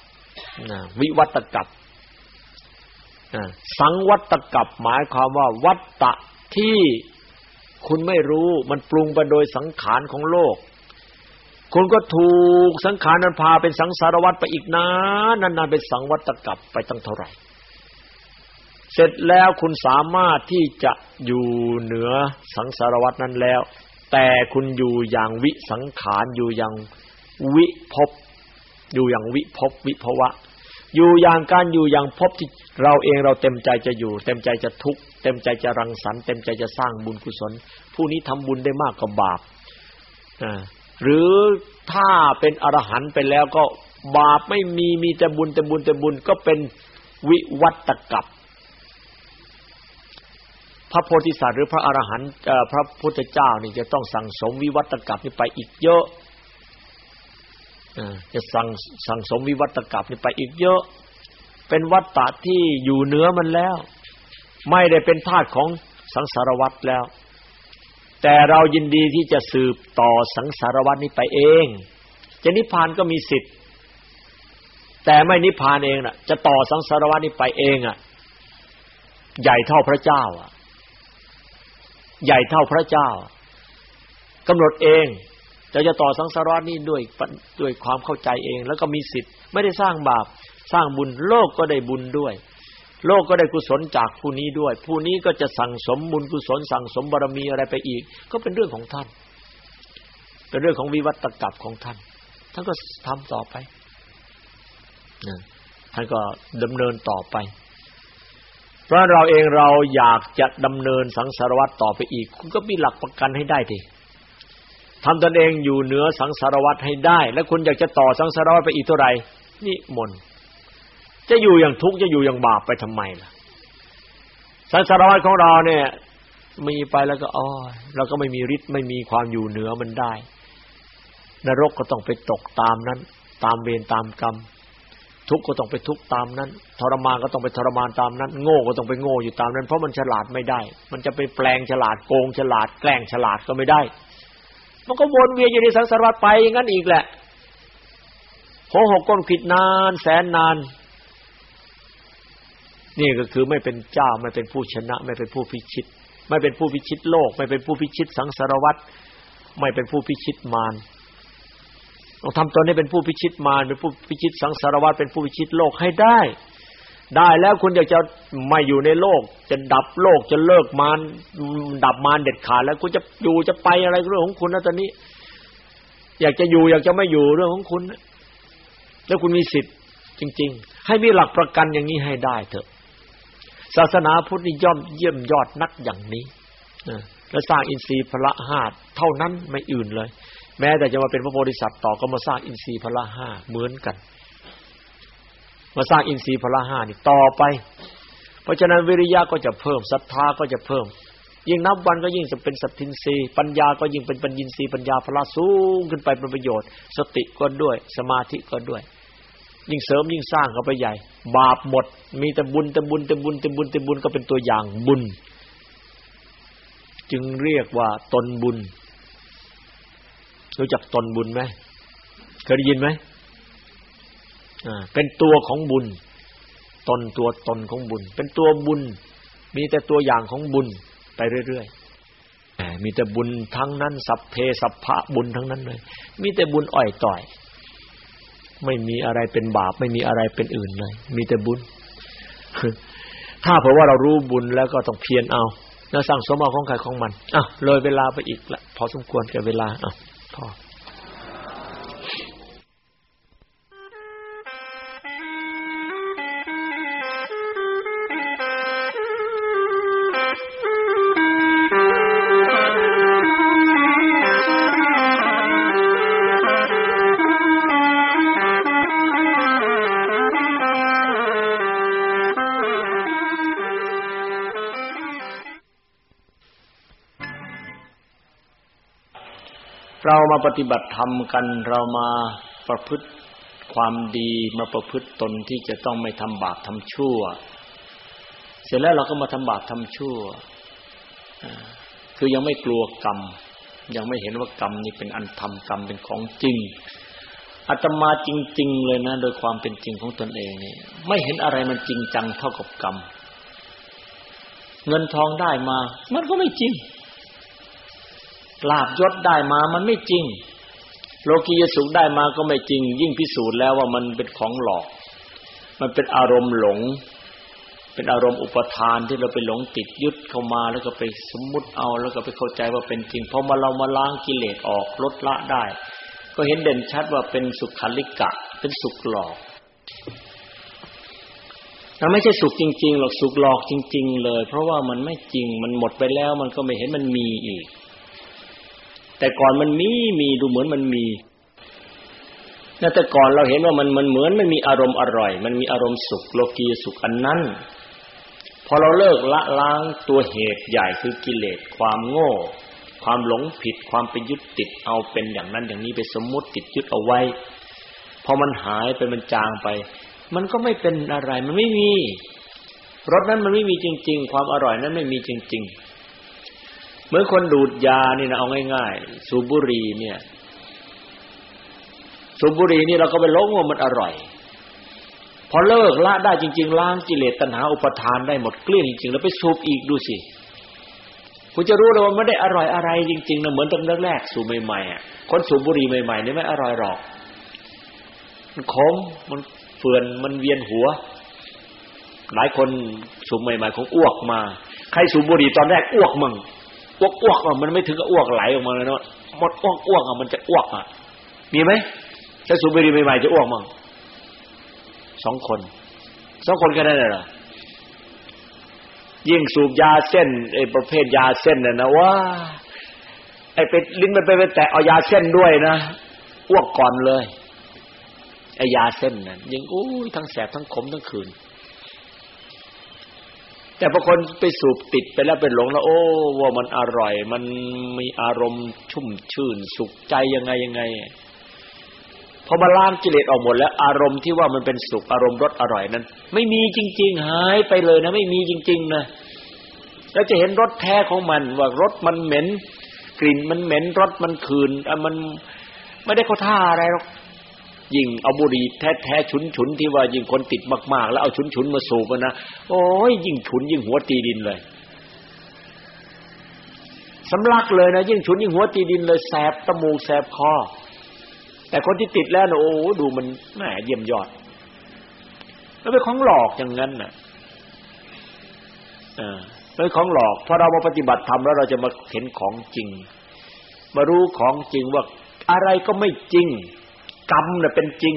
Speaker 2: นะวิวัตกับ สังวัตกับหมายความว่าวัตตะที่คุณไม่รู้มันปรุงไปโดยสังขารของโลก คุณก็ถูกสังขารนั้นพาเป็นสังสารวัตไปอีกนานนานๆเป็นสังวัตกับไปตั้งเท่าไหร่ เสร็จแล้วคุณสามารถที่จะอยู่เหนือสังสารวัตนั้นแล้ว แต่คุณอยู่อย่างวิสังขารอยู่อย่างวิภพอยู่อย่างวิภพวิภวะ อยู่อย่างการอยู่อย่างภพที่เราเองเราเต็มใจจะอยู่ เต็มใจจะทุกข์เต็มใจจะรังสรรค์เต็มใจจะสร้างบุญกุศล ผู้นี้ทำบุญได้มากกว่าบาปหรือถ้าเป็นอรหันต์ไปแล้วก็บาปไม่มีมีแต่บุญแต่บุญแต่บุญก็เป็นวิวัตกับพระโพธิสัตว์หรือพระอรหันต์พระพุทธเจ้านี่จะต้องสั่งสมวิวัตกับนี่ไปอีกเยอะ จะสั่งสั่งสมวิวัตกับนี่ไปอีกเยอะ เป็นวัตตะที่อยู่เหนือมันแล้ว ไม่ได้เป็นธาตุของสังสารวัตแล้ว แต่เรายินดีที่จะสืบต่อสังสารวัตนี้ไปเองจะนิพพานก็มีสิทธิ์ แต่ไม่นิพพานเองน่ะ จะต่อสังสารวัตนี้ไปเองอะ ใหญ่เท่าพระเจ้าอะ ใหญ่เท่าพระเจ้ากำหนดเอง จะจะต่อสังสารวัฏนี้ด้วยด้วยความเข้าใจเอง แล้วก็มีสิทธิ์ไม่ได้สร้างบาป สร้างบุญโลกก็ได้บุญด้วย โลกก็ได้กุศลจากผู้นี้ด้วย ผู้นี้ก็จะสั่งสมบุญกุศลสั่งสมบารมีอะไรไปอีก ก็เป็นเรื่องของท่าน เป็นเรื่องของวิวัตกรรมของท่าน ท่านก็ทำต่อไปท่านก็ดำเนินต่อไป เพราะเราเองเราอยากจะดำเนินสังสารวัตรต่อไปอีก คุณก็มีหลักประกันให้ได้ที ทำตนเองอยู่เหนือสังสารวัตรให้ได้ แล้วคุณอยากจะต่อสังสารวัตรไปอีกเท่าไหร่นี่มนจะอยู่อย่างทุกข์จะอยู่อย่างบาปไปทำไมล่ะ สังสารวัตรของเราเนี่ย มีไปแล้วก็อ๋อเราก็ไม่มีฤทธิ์ไม่มีความอยู่เหนือมันได้ นรกก็ต้องไปตกตามนั้น ตามเวรตามกรรม ทุกข์ก็ต้องไปทุกข์ตามนั้น ทรมานก็ต้องไปทรมานตามนั้น โง่ก็ต้องไปโง่อยู่ตามนั้น เพราะมันฉลาดไม่ได้ มันจะไปแปลงฉลาดโกงฉลาดแกล้งฉลาดก็ไม่ได้ มันก็วนเวียนอยู่ในสังสารวัฏไปงั้นอีกแหละโหหกก้นขิดนาน แสนนาน นี่ก็คือไม่เป็นเจ้าไม่เป็นผู้ชนะ ไม่เป็นผู้พิชิต ไม่เป็นผู้พิชิตโลก ไม่เป็นผู้พิชิตสังสารวัตรไม่เป็นผู้พิชิตมารต้องทำตัวนี้เป็นผู้พิชิตมารเป็นผู้พิชิตสังสารวัตรเป็นผู้พิชิตโลกให้ได้ ได้แล้วคุณอยากจะไม่อยู่ในโลก จะดับโลกจะเลิกมารดับมารเด็ดขาดแล้วคุณจะอยู่จะไปอะไรเรื่องของคุณนะตอนนี้ อยากจะอยู่อยากจะไม่อยู่เรื่องของคุณแล้วคุณมีสิทธิ์จริง ๆ ให้มีหลักประกันอย่างนี้ให้ได้เถอะ ศาสนาพุทธนี่ย่อมเยี่ยมยอดนักอย่างนี้และสร้างอินทรีย์พละห้าเท่านั้นไม่อื่นเลย แม้แต่จะมาเป็นพระโพธิสัตว์ต่อก็มาสร้างอินทรีย์พละห้าเหมือนกัน มาสร้างอินทรีย์พละห้านี่ต่อไป เพราะฉะนั้นวิริยะก็จะเพิ่มศรัทธาก็จะเพิ่ม ยิ่งนับวันก็ยิ่งจะเป็นสัตทินทรีย์ปัญญาก็ยิ่งเป็นปัญญินทรีย์ปัญญาพละสูงขึ้นไปเป็นประโยชน์ สติก็ด้วย สมาธิก็ด้วย ยิ่งเสริมยิ่งสร้างเข้าไปใหญ่ บาปหมด มีแต่บุญแต่บุญแต่บุญแต่บุญแต่บุญก็เป็นตัวอย่างบุญ จึงเรียกว่าตนบุญรู้จักตนบุญไหมเคยได้ยินไหม เป็นตัวของบุญ ตนตัวตนของบุญ เป็นตัวบุญ มีแต่ตัวอย่างของบุญไปเรื่อยๆมีแต่บุญทั้งนั้น สัพเพสัพพะบุญทั้งนั้นเลย มีแต่บุญอ่อยต่อย ไม่มีอะไรเป็นบาป ไม่มีอะไรเป็นอื่นเลย มีแต่บุญ ถ้าเผื่อว่าเรารู้บุญแล้วก็ต้องเพียรเอาแล้วสั่งสมเอาของใครของมันอะเลยเวลาไปอีกละพอสมควรแก่เวลาอะพอ มาปฏิบัติธรรมกัน เรามาประพฤติความดีมาประพฤติตนที่จะต้องไม่ทำบาปทำชั่ว เสร็จแล้วเราก็มาทำบาปทำชั่ว คือยังไม่กลัวกรรม ยังไม่เห็นว่ากรรมนี่เป็นอันทำกรรมเป็นของจริงอาตมาจริง ๆ เลยนะ โดยความเป็นจริงของตนเองนี่ไม่เห็นอะไรมันจริงจังเท่ากับกรรม เงินทองได้มา มันก็ไม่จริง ลาบยศได้มามันไม่จริง โลกียสุขได้มาก็ไม่จริง ยิ่งพิสูจน์แล้วว่ามันเป็นของหลอก มันเป็นอารมณ์หลง เป็นอารมณ์อุปทานที่เราไปหลงติดยึดเข้ามาแล้วก็ไปสมมุติเอาแล้วก็ไปเข้าใจว่าเป็นจริงพอมาเรามาล้างกิเลสออกลดละได้ ก็เห็นเด่นชัดว่าเป็นสุขขันลิกะ เป็นสุขหลอกมันไม่ใช่สุขจริงๆหรอกสุขหลอกจริง ๆ เลย เพราะว่ามันไม่จริงมันหมดไปแล้วมันก็ไม่เห็นมันมีอีก แต่ก่อนมันมีมีดูเหมือนมันมีนั่แต่ก่อนเราเห็นว่ามันมันเหมือนไม่มีอารมณ์อร่อย มันมีอารมณ์สุขโลกีสุขอันนั้น พอเราเลิกละล้างตัวเหตุใหญ่คือกิเลสความโง่ ความหลงผิดความไปยึดติดเอาเป็นอย่างนั้นอย่างนี้ไปสมมุติติดยึดเอาไว้พอมันหายไปมันจางไป มันก็ไม่เป็นอะไรมันไม่มีรสนั้นมันไม่มีจริง ๆ ความอร่อยนั้นไม่มีจริง ๆ มือนคนดูดยานี่นะเอาง่ายๆ สูบบุหรี่เนี่ย สูบบุหรี่นี่เราก็ไปลงว่ามันอร่อย พอเลิกละได้จริง ๆ ล้างกิเลสตัณหาอุปทานได้หมดเกลี้ยงจริงๆ แล้วไปสูบอีกดูสิคุณจะรู้เลยว่าไม่ได้อร่อยอะไรจริงๆนะเหมือนตอนแรกๆสูบใหม่ๆอะคนสูบบุหรี่ใหม่ๆนี่ไม่อร่อยหรอก มันขมมันเฟื่อนมันเวียนหัว หลายคนสูบใหม่ๆของอ้วกมา ใครสูบบุหรี่ตอนแรกอ้วกมั่ง อ้วกอ้วกมันไม่ถึงกับอ้วกไหลออกมาเลยเนาะหมดอ้วกอ้วกอะมันจะอ้วกอะมีไหมถ้าสูบบุหรี่ใหม่ๆจะอ้วกมั้งสองคนสองคนก็ได้เหรอยิ่งสูบยาเส้นไอ้ประเภทยาเส้นน่ะนะว่าไอ้ไปลิ้นมันไปไปแตะเอายาเส้นด้วยนะอ้วกก่อนเลยไอ้ยาเส้นนั่นยิ่งอู้ทั้งแสบทั้งขมทั้งคืน แต่พอคนไปสูบติดไปแล้วเป็นหลงแล้ว โอ้ว่ามันอร่อย มันมีอารมณ์ชุ่มชื่น สุขใจยังไงยังไงพอมาล้างกิเลสออกหมดแล้ว อารมณ์ที่ว่ามันเป็นสุขอารมณ์รสอร่อยนั้น ไม่มีจริง ๆ หายไปเลยนะ ไม่มีจริง ๆ นะแล้วจะเห็นรสแท้ของมัน ว่ารสมันเหม็น กลิ่นมันเหม็นรสมันคืนอะมันไม่ได้เข้าท่าอะไรหรอก ยิ่งเอาบุหรี่แท้ๆฉุนๆที่ว่ายิ่งคนติดมากๆ แล้วเอาฉุนๆมาสูบนะโอ้ยยิ่งฉุนยิ่งหัวตีดินเลยสำลักเลยนะยิ่งฉุนยิ่งหัวตีดินเลยแสบตมูกแสบคอแต่คนที่ติดแล้วนะโอ้ดูมันแหมเยี่ยมยอดแล้วเป็นของหลอกอย่างนั้นน่ะอ่าเป็นของหลอกพอเรามาปฏิบัติธรรมแล้วเราจะมาเห็นของจริง มารู้ของจริงว่าอะไรก็ไม่จริง กรรมน่ะเป็นจริง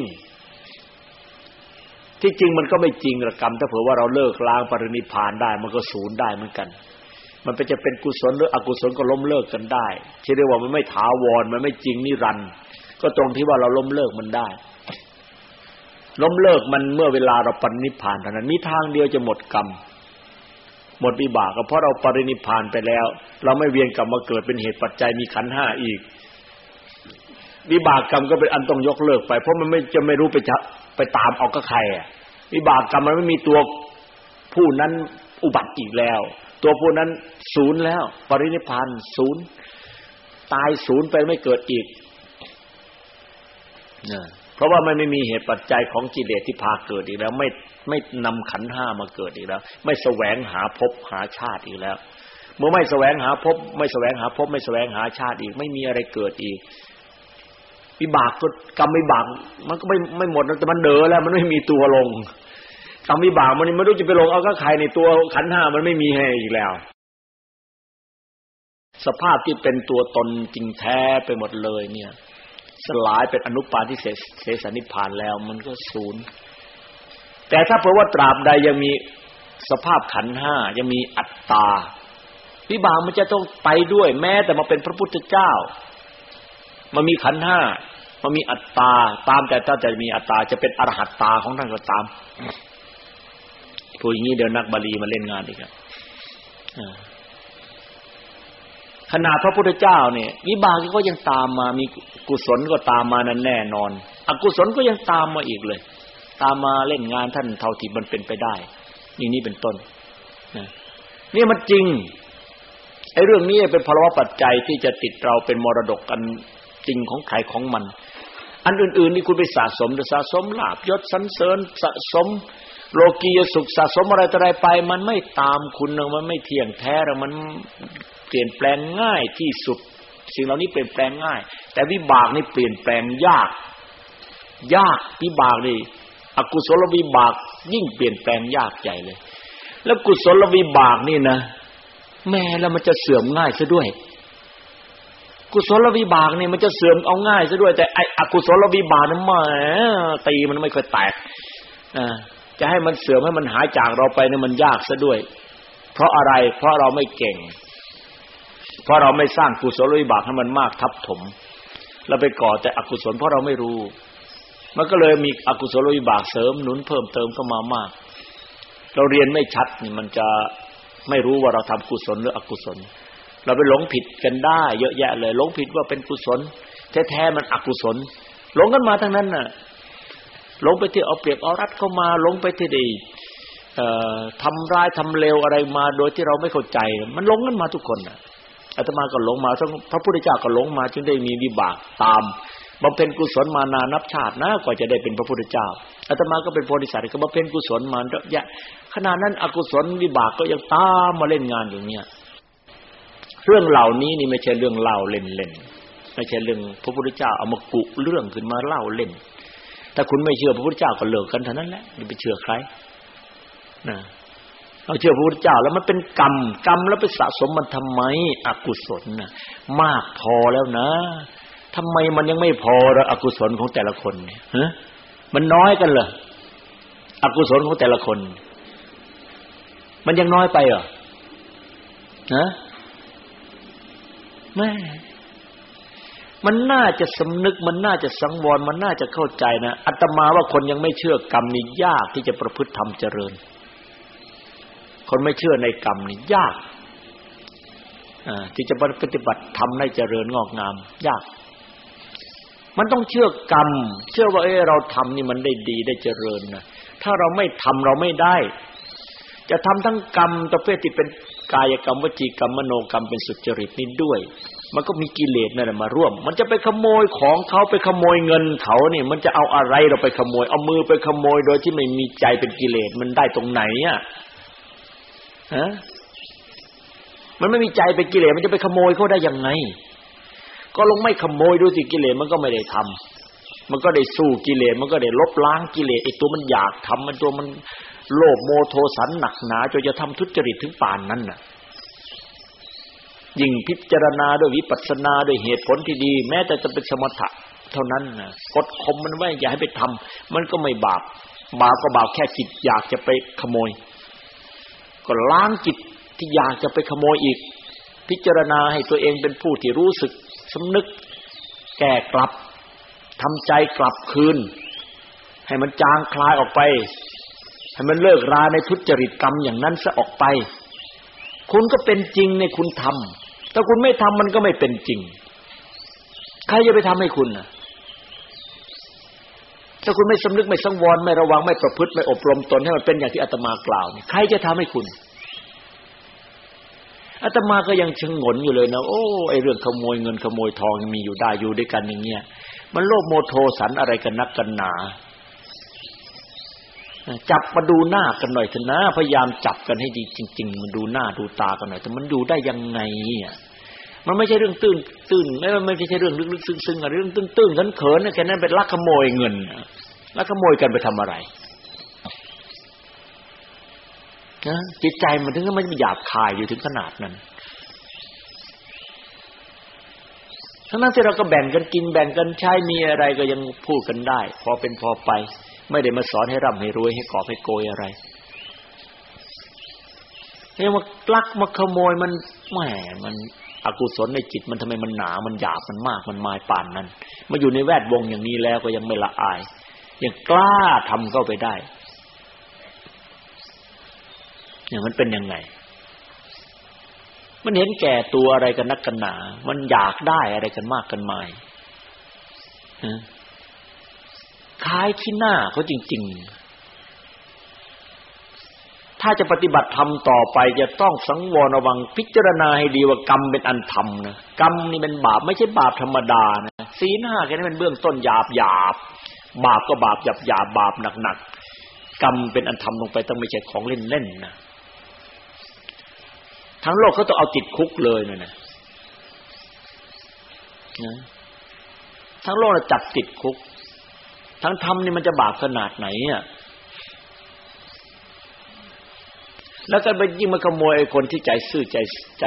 Speaker 2: ที่จริงมันก็ไม่จริงหรอกกรรม ถ้าเผื่อว่าเราเลิกล้างปรินิพานได้ มันก็ศูนย์ได้เหมือนกัน มันเป็นจะเป็นกุศลหรืออกุศลก็ล้มเลิกกันได้ที่เรียกว่ามันไม่ถาวรมันไม่จริงนิรันดร์ก็ตรงที่ว่าเราล้มเลิกมันได้ ล้มเลิกมันเมื่อเวลาเราปรินิพานเท่านั้นมีทางเดียวจะหมดกรรมหมดวิบากก็เพราะเราปรินิพานไปแล้ว เราไม่เวียนกลับมาเกิดเป็นเหตุปัจจัยมีขันห้าอีก วิบากกรรมก็เป็นอันต้องยกเลิกไป เพราะมันไม่จะไม่รู้ไปจะไปตามเอากับใครอะวิบากกรรมมันไม่มีตัวผู้นั้นอุบัติอีกแล้ว ตัวผู้นั้นศูนย์แล้ว ปรินิพานศูนย์ตายศูนย์ไปไม่เกิดอีกเพราะว่ามันไม่มีเหตุปัจจัยของกิเลสที่พาเกิดอีกแล้ว ไม่ไม่นำขันห้ามาเกิดอีกแล้ว ไม่แสวงหาภพหาชาติอีกแล้ว เมื่อไม่แสวงหาภพไม่แสวงหาภพไม่แสวงหาชาติอีก ไม่มีอะไรเกิดอีก วิบากก็กรรมวิบาก มันก็ไม่ไม่หมดแต่มันเดอแล้ว มันไม่มีตัวลงกรรมวิบากมันไม่รู้จะไปลงเอาก็ใครในตัวขันห้ามันไม่มีให้อีกแล้ว สภาพที่เป็นตัวตนจริงแท้ไปหมดเลย เนี่ย สลายเป็นอนุปาทิเสสเสสนิพานแล้ว มันก็ศูนย์แต่ถ้าเพราะว่าตราบใดยังมีสภาพขันห้ายังมีอัตตาวิบากมันจะต้องไปด้วย แม้แต่มาเป็นพระพุทธเจ้า มันมีขันห้ามันมีอัตตา ตามแต่ถ้าจะมีอัตตาจะเป็นอรหัตตาของท่านก็ตามพูดอย่างนี้เดี๋ยวนักบาลีมาเล่นงานอีกครับขนาดพระพุทธเจ้าเนี่ยวิบากก็ยังตามมา มีกุศลก็ตามมานั้นแน่นอน อกุศลก็ยังตามมาอีกเลย ตามมาเล่นงานท่านเท่าที่มันเป็นไปได้นี่นี่เป็นต้นนี่มันจริงไอ้เรื่องนี้เป็นภาวะปัจจัยที่จะติดเราเป็นมรดกกัน จริงของใครของมัน อันอื่น ๆ นี่คุณไปสะสมสะสมลาบยศสันเสริญสะสม โลกียสุขสะสมอะไรต่ออะไรไป มันไม่ตามคุณมันไม่เที่ยงแท้มันเปลี่ยนแปลงง่ายที่สุด สิ่งเหล่านี้เปลี่ยนแปลงง่าย แต่วิบากนี่เปลี่ยนแปลงยาก ยากวิบากนี่อกุศลวิบากยิ่งเปลี่ยนแปลงยากใหญ่เลย แล้วกุศลวิบากนี่นะ แม่แล้วมันจะเสื่อมง่ายซะด้วย กุศลวิบากเนี่ยมันจะเสื่อมเอาง่ายซะด้วย แต่ไอ้อกุศลวิบากนั้นมาตีมันไม่ค่อยแตกอ่าจะให้มันเสื่อมให้มันหายจากเราไปเนี่ยมันยากซะด้วย เพราะอะไร เพราะเราไม่เก่ง เพราะเราไม่สร้างกุศลวิบากให้มันมากทับถมเราไปก่อแต่อกุศลเพราะเราไม่รู้ มันก็เลยมีอกุศลวิบากเสริมหนุนเพิ่มเติมเข้ามามาก เราเรียนไม่ชัดนี่มันจะไม่รู้ว่าเราทำกุศลหรืออกุศล เราไปหลงผิดกันได้ เยอะแยะเลยหลงผิดว่าเป็นกุศล แท้ๆมันอกุศล หลงกันมาทั้งนั้นน่ะหลงไปที่เอาเปรียบเอารัดเข้ามาหลงไปที่ดีทำร้ายทำเลวอะไรมา โดยที่เราไม่เข้าใจ มันหลงกันมาทุกคนน่ะอาตมาก็หลงมาทั้งพระพุทธเจ้าก็หลงมาจึงได้มีวิบากตามบำเพ็ญกุศลมานานับชาตินะกว่าจะได้เป็นพระพุทธเจ้าอาตมาก็เป็นโพธิสัตว์ก็บำเพ็ญกุศลมาเยอะแยะขณะนั้นอกุศลวิบากก็ยังตามมาเล่นงานอย่างเนี้ย เรื่องเหล่านี้นี่ไม่ใช่เรื่องเล่าเล่นๆไม่ใช่เรื่องพระพุทธเจ้าเอามากุเรื่องขึ้นมาเล่าเล่น ถ้าคุณไม่เชื่อพระพุทธเจ้าก็เลิกกันเท่านั้นแหละอย่าไปเชื่อใครนะเอาเชื่อพระพุทธเจ้าแล้วมันเป็นกรรมกรรมแล้วไปสะสมมันทำไมอกุศลน่ะ มากพอแล้วนะทำไมมันยังไม่พอละอกุศลของแต่ละคนเนี่ยฮะมันน้อยกันเหรออกุศลของแต่ละคน มันยังน้อยไปเหรอนะ แม่มันน่าจะสำนึกมันน่าจะสังวรมันน่าจะเข้าใจนะอัตมาว่าคนยังไม่เชื่อกรรมนี่ยากที่จะประพฤติธรรมเจริญ คนไม่เชื่อในกรรมนี่ยากที่จะปฏิบัติธรรมให้เจริญงอกงาม ยาก มันต้องเชื่อกรรม เชื่อว่าเออเราทำนี่มันได้ดีได้เจริญนะถ้าเราไม่ทำเราไม่ได้ จะทำทั้งกรรมประเภทที่เป็น กายกรรมวจีกรรมมโนกรรมเป็นสุจริตนี้ด้วย มันก็มีกิเลสนั่นแหละมาร่วม มันจะไปขโมยของเขาไปขโมยเงินเขาเนี่ยมันจะเอาอะไรเราไปขโมย เอามือไปขโมยโดยที่ไม่มีใจเป็นกิเลสมันได้ตรงไหนอะฮะมันไม่มีใจเป็นกิเลสมันจะไปขโมยเขาได้ยังไง ก็ลงไม่ขโมยดูสิกิเลสมันก็ไม่ได้ทำมันก็ได้สู้กิเลสมันก็ได้ลบล้างกิเลสไอ้ตัวมันอยากทำมันตัวมัน โลภโมโทสันหนักหนาจนจะทำทุจริตถึงป่านนั้นน่ะยิ่งพิจารณาด้วยวิปัสสนาด้วยเหตุผลที่ดี แม้แต่จะเป็นสมถะเท่านั้นนะกดข่มมันไว้อย่าให้ไปทำมันก็ไม่บาปบาปก็บาปแค่จิตอยากจะไปขโมย ก็ล้างจิตที่อยากจะไปขโมยอีก พิจารณาให้ตัวเองเป็นผู้ที่รู้สึกสำนึก แก้กลับทำใจกลับคืน ให้มันจางคลายออกไป ให้มันเลิกราในทุจริตกรรมอย่างนั้นซะออกไป คุณก็เป็นจริงในคุณทำถ้าคุณไม่ทำมันก็ไม่เป็นจริง ใครจะไปทำให้คุณน่ะถ้าคุณไม่สำนึกไม่สังวรไม่ระวังไม่ประพฤติไม่อบรมตนให้มันเป็นอย่างที่อาตมากล่าวนี่ใครจะทำให้คุณอาตมาก็ยังชงงนอยู่เลยนะโอ้ไอเรื่องขโมยเงินขโมยทองยังมีอยู่ได้อยู่ด้วยกันอย่างเงี้ยมันโลภโมโทสันอะไรกันนักกันหนา จับมาดูหน้ากันหน่อยเถอะนะ พยายามจับกันให้ดีจริง ๆ มันดูหน้าดูตากันหน่อย แต่มันดูได้ยังไงเนี่ยมันไม่ใช่เรื่องตื้นตื้นไม่ไม่ใช่เรื่องลึกๆซึ้งๆอะไรเรื่องตื้นๆเขินๆแค่นั้นเป็นลักขโมยเงินลักขโมยกันไปทำอะไรนะจิตใจมันถึงไม่หยาบคายอยู่ถึงขนาดนั้นทั้งนั้นที่เราก็แบ่งกันกินแบ่งกันใช้มีอะไรก็ยังพูดกันได้ พอเป็นพอไป ไม่ได้มาสอนให้ร่ำให้รวยให้กอบให้โกยอะไรเนี่ยมาลักมาขโมยมันแหมมันอกุศลในจิตมันทำไมมันหนา มันหยาบมันมากมันมายป่านนั้นมาอยู่ในแวดวงอย่างนี้แล้วก็ยังไม่ละอาย ยังกล้าทำเข้าไปได้เนี่ยมันเป็นยังไง มันเห็นแก่ตัวอะไรกันนักกันหนา มันอยากได้อะไรกันมากกันมาย คล้ายขี้หน้าเขาจริง ๆ ถ้าจะปฏิบัติธรรมต่อไปจะต้องสังวรระวังพิจารณาให้ดีว่ากรรมเป็นอันธรรมนะกรรมนี่เป็นบาปไม่ใช่บาปธรรมดานะสีหน้าแค่นี้เป็นเบื้องต้นหยาบหยาบบาปก็บาปหยาบหยาบบาปหนักๆกรรมเป็นอันธรรมลงไปต้องไม่ใช่ของเล่นๆนะทั้งโลกเขาต้องเอาติดคุกเลยนะนะทั้งโลกจับติดคุก ทั้งทำนี่มันจะบาปขนาดไหนอะแล้วก็ไปยิ่งมาขโมยไอ้คนที่ใจซื่อใจใจ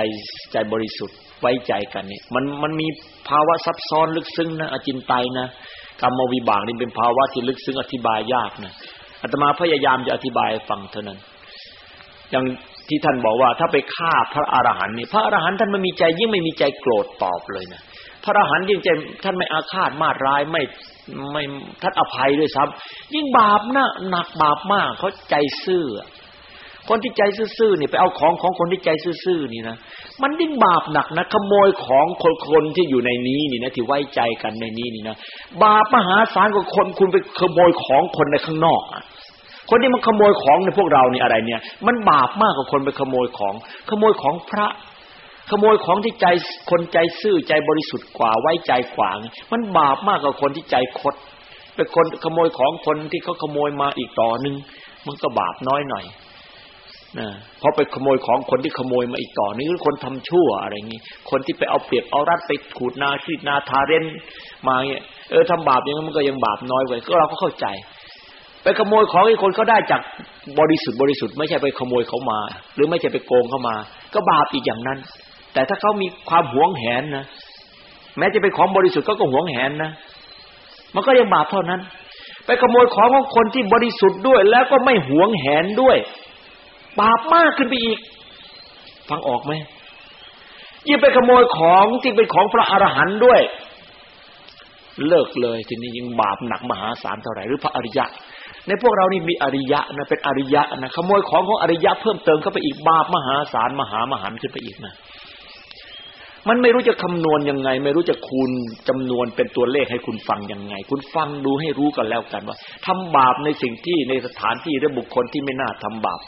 Speaker 2: ใจบริสุทธิ์ไว้ใจกันนี่มันมันมีภาวะซับซ้อนลึกซึ้งนะอจินไตนะกรรมวิบากนี่เป็นภาวะที่ลึกซึ้งอธิบายยากนะอาตมาพยายามจะอธิบายฟังเท่านั้น อย่างที่ท่านบอกว่า ถ้าไปฆ่าพระอรหันต์นี่พระอรหันต์ท่านไม่มีใจยิ่งไม่มีใจโกรธตอบเลยนะ พระอรหันต์ยิ่งใจท่านไม่อาฆาตมาร้ายไม่ไม่ท่านอภัยด้วยซ้ำยิ่งบาปนะหนักบาปมากเขาใจซื่อคนที่ใจซื่อๆนี่ไปเอาของของคนที่ใจซื่อๆนี่นะมันยิ่งบาปหนักนะขโมยของคนคนที่อยู่ในนี้นี่นะที่ไว้ใจกันในนี้นี่นะบาปมหาศาลกว่าคนคุณไปขโมยของคนในข้างนอกอะคนที่มันขโมยของในพวกเราเนี่ยอะไรเนี่ย มันบาปมากกว่าคนไปขโมยของ ขโมยของพระ ขโมยของที่ใจคนใจซื่อใจบริสุทธิ์กว่าไว้ใจกว่ามันบาปมากกว่าคนที่ใจคดเป็นคนขโมยของคนที่เขาขโมยมาอีกต่อหนึ่งมันก็บาปน้อยหน่อยนะเพราะไปขโมยของคนที่ขโมยมาอีกต่อนึงหรือคนทำชั่วอะไรอย่างนี้คนที่ไปเอาเปรียบเอารัดไปขูดนาชีดนาทาเรนมาเงี้ยเออทำบาปอย่างนั้นมันก็ยังบาปน้อยกว่าก็เราก็เข้าใจ ไปขโมยของที่คนเขาได้จากบริสุทธิ์บริสุทธิ์ไม่ใช่ไปขโมยเขามา หรือไม่ใช่ไปโกงเขามา ก็บาปอีกอย่างนั้น แต่ถ้าเขามีความหวงแหนนะแม้จะเป็นของบริสุทธิ์ก็ก็หวงแหนนะมันก็ยังบาปเท่านั้น ไปขโมยของของคนที่บริสุทธิ์ด้วย แล้วก็ไม่หวงแหนด้วย บาปมากขึ้นไปอีก ฟังออกไหมยิ่งไปขโมยของที่เป็นของพระอรหันต์ด้วย เลิกเลยทีนี้ยิ่งบาปหนักมหาศาลเท่าไหร่หรือพระอริยะ ในพวกเรานี่มีอริยะนะเป็นอริยะนะขโมยของของอริยะเพิ่มเติมเข้าไปอีกบาปมหาศาลมหามหันขึ้นไปอีกนะ มันไม่รู้จะคำนวณยังไง ไม่รู้จะคูณจำนวนเป็นตัวเลขให้คุณฟังยังไง คุณฟังดูให้รู้กันแล้วกันว่าทำบาปในสิ่งที่ในสถานที่และบุคคลที่ไม่น่าทำบาป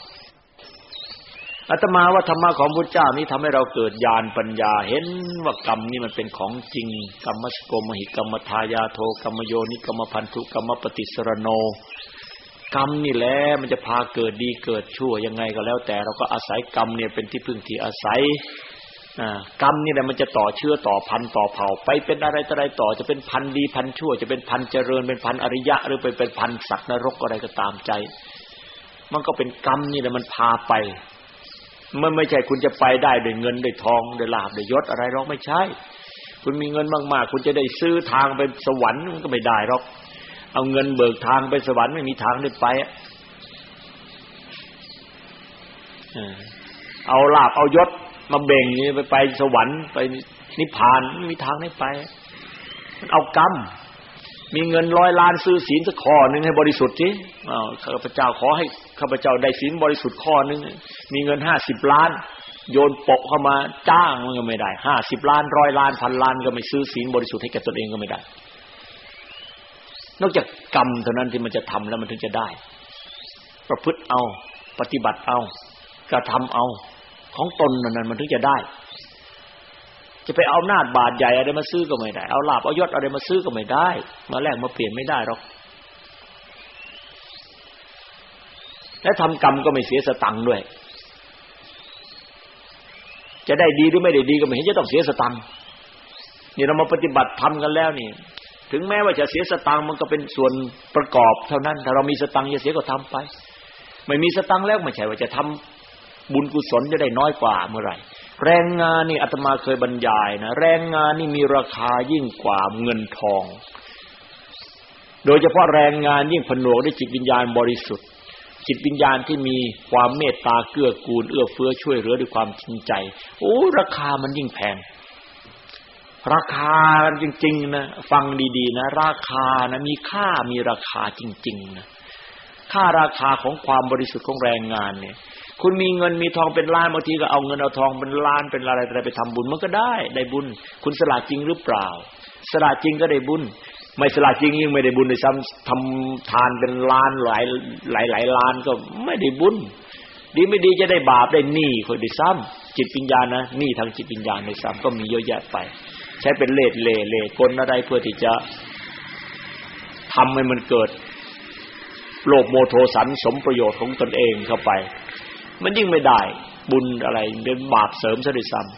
Speaker 2: อาตมาว่าธรรมะของพระเจ้านี้ทำให้เราเกิดญาณปัญญาเห็นว่ากรรมนี่มันเป็นของจริง กรรมสโกมหิกรรมทายาโทกรรมโยนิกรรมพันธุกรรมปฏิสรโน กรรมนี่แหละมันจะพาเกิดดีเกิดชั่วยังไงก็แล้วแต่เราก็อาศัยกรรมเนี่ยเป็นที่พึ่งที่อาศัย กรรมนี่แหละมันจะต่อเชื้อต่อพันต่อเผ่า ไปเป็นอะไรต่ออะไรต่อจะเป็นพันดีพันชั่ว จะเป็นพันเจริญเป็นพันอริยะ หรือไปเป็นพันสัตว์นรกอะไรก็ตามใจ มันก็เป็นกรรมนี่แหละมันพาไปมันไม่ใช่คุณจะไปได้ด้วยเงินด้วยทองด้วยลาบด้วยยศอะไรหรอกไม่ใช่ คุณมีเงินมากๆ คุณจะได้ซื้อทางไปสวรรค์มันก็ไม่ได้หรอกเอาเงินเบิกทางไปสวรรค์ไม่มีทางได้ไปเอาลาบเอายศ มาเบ่งไปไปสวรรค์ไปนิพพานไม่มีทางได้ไป มันเอากรรม มีเงินร้อยล้านซื้อศีลสักข้อหนึ่งให้บริสุทธิ์สิข้าพเจ้าขอให้ข้าพเจ้าได้ศีลบริสุทธิ์ข้อหนึ่งมีเงินห้าสิบล้าน โยนปกเข้ามาจ้างมันก็ไม่ได้ห้าสิบล้านร้อยล้านพันล้านก็ไม่ซื้อศีลบริสุทธิ์ให้แก่ตนเองก็ไม่ได้ นอกจากกรรมเท่านั้นที่มันจะทำแล้วมันถึงจะได้ ประพฤติเอา ปฏิบัติเอากระทำเอา ของตนนั้นมันถึงจะได้ จะไปเอาหน้าบาทใหญ่อะไรมาซื้อก็ไม่ได้ เอาลาบเอายศอะไรมาซื้อก็ไม่ได้ มาแลกมาเปลี่ยนไม่ได้หรอก และทำกรรมก็ไม่เสียสตังค์ด้วย จะได้ดีหรือไม่ได้ดีก็ไม่เห็นจะต้องเสียสตังค์นี่เรามาปฏิบัติทำกันแล้วนี่ ถึงแม้ว่าจะเสียสตังค์มันก็เป็นส่วนประกอบเท่านั้น ถ้าเรามีสตังค์จะเสียก็ทำไป ไม่มีสตังค์แล้วไม่ใช่ว่าจะทำ บุญกุศลจะได้น้อยกว่าเมื่อไหร่ แรงงานนี่อาตมาเคยบรรยายนะแรงงานนี่มีราคายิ่งกว่าเงินทอง โดยเฉพาะแรงงานยิ่งผนวกด้วยจิตวิญญาณบริสุทธิ์ จิตวิญญาณที่มีความเมตตาเกื้อกูลเอื้อเฟื้อช่วยเหลือด้วยความจริงใจ โอ้ราคามันยิ่งแพงราคาจริงๆนะฟังดีๆนะ ราคานะมีค่ามีราคาจริง ๆ นะ ค่าราคาของความบริสุทธิ์ของแรงงานเนี่ย คุณมีเงินมีทองเป็นล้านบางทีก็เอาเงินเอาทองเป็นล้านเป็นอะไรอะไรไปทำบุญมันก็ได้ ได้บุญ คุณสละจริงหรือเปล่า สละจริงก็ได้บุญ ไม่สละจริงยิ่งไม่ได้บุญเลยซ้ำทำทานเป็นล้านหลายหลายหลายล้านก็ไม่ได้บุญ ดีไม่ดีจะได้บาปได้หนี้คนได้ซ้ำจิตปัญญานะหนี้ทางจิตปัญญาในซ้ำก็มีเยอะแยะไป ใช้เป็นเลดเล่เล่กลอะไรเพื่อที่จะทำให้มันเกิดโลภโมโทสันสมประโยชน์ของตนเองเข้าไป มันยิ่งไม่ได้ บุญอะไรเป็นบาปเสริมซะด้วยซ้ำ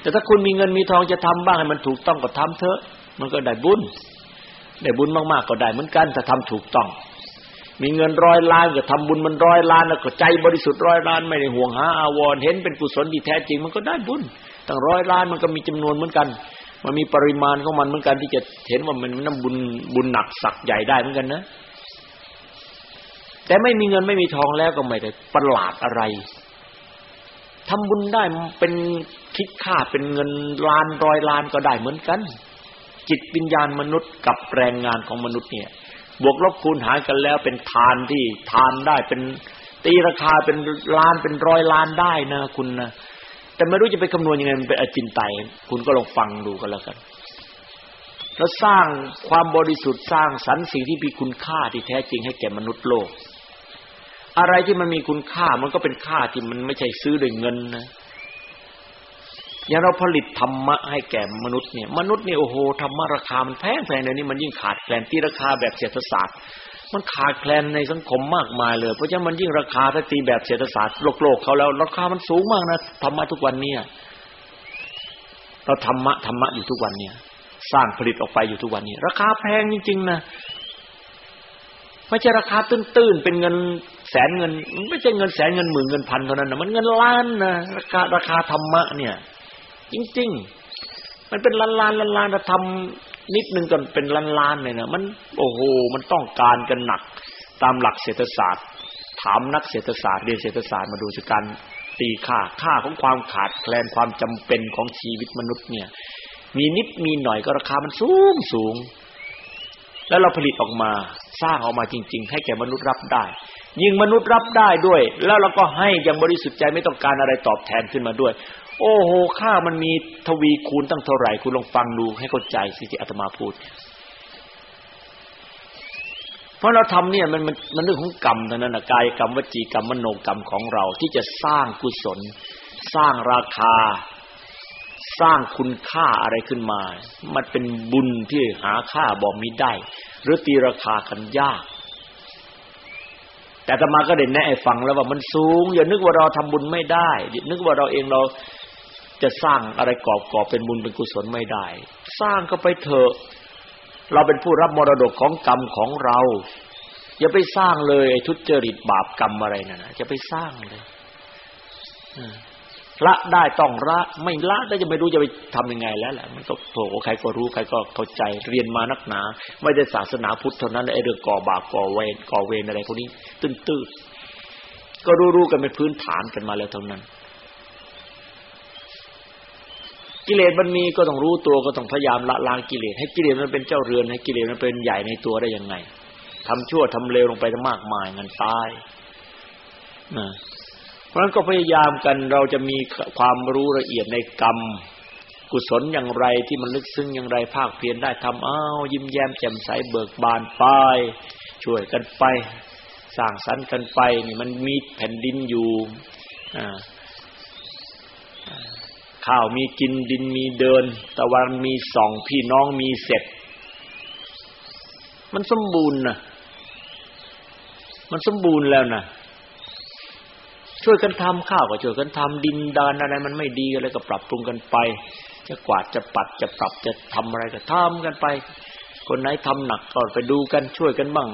Speaker 2: แต่ถ้าคุณมีเงินมีทองจะทำบ้างให้มันถูกต้องก็ทำเถอะ มันก็ได้บุญ ได้บุญมากๆก็ได้เหมือนกันถ้าทำถูกต้อง มีเงินร้อยล้านก็ทำบุญมันร้อยล้านแล้วก็ใจบริสุทธิ์ร้อยล้านไม่ได้ห่วงหาอาวรเห็นเป็นกุศลที่แท้จริง มันก็ได้บุญตั้งร้อยล้านมันก็มีจำนวนเหมือนกันมันมีปริมาณของมันเหมือนกันที่จะเห็นว่ามันน้ำบุญบุญหนักสักใหญ่ได้เหมือนกันนะ แต่ไม่มีเงินไม่มีทองแล้วก็ไม่ได้ประหลาดอะไรทำบุญได้เป็นคิดค่าเป็นเงินล้านร้อยล้านก็ได้เหมือนกัน จิตวิญญาณมนุษย์กับแรงงานของมนุษย์เนี่ย บวกลบคูณหารกันแล้วเป็นทานที่ทานได้เป็นตีราคาเป็นล้านเป็นร้อยล้านได้นะคุณนะแต่ไม่รู้จะไปคำนวณยังไงมันเป็นอจินไตยคุณก็ลองฟังดูกันแล้วกัน แล้วสร้างความบริสุทธิ์สร้างสรรค์สิ่งที่มีคุณค่าที่แท้จริงให้แก่มนุษย์โลก อะไรที่มันมีคุณค่ามันก็เป็นค่าที่มันไม่ใช่ซื้อด้วยเงินนะอย่างเราผลิตธรรมะให้แก่มนุษย์เนี่ย มนุษย์เนี่ยโอ้โหธรรมะราคามันแพงแพงเดี๋ยวนี้มันยิ่งขาดแคลนที่ราคาแบบเศรษฐศาสตร์ มันขาดแคลนในสังคมมากมายเลยเพราะฉะนั้นมันยิ่งราคาถ้าตีแบบเศรษฐศาสตร์โลกโลกเขาแล้วราคามันสูงมากนะธรรมะทุกวันเนี่ยเราธรรมะธรรมะอยู่ทุกวันเนี่ย สร้างผลิตออกไปอยู่ทุกวันนี้ ราคาแพงจริงๆนะไม่ใช่ราคาตื้นๆเป็นเงิน แสนเงินไม่ใช่เงินแสนเงินหมื่นเงินพันเท่านั้นนะมันเงินล้านนะราคาราคาธรรมะเนี่ย จริง ๆ มันเป็นล้านล้านล้านล้านถ้าทำนิดนึงก็เป็นล้านล้านเลยนะมัน โอ้โห มันต้องการกันหนัก ตามหลักเศรษฐศาสตร์ ถามนักเศรษฐศาสตร์เรียนเศรษฐศาสตร์มาดูจาการตีค่าค่าของความขาดแคลนความจำเป็นของชีวิตมนุษย์เนี่ย มีนิดมีหน่อยก็ราคามันสูงสูง แล้วเราผลิตออกมาสร้างออกมาจริง ๆ ให้แก่มนุษย์รับได้ ยิ่งมนุษย์รับได้ด้วย แล้วเราก็ให้อย่างบริสุทธิ์ใจไม่ต้องการอะไรตอบแทนขึ้นมาด้วย โอ้โหค่ามันมีทวีคูณตั้งเท่าไหร่คุณลองฟังดูให้เข้าใจสิที่อาตมาพูด เพราะเราทำเนี่ยมันมันมันเรื่องของกรรมเท่านั้นนะกายกรรมวจีกรรมมโนกรรมของเราที่จะสร้างกุศล สร้างราคา สร้างคุณค่าอะไรขึ้นมา มันเป็นบุญที่หาค่าบอกมิได้ หรือตีราคากันยาก แต่ธรรมาก็เด่นแนะให้ฟังแล้วว่ามันสูง อย่านึกว่าเราทำบุญไม่ได้อย่านึกว่าเราเองเราจะสร้างอะไรกอบกอบเป็นบุญเป็นกุศลไม่ได้ สร้างก็ไปเถอะ เราเป็นผู้รับมรดกของกรรมของเรา อย่าไปสร้างเลยไอ้ทุจริตบาปกรรมอะไรนั่นนะจะไปสร้างเลย ละได้ต้องละไม่ละก็จะไม่รู้จะไปทํำยังไงแล้วแหละมันก็โผล่ใครก็รู้ใครก็เข้าใจเรียนมานักหนา ไม่ได้ศาสนาพุทธเท่านั้นไอ้เรื่องก่อบาปก่อเวรก่อเวรอะไรพวกนี้ ตื้นๆก็รู้ๆกันเป็นพื้นฐานกันมาแล้วเท่านั้น กิเลสมันมีก็ต้องรู้ตัวก็ต้องพยายามละล้างกิเลสให้กิเลสมันเป็นเจ้าเรือนให้กิเลสมันเป็นใหญ่ในตัวได้ยังไงทำชั่วทำเลวลงไปมากมายงันตายนะ เพราะฉะนั้นก็พยายามกันเราจะมีความรู้ละเอียดในกรรม กุศลอย่างไรที่มันลึกซึ้งอย่างไรภาคเพียรได้ทำอ้าวยิ้มแย้มแจ่มใสเบิกบานไป ช่วยกันไป สร้างสรรค์กันไปนี่มันมีแผ่นดินอยู่อ่าข้าวมีกินดินมีเดิน ตะวันมีส่องพี่น้องมีเสร็จ มันสมบูรณ์นะมันสมบูรณ์แล้วนะ ช่วยกันทำข้าวก็ช่วยกันทำดินดานอะไรมันไม่ดีอะไรก็ปรับปรุงกันไป จะกวาดจะปัดจะปรับจะทำอะไรก็ทำกันไป คนไหนทำหนักก็ไปดูกันช่วยกันบ้าง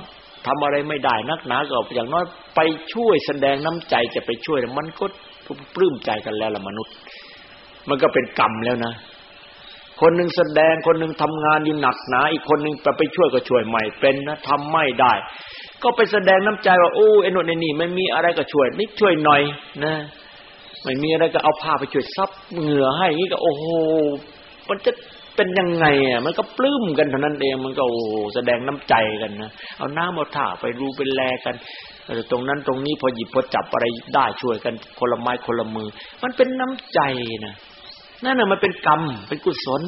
Speaker 2: ทำอะไรไม่ได้นักหนาก็อย่างน้อยไปช่วยแสดงน้ำใจจะไปช่วยมันก็ปลื้มใจกันแล้วละมนุษย์ มันก็เป็นกรรมแล้วนะ คนหนึ่งแสดงคนหนึ่งทำงานอยู่หนักหนา อีกคนหนึ่งไปไปช่วยก็ช่วยใหม่เป็นนะทำไม่ได้ ก็ไปแสดงน้ำใจว่าโอ้ไอ้นนไอ้นี่ไม่มีอะไรก็ช่วยนิดช่วยหน่อยนะไม่มีอะไรก็เอาผ้าไปช่วยซับเหงื่อให้นี่ก็โอ้โหมันจะเป็นยังไงอะมันก็ปลื้มกันเท่านั้นเองมันก็โอ้แสดงน้ำใจกันนะเอาน้ำเอาท่าไปรูเป็นแลกันตรงนั้นตรงนี้พอหยิบพอจับอะไรได้ช่วยกันคนละไม้คนละมือ มันเป็นน้ำใจนะนั่นน่ะมันเป็นกรรมเป็นกุศล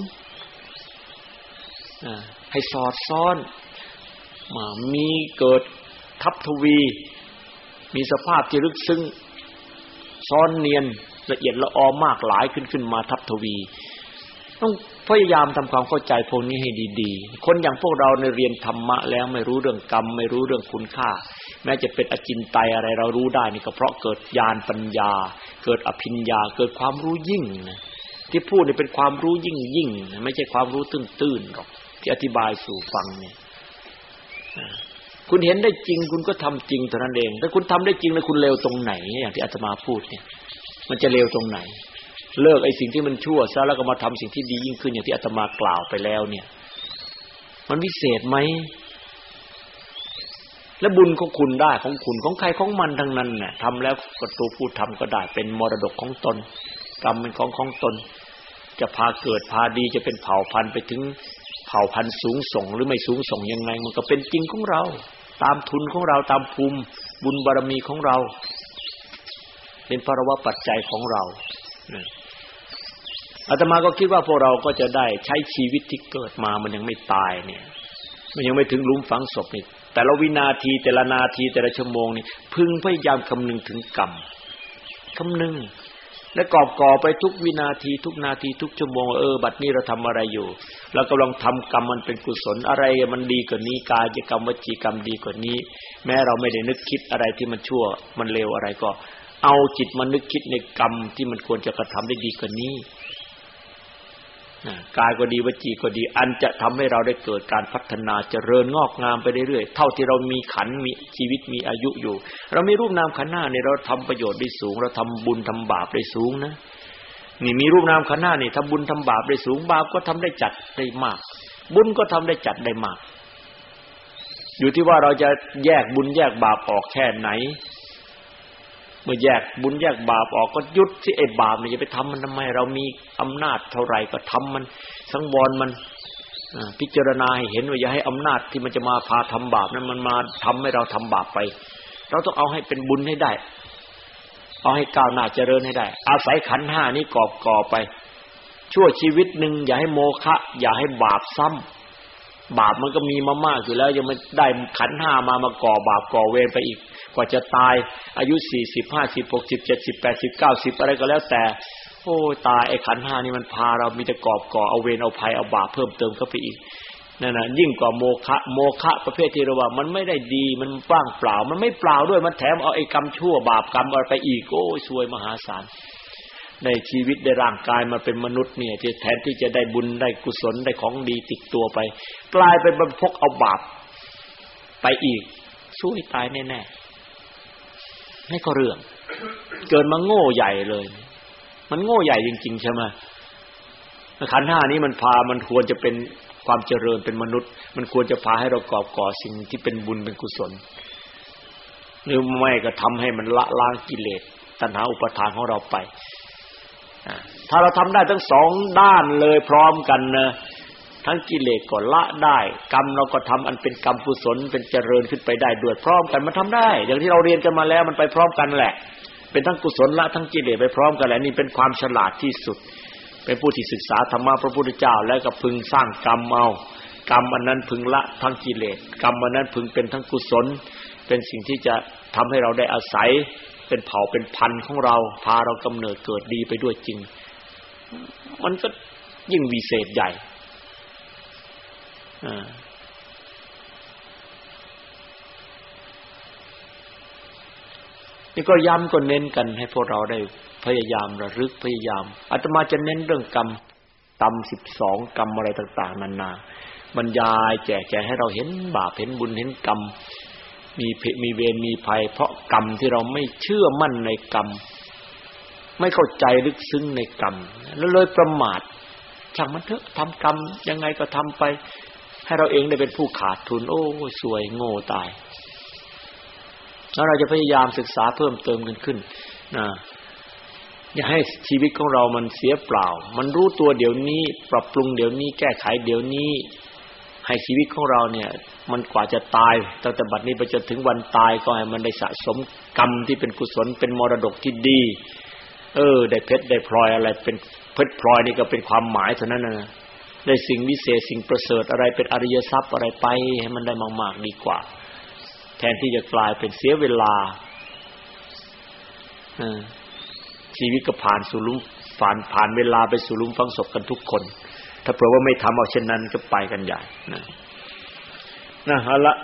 Speaker 2: ให้สอดซ้อนมามีเกิด ทับทวี มีสภาพที่ลึกซึ้งซ้อนเนียนละเอียดละออมากหลายขึ้นขึ้นมาทับทวี ต้องพยายามทำความเข้าใจพวกนี้ให้ดีๆ คนอย่างพวกเราในเรียนธรรมะแล้วไม่รู้เรื่องกรรม ไม่รู้เรื่องคุณค่า แม้จะเป็นอจินไตยอะไรเรารู้ได้นี่ก็เพราะเกิดญาณปัญญา เกิดอภิญญาเกิดความรู้ยิ่งนะที่พูดนี่เป็นความรู้ยิ่งยิ่งไม่ใช่ความรู้ตื้นตื้นหรอกที่อธิบายสู่ฟังเนี่ย คุณเห็นได้จริง คุณก็ทำจริงเท่านั้นเองถ้าคุณทำได้จริงแล้วคุณเลวตรงไหน อย่างที่อาตมาพูดเนี่ย มันจะเลวตรงไหน เลิกไอ้สิ่งที่มันชั่วซะแล้วก็มาทำสิ่งที่ดียิ่งขึ้นอย่างที่อาตมากล่าวไปแล้ว เนี่ย มันวิเศษไหมและบุญของคุณได้ของคุณของใครของมันทั้งนั้นเนี่ยทำแล้วก็ตัวผู้ทำก็ได้เป็นมรดกของตน กรรมเป็นของของตน จะพาเกิดพาดีจะเป็นเผ่าพันธุ์ไปถึงเผ่าพันธุ์สูงส่งหรือไม่สูงส่งยังไง มันก็เป็นจริงของเรา ตามทุนของเราตามภูมิบุญบารมีของเรา เป็นภาวะปัจจัยของเราอาตมาก็คิดว่าพวกเราก็จะได้ใช้ชีวิตที่เกิดมามันยังไม่ตายเนี่ย มันยังไม่ถึงลุมฝังศพนี่แต่ละวินาทีแต่ละนาทีแต่ละชั่วโมงนี่พึงพยายามคำนึงถึงกรรมคำนึง และกอบก่อไปทุกวินาทีทุกนาทีทุกชั่วโมงเออบัดนี้เราทำอะไรอยู่ เรากำลังทำกรรมมันเป็นกุศลอะไรมันดีกว่านี้กายกรรมวจีกรรมดีกว่านี้ แม้เราไม่ได้นึกคิดอะไรที่มันชั่ว มันเลวอะไรก็ เอาจิตมานึกคิดในกรรมที่มันควรจะกระทำได้ดีกว่านี้ กายก็ดีวจีก็ดี อันจะทำให้เราได้เกิดการพัฒนาเจริญงอกงามไปเรื่อยๆเท่าที่เรามีขันมีชีวิตมีอายุอยู่ เรามีรูปนามขันหน้าเนี่ยเราทำประโยชน์ได้สูง เราทำบุญทำบาปได้สูงนะนี่มีรูปนามขันหน้านี่ทำบุญทำบาปได้สูงบาปก็ทำได้จัดได้มาก บุญก็ทำได้จัดได้มาก อยู่ที่ว่าเราจะแยกบุญแยกบาปออกแค่ไหน มื่อแยกบุญแยกบาปออกก็ยุดที่ไอ้บาปเนี่ยจะไปทำมันทำไม เรามีอำนาจเท่าไหร่ก็ทำมันสังวรมันพิจารณาให้เห็นว่าอย่าให้อำนาจที่มันจะมาพาทำบาปนั้นมันมาทำให้เราทำบาปไป เราต้องเอาให้เป็นบุญให้ได้ เอาให้ก้าวหน้าเจริญให้ได้ อาศัยขันห้านี้กอบก่อไป ชั่วชีวิตหนึ่งอย่าให้โมฆะอย่าให้บาปซ้บาปมันก็มีมามากอยู่แล้วยังไม่ได้ขันห้ามามาก่อบาปก่อเวรไปอีก ว่าจะตาย อายุสี่สิบห้าสิบหกสิบเจ็ดสิบแปดสิบเก้าสิบอะไรก็แล้วแต่ โอ้ตายไอ้ขันห้านี่มันพาเรามีแต่กอบก่อเอาเวรเอาภัยเอาบาปเพิ่มเติมเข้าไปอีกนั่นนะยิ่งกว่าโมฆะโมฆะประเภทที่เราว่า มันไม่ได้ดีมันว่างเปล่า มันไม่เปล่าด้วยมันแถมเอาไอ้กรรมชั่วบาปกรรมอะไรไปอีกโอ้ยซวยมหาศาลในชีวิตในร่างกายมาเป็นมนุษย์เนี่ยที่แทนที่จะได้บุญได้กุศลได้ของดีติดตัวไป กลายเป็นบรรพกเอาบาปไปอีกสู้ตายแน่ๆ ไม่ก็เรื่อง เกินมาโง่ใหญ่เลย มันโง่ใหญ่จริง ๆ ใช่ไหมขันห้านี้มันพามันควรจะเป็นความเจริญเป็นมนุษย์ มันควรจะพาให้เรากอบก่อสิ่งที่เป็นบุญเป็นกุศล หรือไม่ก็ทำให้มันละล้างกิเลสตัณหาอุปทานของเราไปถ้าเราทำได้ทั้งสองด้านเลยพร้อมกันนะ ทั้งกิเลสก็ละได้ กรรมเราก็ทำอันเป็นกรรมกุศลเป็นเจริญขึ้นไปได้ด้วยพร้อมกันมันทำได้ อย่างที่เราเรียนกันมาแล้วมันไปพร้อมกันแหละ เป็นทั้งกุศลละทั้งกิเลสไปพร้อมกันแหละนี่เป็นความฉลาดที่สุด เป็นผู้ที่ศึกษาธรรมะพระพุทธเจ้า แล้วก็พึงสร้างกรรมเอากรรมอันนั้นพึงละทั้งกิเลสกรรมอันนั้นพึงเป็นทั้งกุศล เป็นสิ่งที่จะทำให้เราได้อาศัย เป็นเผ่าเป็นพันธุ์ของเราพาเรากำเนิดเกิดดีไปด้วยจริง มันก็ยิ่งวิเศษใหญ่ นี่ก็ย้ำก็เน้นกันให้พวกเราได้พยายามระลึกพยายามอาตมาจะเน้นเรื่องกรรมตำสิบสองกรรมอะไรต่าง ๆนานาบรรยายแจกแจกให้เราเห็นบาปเห็นบุญเห็นกรรม มีเพมีเวรมีภัย เพราะกรรมที่เราไม่เชื่อมั่นในกรรม ไม่เข้าใจลึกซึ้งในกรรม แล้วเลยประมาทช่างมันเถอะทำกรรมยังไงก็ทำไป ให้เราเองได้เป็นผู้ขาดทุน โอ้สวยโง่ตาย แล้วเราจะพยายามศึกษาเพิ่มเติมกันขึ้นนะอย่าให้ชีวิตของเรามันเสียเปล่า มันรู้ตัวเดี๋ยวนี้ ปรับปรุงเดี๋ยวนี้ แก้ไขเดี๋ยวนี้ ให้ชีวิตของเราเนี่ย มันกว่าจะตายตั้งแต่บัดนี้ไปจนถึงวันตายก็ให้มันได้สะสมกรรมที่เป็นกุศลเป็นมรดกที่ดี เออ ได้เพชรได้พลอยอะไร เป็นเพชรพลอยนี่ก็เป็นความหมายเท่านั้นนะ ได้สิ่งวิเศษสิ่งประเสริฐอะไรเป็นอริยทรัพย์อะไรไปให้มันได้มากๆดีกว่า แทนที่จะกลายเป็นเสียเวลาชีวิตก็ผ่านสู่ลุมผ่านผ่านเวลาไปสู่ลุมฟังศพกันทุกคน ถ้าเผื่อว่าไม่ทำเอาเช่นนั้นก็ไปกันใหญ่นะนะฮะละ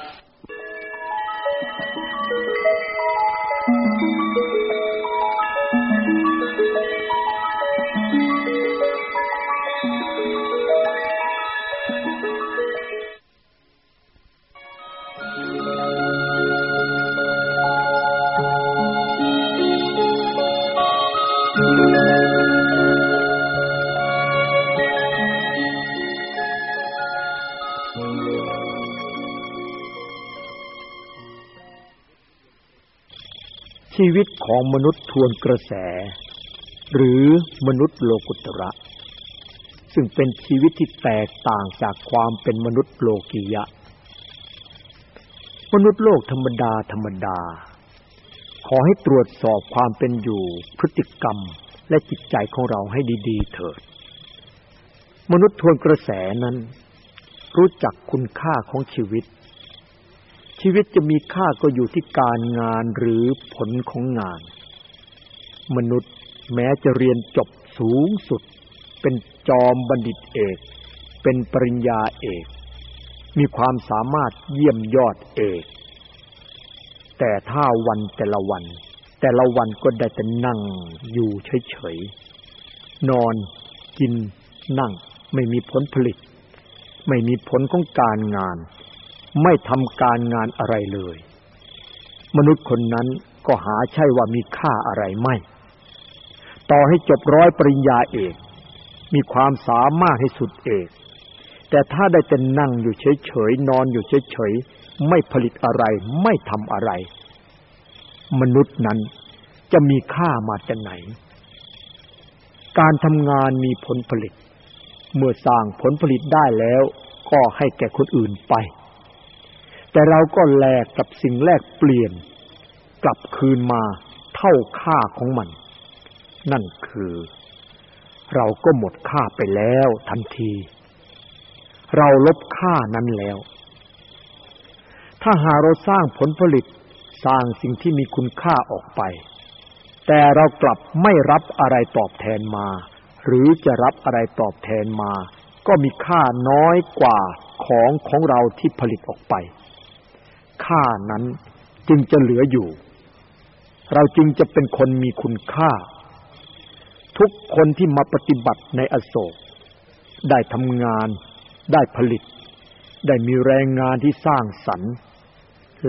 Speaker 3: ชีวิตของมนุษย์ทวนกระแส หรือมนุษย์โลกุตระ ซึ่งเป็นชีวิตที่แตกต่างจากความเป็นมนุษย์โลกียะ มนุษย์โลกธรรมดาธรรมดา ขอให้ตรวจสอบความเป็นอยู่พฤติกรรมและจิตใจของเราให้ดีๆ เถิด มนุษย์ทวนกระแสนั้น รู้จักคุณค่าของชีวิต ชีวิตจะมีค่าก็อยู่ที่การงานหรือผลของงาน มนุษย์แม้จะเรียนจบสูงสุด เป็นจอมบัณฑิตเอก เป็นปริญญาเอก มีความสามารถเยี่ยมยอดเอก แต่ถ้าวันแต่ละวัน แต่ละวันก็ได้แต่นั่งอยู่เฉยๆนอนกินนั่งไม่มีผลผลิต ไม่มีผลของการงาน ไม่ทำการงานอะไรเลย มนุษย์คนนั้นก็หาใช่ว่ามีค่าอะไรไม่ ต่อให้จบร้อยปริญญาเอก มีความสามารถให้สุดเอก แต่ถ้าได้แต่นั่งอยู่เฉยๆนอนอยู่เฉยๆไม่ผลิตอะไรไม่ทำอะไร มนุษย์นั้นจะมีค่ามาจากไหน การทำงานมีผลผลิต เมื่อสร้างผลผลิตได้แล้วก็ให้แก่คนอื่นไป แต่เราก็แลกกับสิ่งแลกเปลี่ยน กลับคืนมาเท่าค่าของมัน นั่นคือ เราก็หมดค่าไปแล้วทันที
Speaker 2: เราลบค่านั้นแล้ว ถ้าหาเราสร้างผลผลิตสร้างสิ่งที่มีคุณค่าออกไป แต่เรากลับไม่รับอะไรตอบแทนมา หรือจะรับอะไรตอบแทนมา ก็มีค่าน้อยกว่าของของเราที่ผลิตออกไป ค่านั้นจึงจะเหลืออยู่ เราจึงจะเป็นคนมีคุณค่า ทุกคนที่มาปฏิบัติในอโศก ได้ทำงาน ได้ผลิต ได้มีแรงงานที่สร้างสรรค์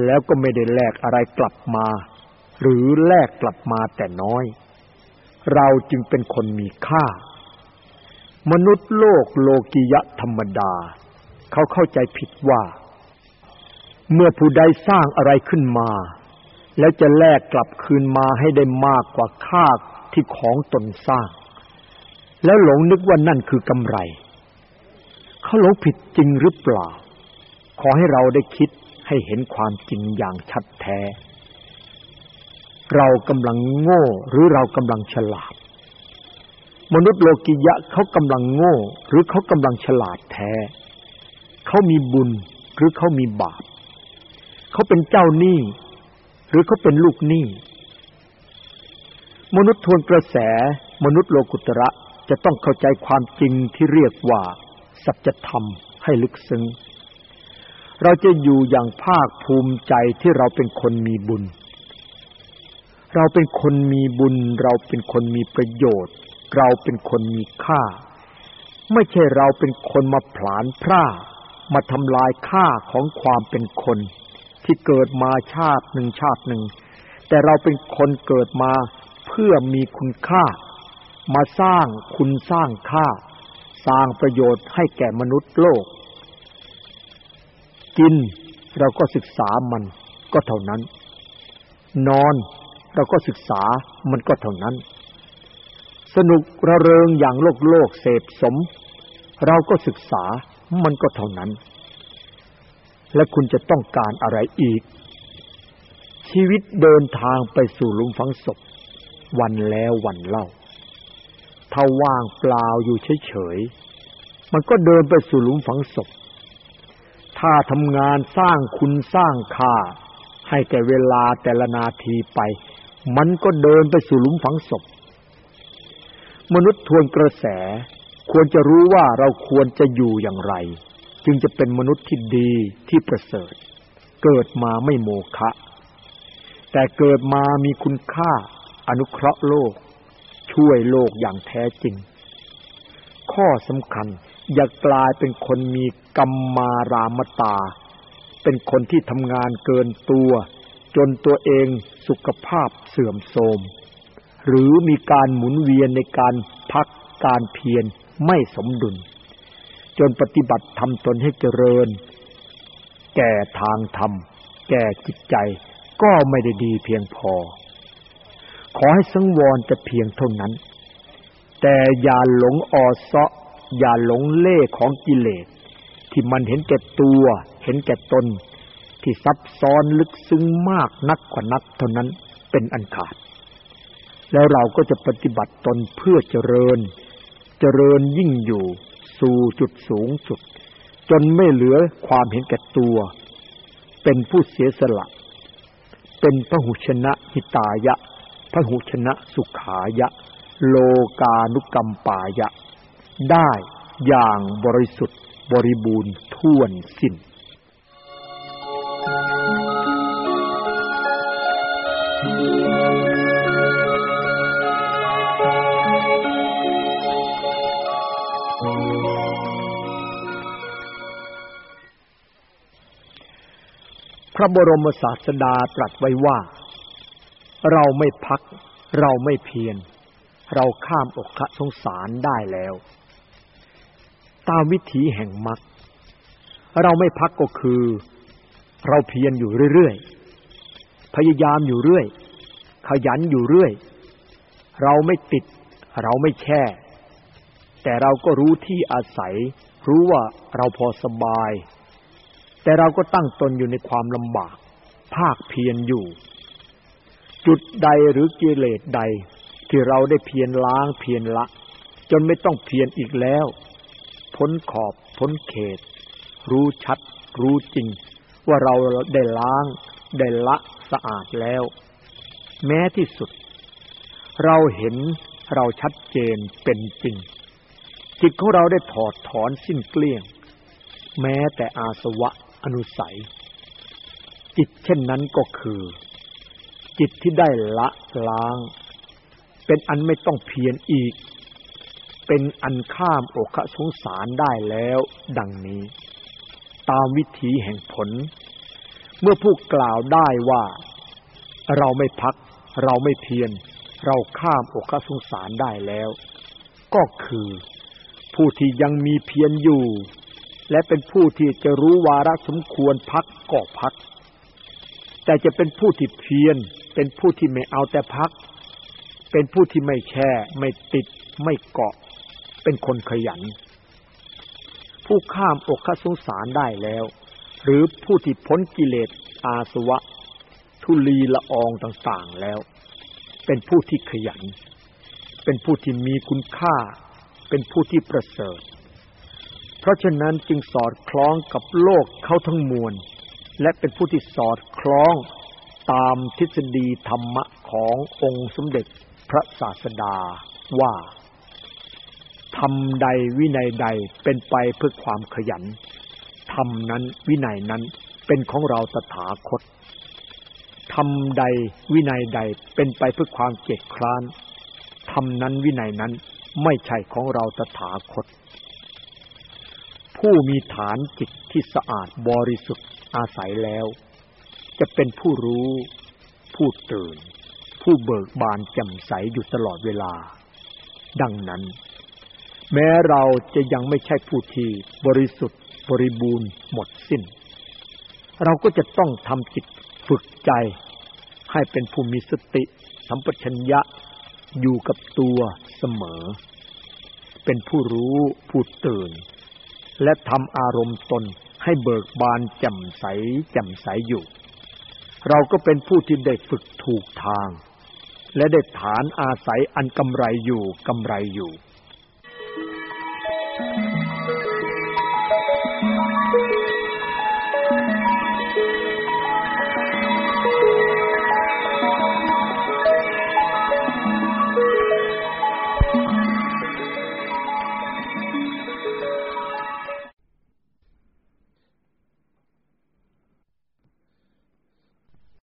Speaker 2: แล้วก็ไม่ได้แลกอะไรกลับมา หรือแลกกลับมาแต่น้อย เราจึงเป็นคนมีค่า มนุษย์โลกโลกิยะธรรมดา เขาเข้าใจผิดว่า เมื่อผู้ใดสร้างอะไรขึ้นมา แล้วจะแลกกลับคืนมาให้ได้มากกว่าค่าที่ของตนสร้าง แล้วหลงนึกว่านั่นคือกำไร เขาหลงผิดจริงหรือเปล่า ขอให้เราได้คิดให้เห็นความจริงอย่างชัดแท้ เรากำลังโง่หรือเรากำลังฉลาด มนุษย์โลกิยะเขากำลังโง่หรือเขากำลังฉลาดแท้ เขามีบุญหรือเขามีบาป เขาเป็นเจ้าหนี้ หรือเขาเป็นลูกหนี้ มนุษย์ทวนกระแส มนุษย์โลกุตระจะต้องเข้าใจความจริงที่เรียกว่า สัจธรรมให้ลึกซึ้ง เราจะอยู่อย่างภาคภูมิใจที่เราเป็นคนมีบุญ เราเป็นคนมีบุญ เราเป็นคนมีประโยชน์ เราเป็นคนมีค่า ไม่ใช่เราเป็นคนมาผลาญพร่ามาทำลายค่าของความเป็นคน ที่เกิดมาชาติหนึ่งชาติหนึ่ง แต่เราเป็นคนเกิดมาเพื่อมีคุณค่า มาสร้างคุณสร้างค่า สร้างประโยชน์ให้แก่มนุษย์โลก กินเราก็ศึกษามันก็เท่านั้น นอนเราก็ศึกษามันก็เท่านั้น สนุกระเริงอย่างโลกโลกเสพสม เราก็ศึกษามันก็เท่านั้น และคุณจะต้องการอะไรอีก ชีวิตเดินทางไปสู่หลุมฝังศพ วันแล้ววันเล่า ถ้าว่างเปล่าอยู่เฉยๆ มันก็เดินไปสู่หลุมฝังศพ ถ้าทำงานสร้างคุณสร้างค่า ให้แก่เวลาแต่ละนาทีไป มันก็เดินไปสู่หลุมฝังศพ มนุษย์ทวนกระแสควรจะรู้ว่าเราควรจะอยู่อย่างไร จึงจะเป็นมนุษย์ที่ดีที่ประเสริฐ เกิดมาไม่โมฆะแต่เกิดมามีคุณค่า อนุเคราะห์โลก ช่วยโลกอย่างแท้จริง ข้อสำคัญอย่ากลายเป็นคนมีกรรมารามตา เป็นคนที่ทำงานเกินตัว จนตัวเองสุขภาพเสื่อมโทรม หรือมีการหมุนเวียนในการพักการเพียรไม่สมดุล จนปฏิบัติทำตนให้เจริญ แก่ทางธรรม แก่จิตใจก็ไม่ได้ดีเพียงพอ ขอให้สังวรแต่เพียงเท่านั้น แต่อย่าหลงออเซาะอย่าหลงเล่ของกิเลส ที่มันเห็นแก่ตัว เห็นแก่ตน ที่ซับซ้อนลึกซึ้งมากนักกว่านักเท่านั้นเป็นอันขาด แล้วเราก็จะปฏิบัติตนเพื่อเจริญ เจริญยิ่งอยู่ สู่จุดสูงสุด จนไม่เหลือความเห็นแก่ตัว เป็นผู้เสียสละ เป็นพหุชนะหิตายะพหุชนะสุขายะ โลกานุกรรมปายะ ได้อย่างบริสุทธิ์บริบูรณ์ท่วนสิ้น พระบรมศาสดาตรัสไว้ว่า เราไม่พัก เราไม่เพียรเราข้ามอกคะสงสารได้แล้ว ตามวิถีแห่งมรรคเราไม่พักก็คือ เราเพียรอยู่เรื่อยๆพยายามอยู่เรื่อย ขยันอยู่เรื่อย เราไม่ติด เราไม่แช่ แต่เราก็รู้ที่อาศัย รู้ว่าเราพอสบาย แต่เราก็ตั้งตนอยู่ในความลำบาก ภาคเพียรอยู่ จุดใดหรือกิเลสใดที่เราได้เพียรล้างเพียรละ จนไม่ต้องเพียรอีกแล้ว พ้นขอบพ้นเขต รู้ชัด รู้จริง ว่าเราได้ล้าง ได้ละสะอาดแล้ว แม้ที่สุด เราเห็นเราชัดเจนเป็นจริง จิตของเราได้ถอดถอนสิ้นเกลี้ยง แม้แต่อาสวะ อนุสัย จิตเช่นนั้นก็คือ จิตที่ได้ละล้าง เป็นอันไม่ต้องเพียรอีก เป็นอันข้ามอกสงสารได้แล้วดังนี้ ตามวิถีแห่งผล เมื่อผู้กล่าวได้ว่า เราไม่พัก เราไม่เพียรเราข้ามอกสงสารได้แล้ว ก็คือผู้ที่ยังมีเพียรอยู่ และเป็นผู้ที่จะรู้วาระสมควรพักก็พัก แต่จะเป็นผู้ที่เพียรเป็นผู้ที่ไม่เอาแต่พัก เป็นผู้ที่ไม่แช่ ไม่ติด ไม่เกาะ เป็นคนขยัน ผู้ข้ามอกสงสารได้แล้ว หรือผู้ที่พ้นกิเลสอาสวะ ทุลีละอองต่างๆแล้ว เป็นผู้ที่ขยัน เป็นผู้ที่มีคุณค่า เป็นผู้ที่ประเสริฐ เพราะฉะนั้นจึงสอดคล้องกับโลกเขาทั้งมวล และเป็นผู้ที่สอดคล้องตามทฤษฎีธรรมะขององค์สมเด็จพระศาสดาว่าทำใดวินัยใดเป็นไปเพื่อความขยันทำนั้นวินัยนั้นเป็นของเราตถาคตทำใดวินัยใดเป็นไปเพื่อความเกียจคร้านทำนั้นวินัยนั้นไม่ใช่ของเราตถาคต ผู้มีฐานจิตที่สะอาดบริสุทธิ์อาศัยแล้ว จะเป็นผู้รู้ ผู้ตื่น ผู้เบิกบานแจ่มใสอยู่ตลอดเวลา ดังนั้น แม้เราจะยังไม่ใช่ผู้ที่บริสุทธิ์บริบูรณ์หมดสิ้น เราก็จะต้องทำจิตฝึกใจ ให้เป็นผู้มีสติ สัมปชัญญะอยู่กับตัวเสมอ เป็นผู้รู้ ผู้ตื่น และทำอารมณ์ตนให้เบิกบานแจ่มใสแจ่มใสอยู่ เราก็เป็นผู้ที่ได้ฝึกถูกทาง และได้ฐานอาศัยอันกำไรอยู่กำไรอยู่